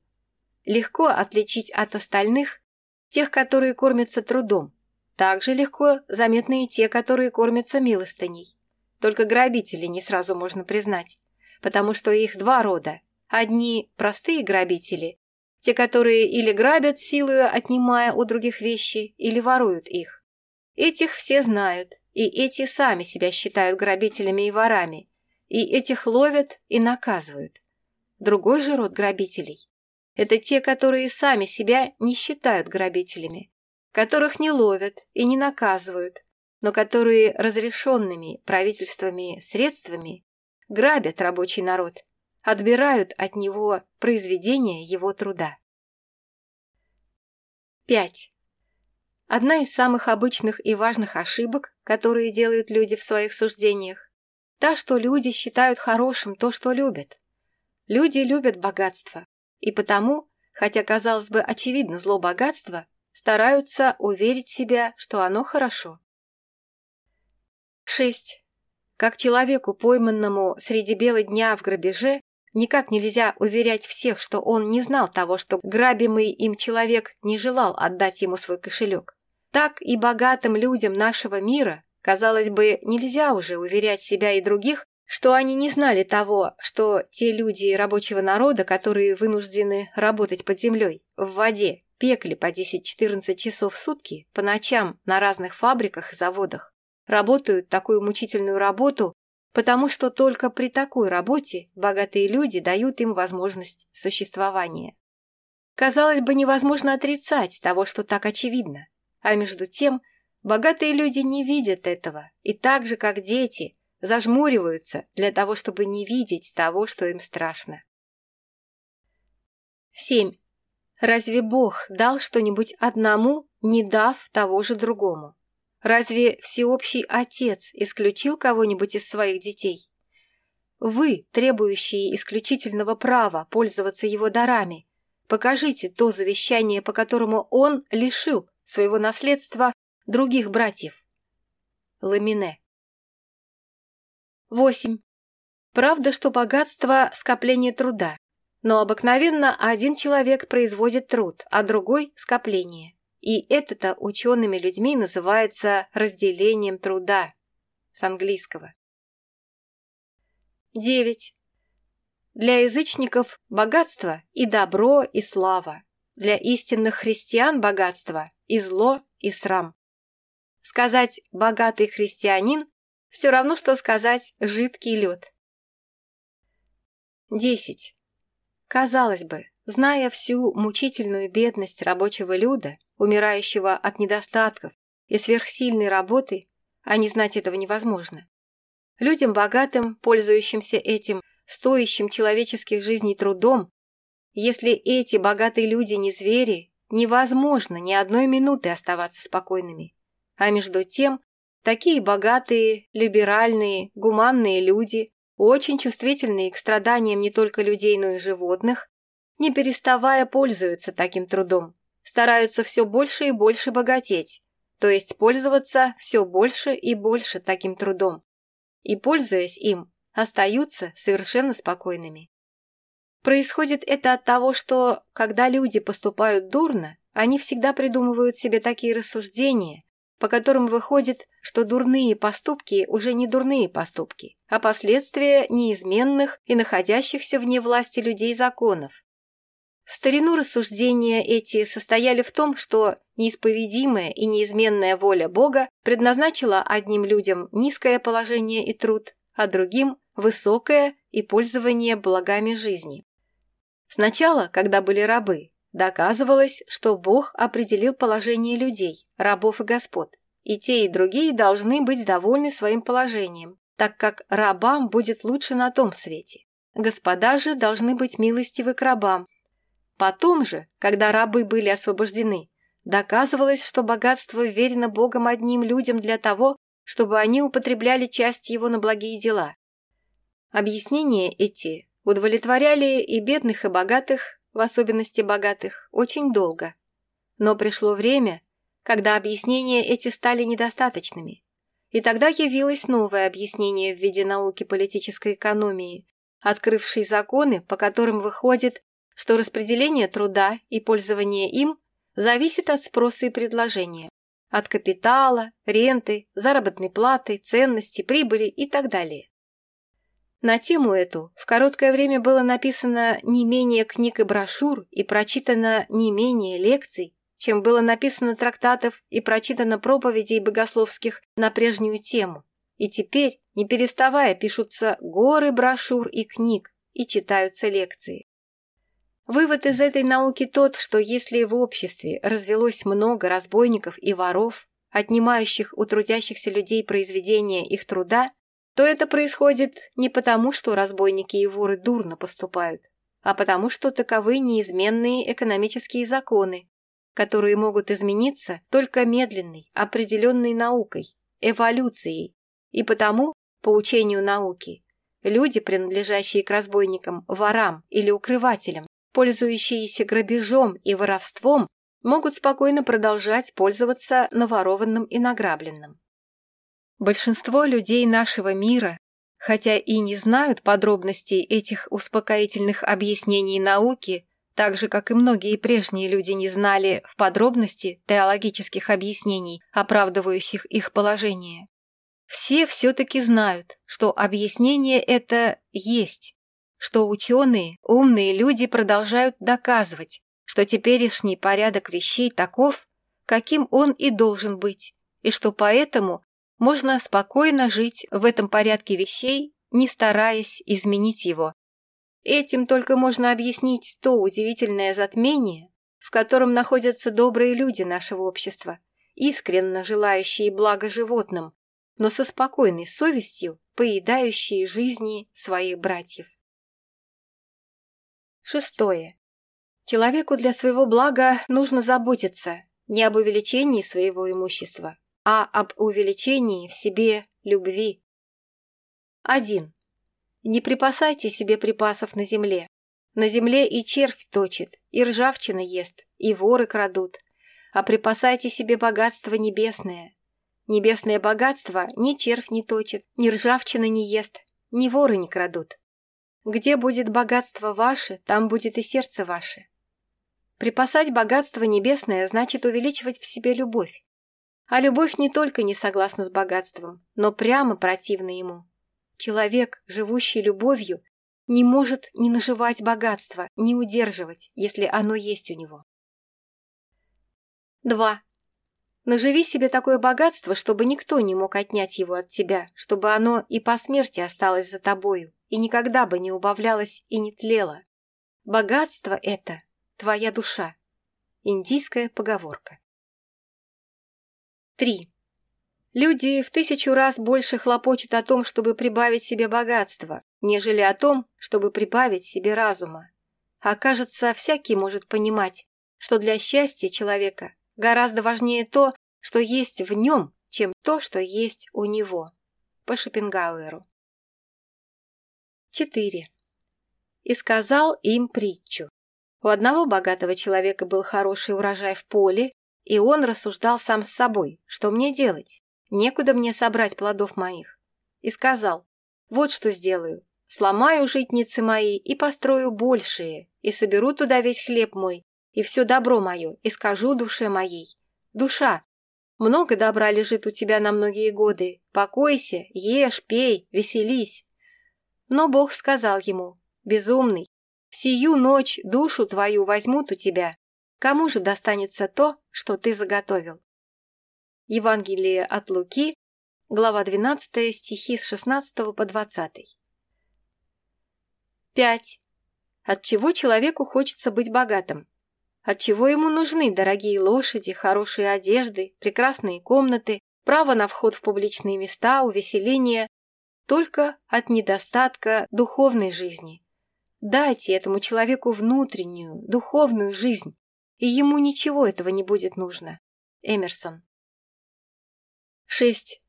Легко отличить от остальных тех, которые кормятся трудом. Также легко заметны и те, которые кормятся милостыней. Только грабителей не сразу можно признать, потому что их два рода. Одни – простые грабители, те, которые или грабят силою, отнимая у других вещи, или воруют их. Этих все знают, и эти сами себя считают грабителями и ворами, и этих ловят и наказывают. Другой же род грабителей – это те, которые сами себя не считают грабителями, которых не ловят и не наказывают, но которые разрешенными правительствами средствами грабят рабочий народ, отбирают от него произведение его труда. 5. Одна из самых обычных и важных ошибок, которые делают люди в своих суждениях, та, что люди считают хорошим то, что любят. Люди любят богатство, и потому, хотя, казалось бы, очевидно зло богатства, стараются уверить себя, что оно хорошо. 6. Как человеку, пойманному среди бела дня в грабеже, никак нельзя уверять всех, что он не знал того, что грабимый им человек не желал отдать ему свой кошелек. Так и богатым людям нашего мира, казалось бы, нельзя уже уверять себя и других, что они не знали того, что те люди рабочего народа, которые вынуждены работать под землей, в воде, пекли по 10-14 часов в сутки, по ночам на разных фабриках и заводах, работают такую мучительную работу, потому что только при такой работе богатые люди дают им возможность существования. Казалось бы, невозможно отрицать того, что так очевидно. а между тем богатые люди не видят этого, и так же, как дети, зажмуриваются для того, чтобы не видеть того, что им страшно. 7. Разве Бог дал что-нибудь одному, не дав того же другому? Разве всеобщий Отец исключил кого-нибудь из своих детей? Вы, требующие исключительного права пользоваться его дарами, покажите то завещание, по которому он лишил своего наследства других братьев. Ламине 8. Правда, что богатство – скопление труда, но обыкновенно один человек производит труд, а другой – скопление. И это-то учеными людьми называется разделением труда с английского. 9. Для язычников богатство и добро, и слава. Для истинных христиан богатство и и зло и срам. Сказать «богатый христианин» все равно, что сказать «жидкий лед». 10. Казалось бы, зная всю мучительную бедность рабочего люда, умирающего от недостатков и сверхсильной работы, а не знать этого невозможно. Людям богатым, пользующимся этим, стоящим человеческих жизней трудом, если эти богатые люди не звери невозможно ни одной минуты оставаться спокойными. А между тем Такие богатые, либеральные, гуманные люди, очень чувствительные к страданиям не только людей, но и животных, не переставая пользуются таким трудом, стараются все больше и больше богатеть, то есть пользоваться все больше и больше таким трудом. И, пользуясь им, остаются совершенно спокойными. Происходит это от того, что, когда люди поступают дурно, они всегда придумывают себе такие рассуждения, по которым выходит, что дурные поступки уже не дурные поступки, а последствия неизменных и находящихся вне власти людей законов. В старину рассуждения эти состояли в том, что неисповедимая и неизменная воля Бога предназначила одним людям низкое положение и труд, а другим – высокое и пользование благами жизни. Сначала, когда были рабы, доказывалось, что Бог определил положение людей, рабов и господ, и те, и другие должны быть довольны своим положением, так как рабам будет лучше на том свете. Господа же должны быть милостивы к рабам. Потом же, когда рабы были освобождены, доказывалось, что богатство верено Богом одним людям для того, чтобы они употребляли часть его на благие дела. Объяснения эти удовлетворяли и бедных, и богатых, в особенности богатых, очень долго. Но пришло время, когда объяснения эти стали недостаточными. И тогда явилось новое объяснение в виде науки политической экономии, открывшей законы, по которым выходит, что распределение труда и пользование им зависит от спроса и предложения, от капитала, ренты, заработной платы, ценности, прибыли и так далее. На тему эту в короткое время было написано не менее книг и брошюр и прочитано не менее лекций, чем было написано трактатов и прочитано проповедей богословских на прежнюю тему. И теперь, не переставая, пишутся горы брошюр и книг и читаются лекции. Вывод из этой науки тот, что если в обществе развелось много разбойников и воров, отнимающих у трудящихся людей произведения их труда, то это происходит не потому, что разбойники и воры дурно поступают, а потому что таковы неизменные экономические законы, которые могут измениться только медленной, определенной наукой, эволюцией, и потому, по учению науки, люди, принадлежащие к разбойникам, ворам или укрывателям, пользующиеся грабежом и воровством, могут спокойно продолжать пользоваться наворованным и награбленным. Большинство людей нашего мира, хотя и не знают подробностей этих успокоительных объяснений науки, так же, как и многие прежние люди не знали в подробности теологических объяснений, оправдывающих их положение. Все все-таки знают, что объяснение это есть, что ученые, умные люди продолжают доказывать, что теперешний порядок вещей таков, каким он и должен быть, и что поэтому можно спокойно жить в этом порядке вещей, не стараясь изменить его. Этим только можно объяснить то удивительное затмение, в котором находятся добрые люди нашего общества, искренне желающие блага животным, но со спокойной совестью поедающие жизни своих братьев. Шестое. Человеку для своего блага нужно заботиться не об увеличении своего имущества, а об увеличении в себе любви. 1. Не припасайте себе припасов на земле. На земле и червь точит, и ржавчина ест, и воры крадут. А припасайте себе богатство небесное. Небесное богатство ни червь не точит, ни ржавчина не ест, ни воры не крадут. Где будет богатство ваше, там будет и сердце ваше. Припасать богатство небесное значит увеличивать в себе любовь. А любовь не только не согласна с богатством, но прямо противна ему. Человек, живущий любовью, не может не наживать богатство, не удерживать, если оно есть у него. 2. Наживи себе такое богатство, чтобы никто не мог отнять его от тебя, чтобы оно и по смерти осталось за тобою, и никогда бы не убавлялось и не тлело. Богатство это – твоя душа. Индийская поговорка. 3. Люди в тысячу раз больше хлопочут о том, чтобы прибавить себе богатство, нежели о том, чтобы прибавить себе разума. А кажется, всякий может понимать, что для счастья человека гораздо важнее то, что есть в нем, чем то, что есть у него. По Шопенгауэру. 4. И сказал им притчу. У одного богатого человека был хороший урожай в поле, и он рассуждал сам с собой, что мне делать. Некуда мне собрать плодов моих. И сказал, вот что сделаю. Сломаю житницы мои и построю большие, и соберу туда весь хлеб мой, и все добро мое, и скажу душе моей. Душа, много добра лежит у тебя на многие годы. Покойся, ешь, пей, веселись. Но Бог сказал ему, безумный, в сию ночь душу твою возьмут у тебя, Кому же достанется то, что ты заготовил? Евангелие от Луки, глава 12, стихи с 16 по 20. 5. От чего человеку хочется быть богатым? Отчего ему нужны дорогие лошади, хорошие одежды, прекрасные комнаты, право на вход в публичные места, увеселение? Только от недостатка духовной жизни. Дайте этому человеку внутреннюю, духовную жизнь, и ему ничего этого не будет нужно. Эмерсон. 6.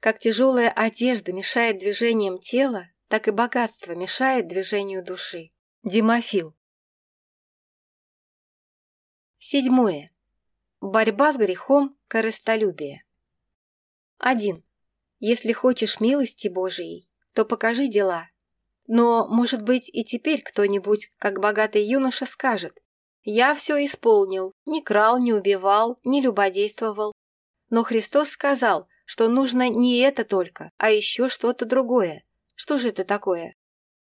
Как тяжелая одежда мешает движениям тела, так и богатство мешает движению души. Димофил. Седьмое. Борьба с грехом корыстолюбия. 1. Если хочешь милости Божией, то покажи дела. Но, может быть, и теперь кто-нибудь, как богатый юноша, скажет, «Я все исполнил, не крал, не убивал, не любодействовал». Но Христос сказал, что нужно не это только, а еще что-то другое. Что же это такое?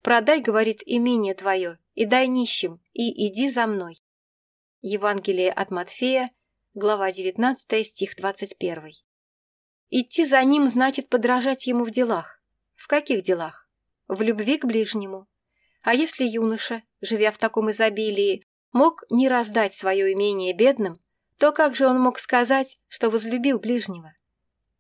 «Продай, — говорит, — имение твое, и дай нищим, и иди за мной». Евангелие от Матфея, глава 19, стих 21. Идти за ним значит подражать ему в делах. В каких делах? В любви к ближнему. А если юноша, живя в таком изобилии, Мог не раздать свое имение бедным, то как же он мог сказать, что возлюбил ближнего?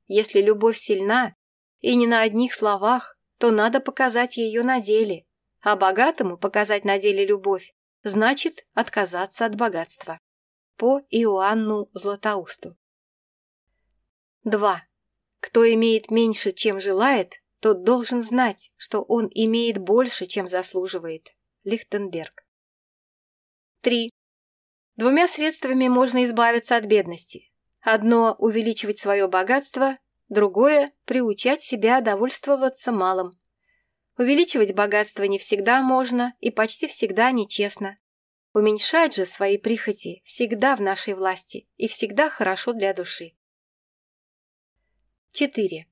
Если любовь сильна, и не на одних словах, то надо показать ее на деле, а богатому показать на деле любовь значит отказаться от богатства. По Иоанну Златоусту. 2. Кто имеет меньше, чем желает, тот должен знать, что он имеет больше, чем заслуживает. Лихтенберг. 3. Двумя средствами можно избавиться от бедности. Одно – увеличивать свое богатство, другое – приучать себя довольствоваться малым. Увеличивать богатство не всегда можно и почти всегда нечестно. Уменьшать же свои прихоти всегда в нашей власти и всегда хорошо для души. 4.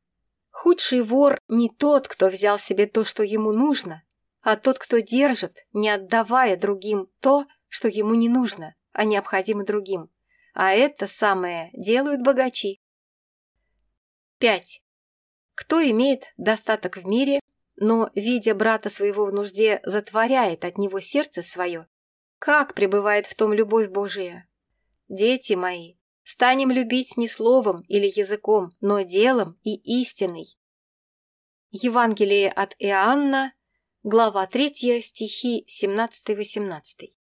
Худший вор не тот, кто взял себе то, что ему нужно, а тот, кто держит, не отдавая другим то, что ему не нужно, а необходимо другим. А это самое делают богачи. 5. Кто имеет достаток в мире, но, видя брата своего в нужде, затворяет от него сердце свое, как пребывает в том любовь Божия? Дети мои, станем любить не словом или языком, но делом и истиной. Евангелие от Иоанна, глава 3, стихи 17-18.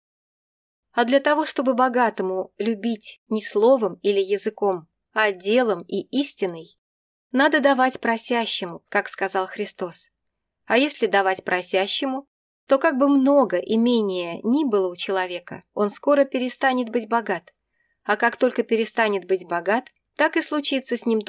А для того, чтобы богатому любить не словом или языком, а делом и истиной, надо давать просящему, как сказал Христос. А если давать просящему, то как бы много имения ни было у человека, он скоро перестанет быть богат. А как только перестанет быть богат, так и случится с ним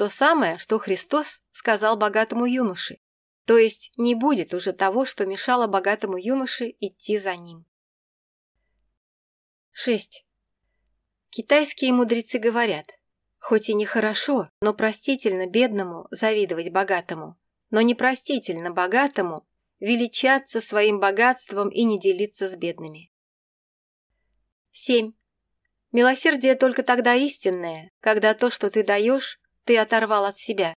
то самое, что Христос сказал богатому юноше. То есть не будет уже того, что мешало богатому юноше идти за ним. 6. Китайские мудрецы говорят, хоть и нехорошо, но простительно бедному завидовать богатому, но непростительно богатому величаться своим богатством и не делиться с бедными. 7. Милосердие только тогда истинное, когда то, что ты даешь, ты оторвал от себя.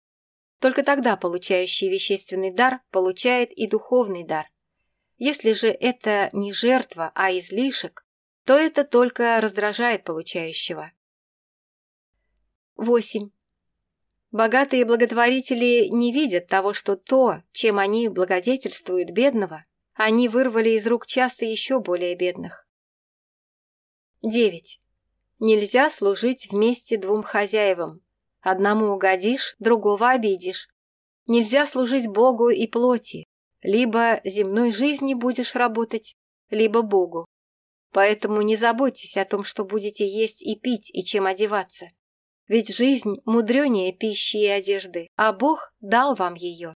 Только тогда получающий вещественный дар получает и духовный дар. Если же это не жертва, а излишек, то это только раздражает получающего. 8. Богатые благотворители не видят того, что то, чем они благодетельствуют бедного, они вырвали из рук часто еще более бедных. 9. Нельзя служить вместе двум хозяевам. Одному угодишь, другого обидишь. Нельзя служить Богу и плоти. Либо земной жизни будешь работать, либо Богу. поэтому не заботьтесь о том, что будете есть и пить, и чем одеваться. Ведь жизнь мудренее пищи и одежды, а Бог дал вам ее.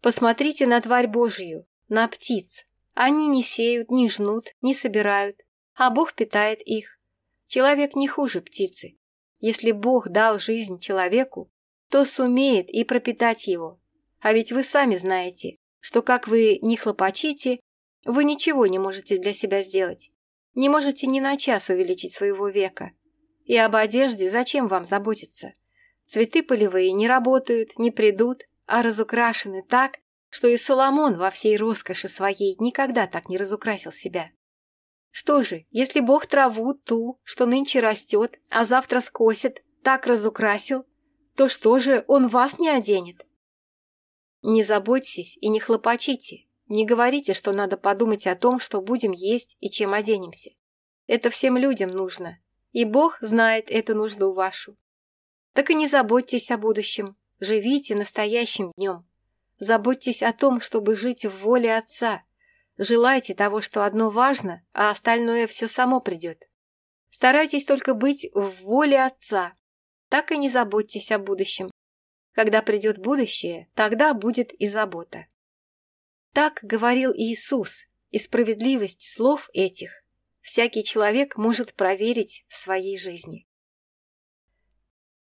Посмотрите на тварь Божью, на птиц. Они не сеют, не жнут, не собирают, а Бог питает их. Человек не хуже птицы. Если Бог дал жизнь человеку, то сумеет и пропитать его. А ведь вы сами знаете, что как вы не хлопочите, вы ничего не можете для себя сделать. Не можете ни на час увеличить своего века. И об одежде зачем вам заботиться? Цветы полевые не работают, не придут, а разукрашены так, что и Соломон во всей роскоши своей никогда так не разукрасил себя. Что же, если Бог траву ту, что нынче растет, а завтра скосит, так разукрасил, то что же он вас не оденет? Не заботьтесь и не хлопочите, не говорите, что надо подумать о том, что будем есть и чем оденемся. Это всем людям нужно, и Бог знает эту нужду вашу. Так и не заботьтесь о будущем, живите настоящим днем. Заботьтесь о том, чтобы жить в воле Отца, Желайте того, что одно важно, а остальное все само придет. Старайтесь только быть в воле Отца. Так и не заботьтесь о будущем. Когда придет будущее, тогда будет и забота. Так говорил Иисус, и справедливость слов этих всякий человек может проверить в своей жизни.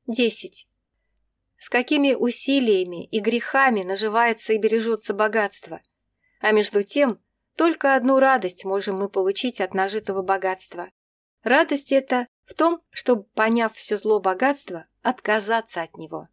10. С какими усилиями и грехами наживается и бережется богатство? А между тем, только одну радость можем мы получить от нажитого богатства. Радость это в том, чтобы, поняв все зло богатства, отказаться от него.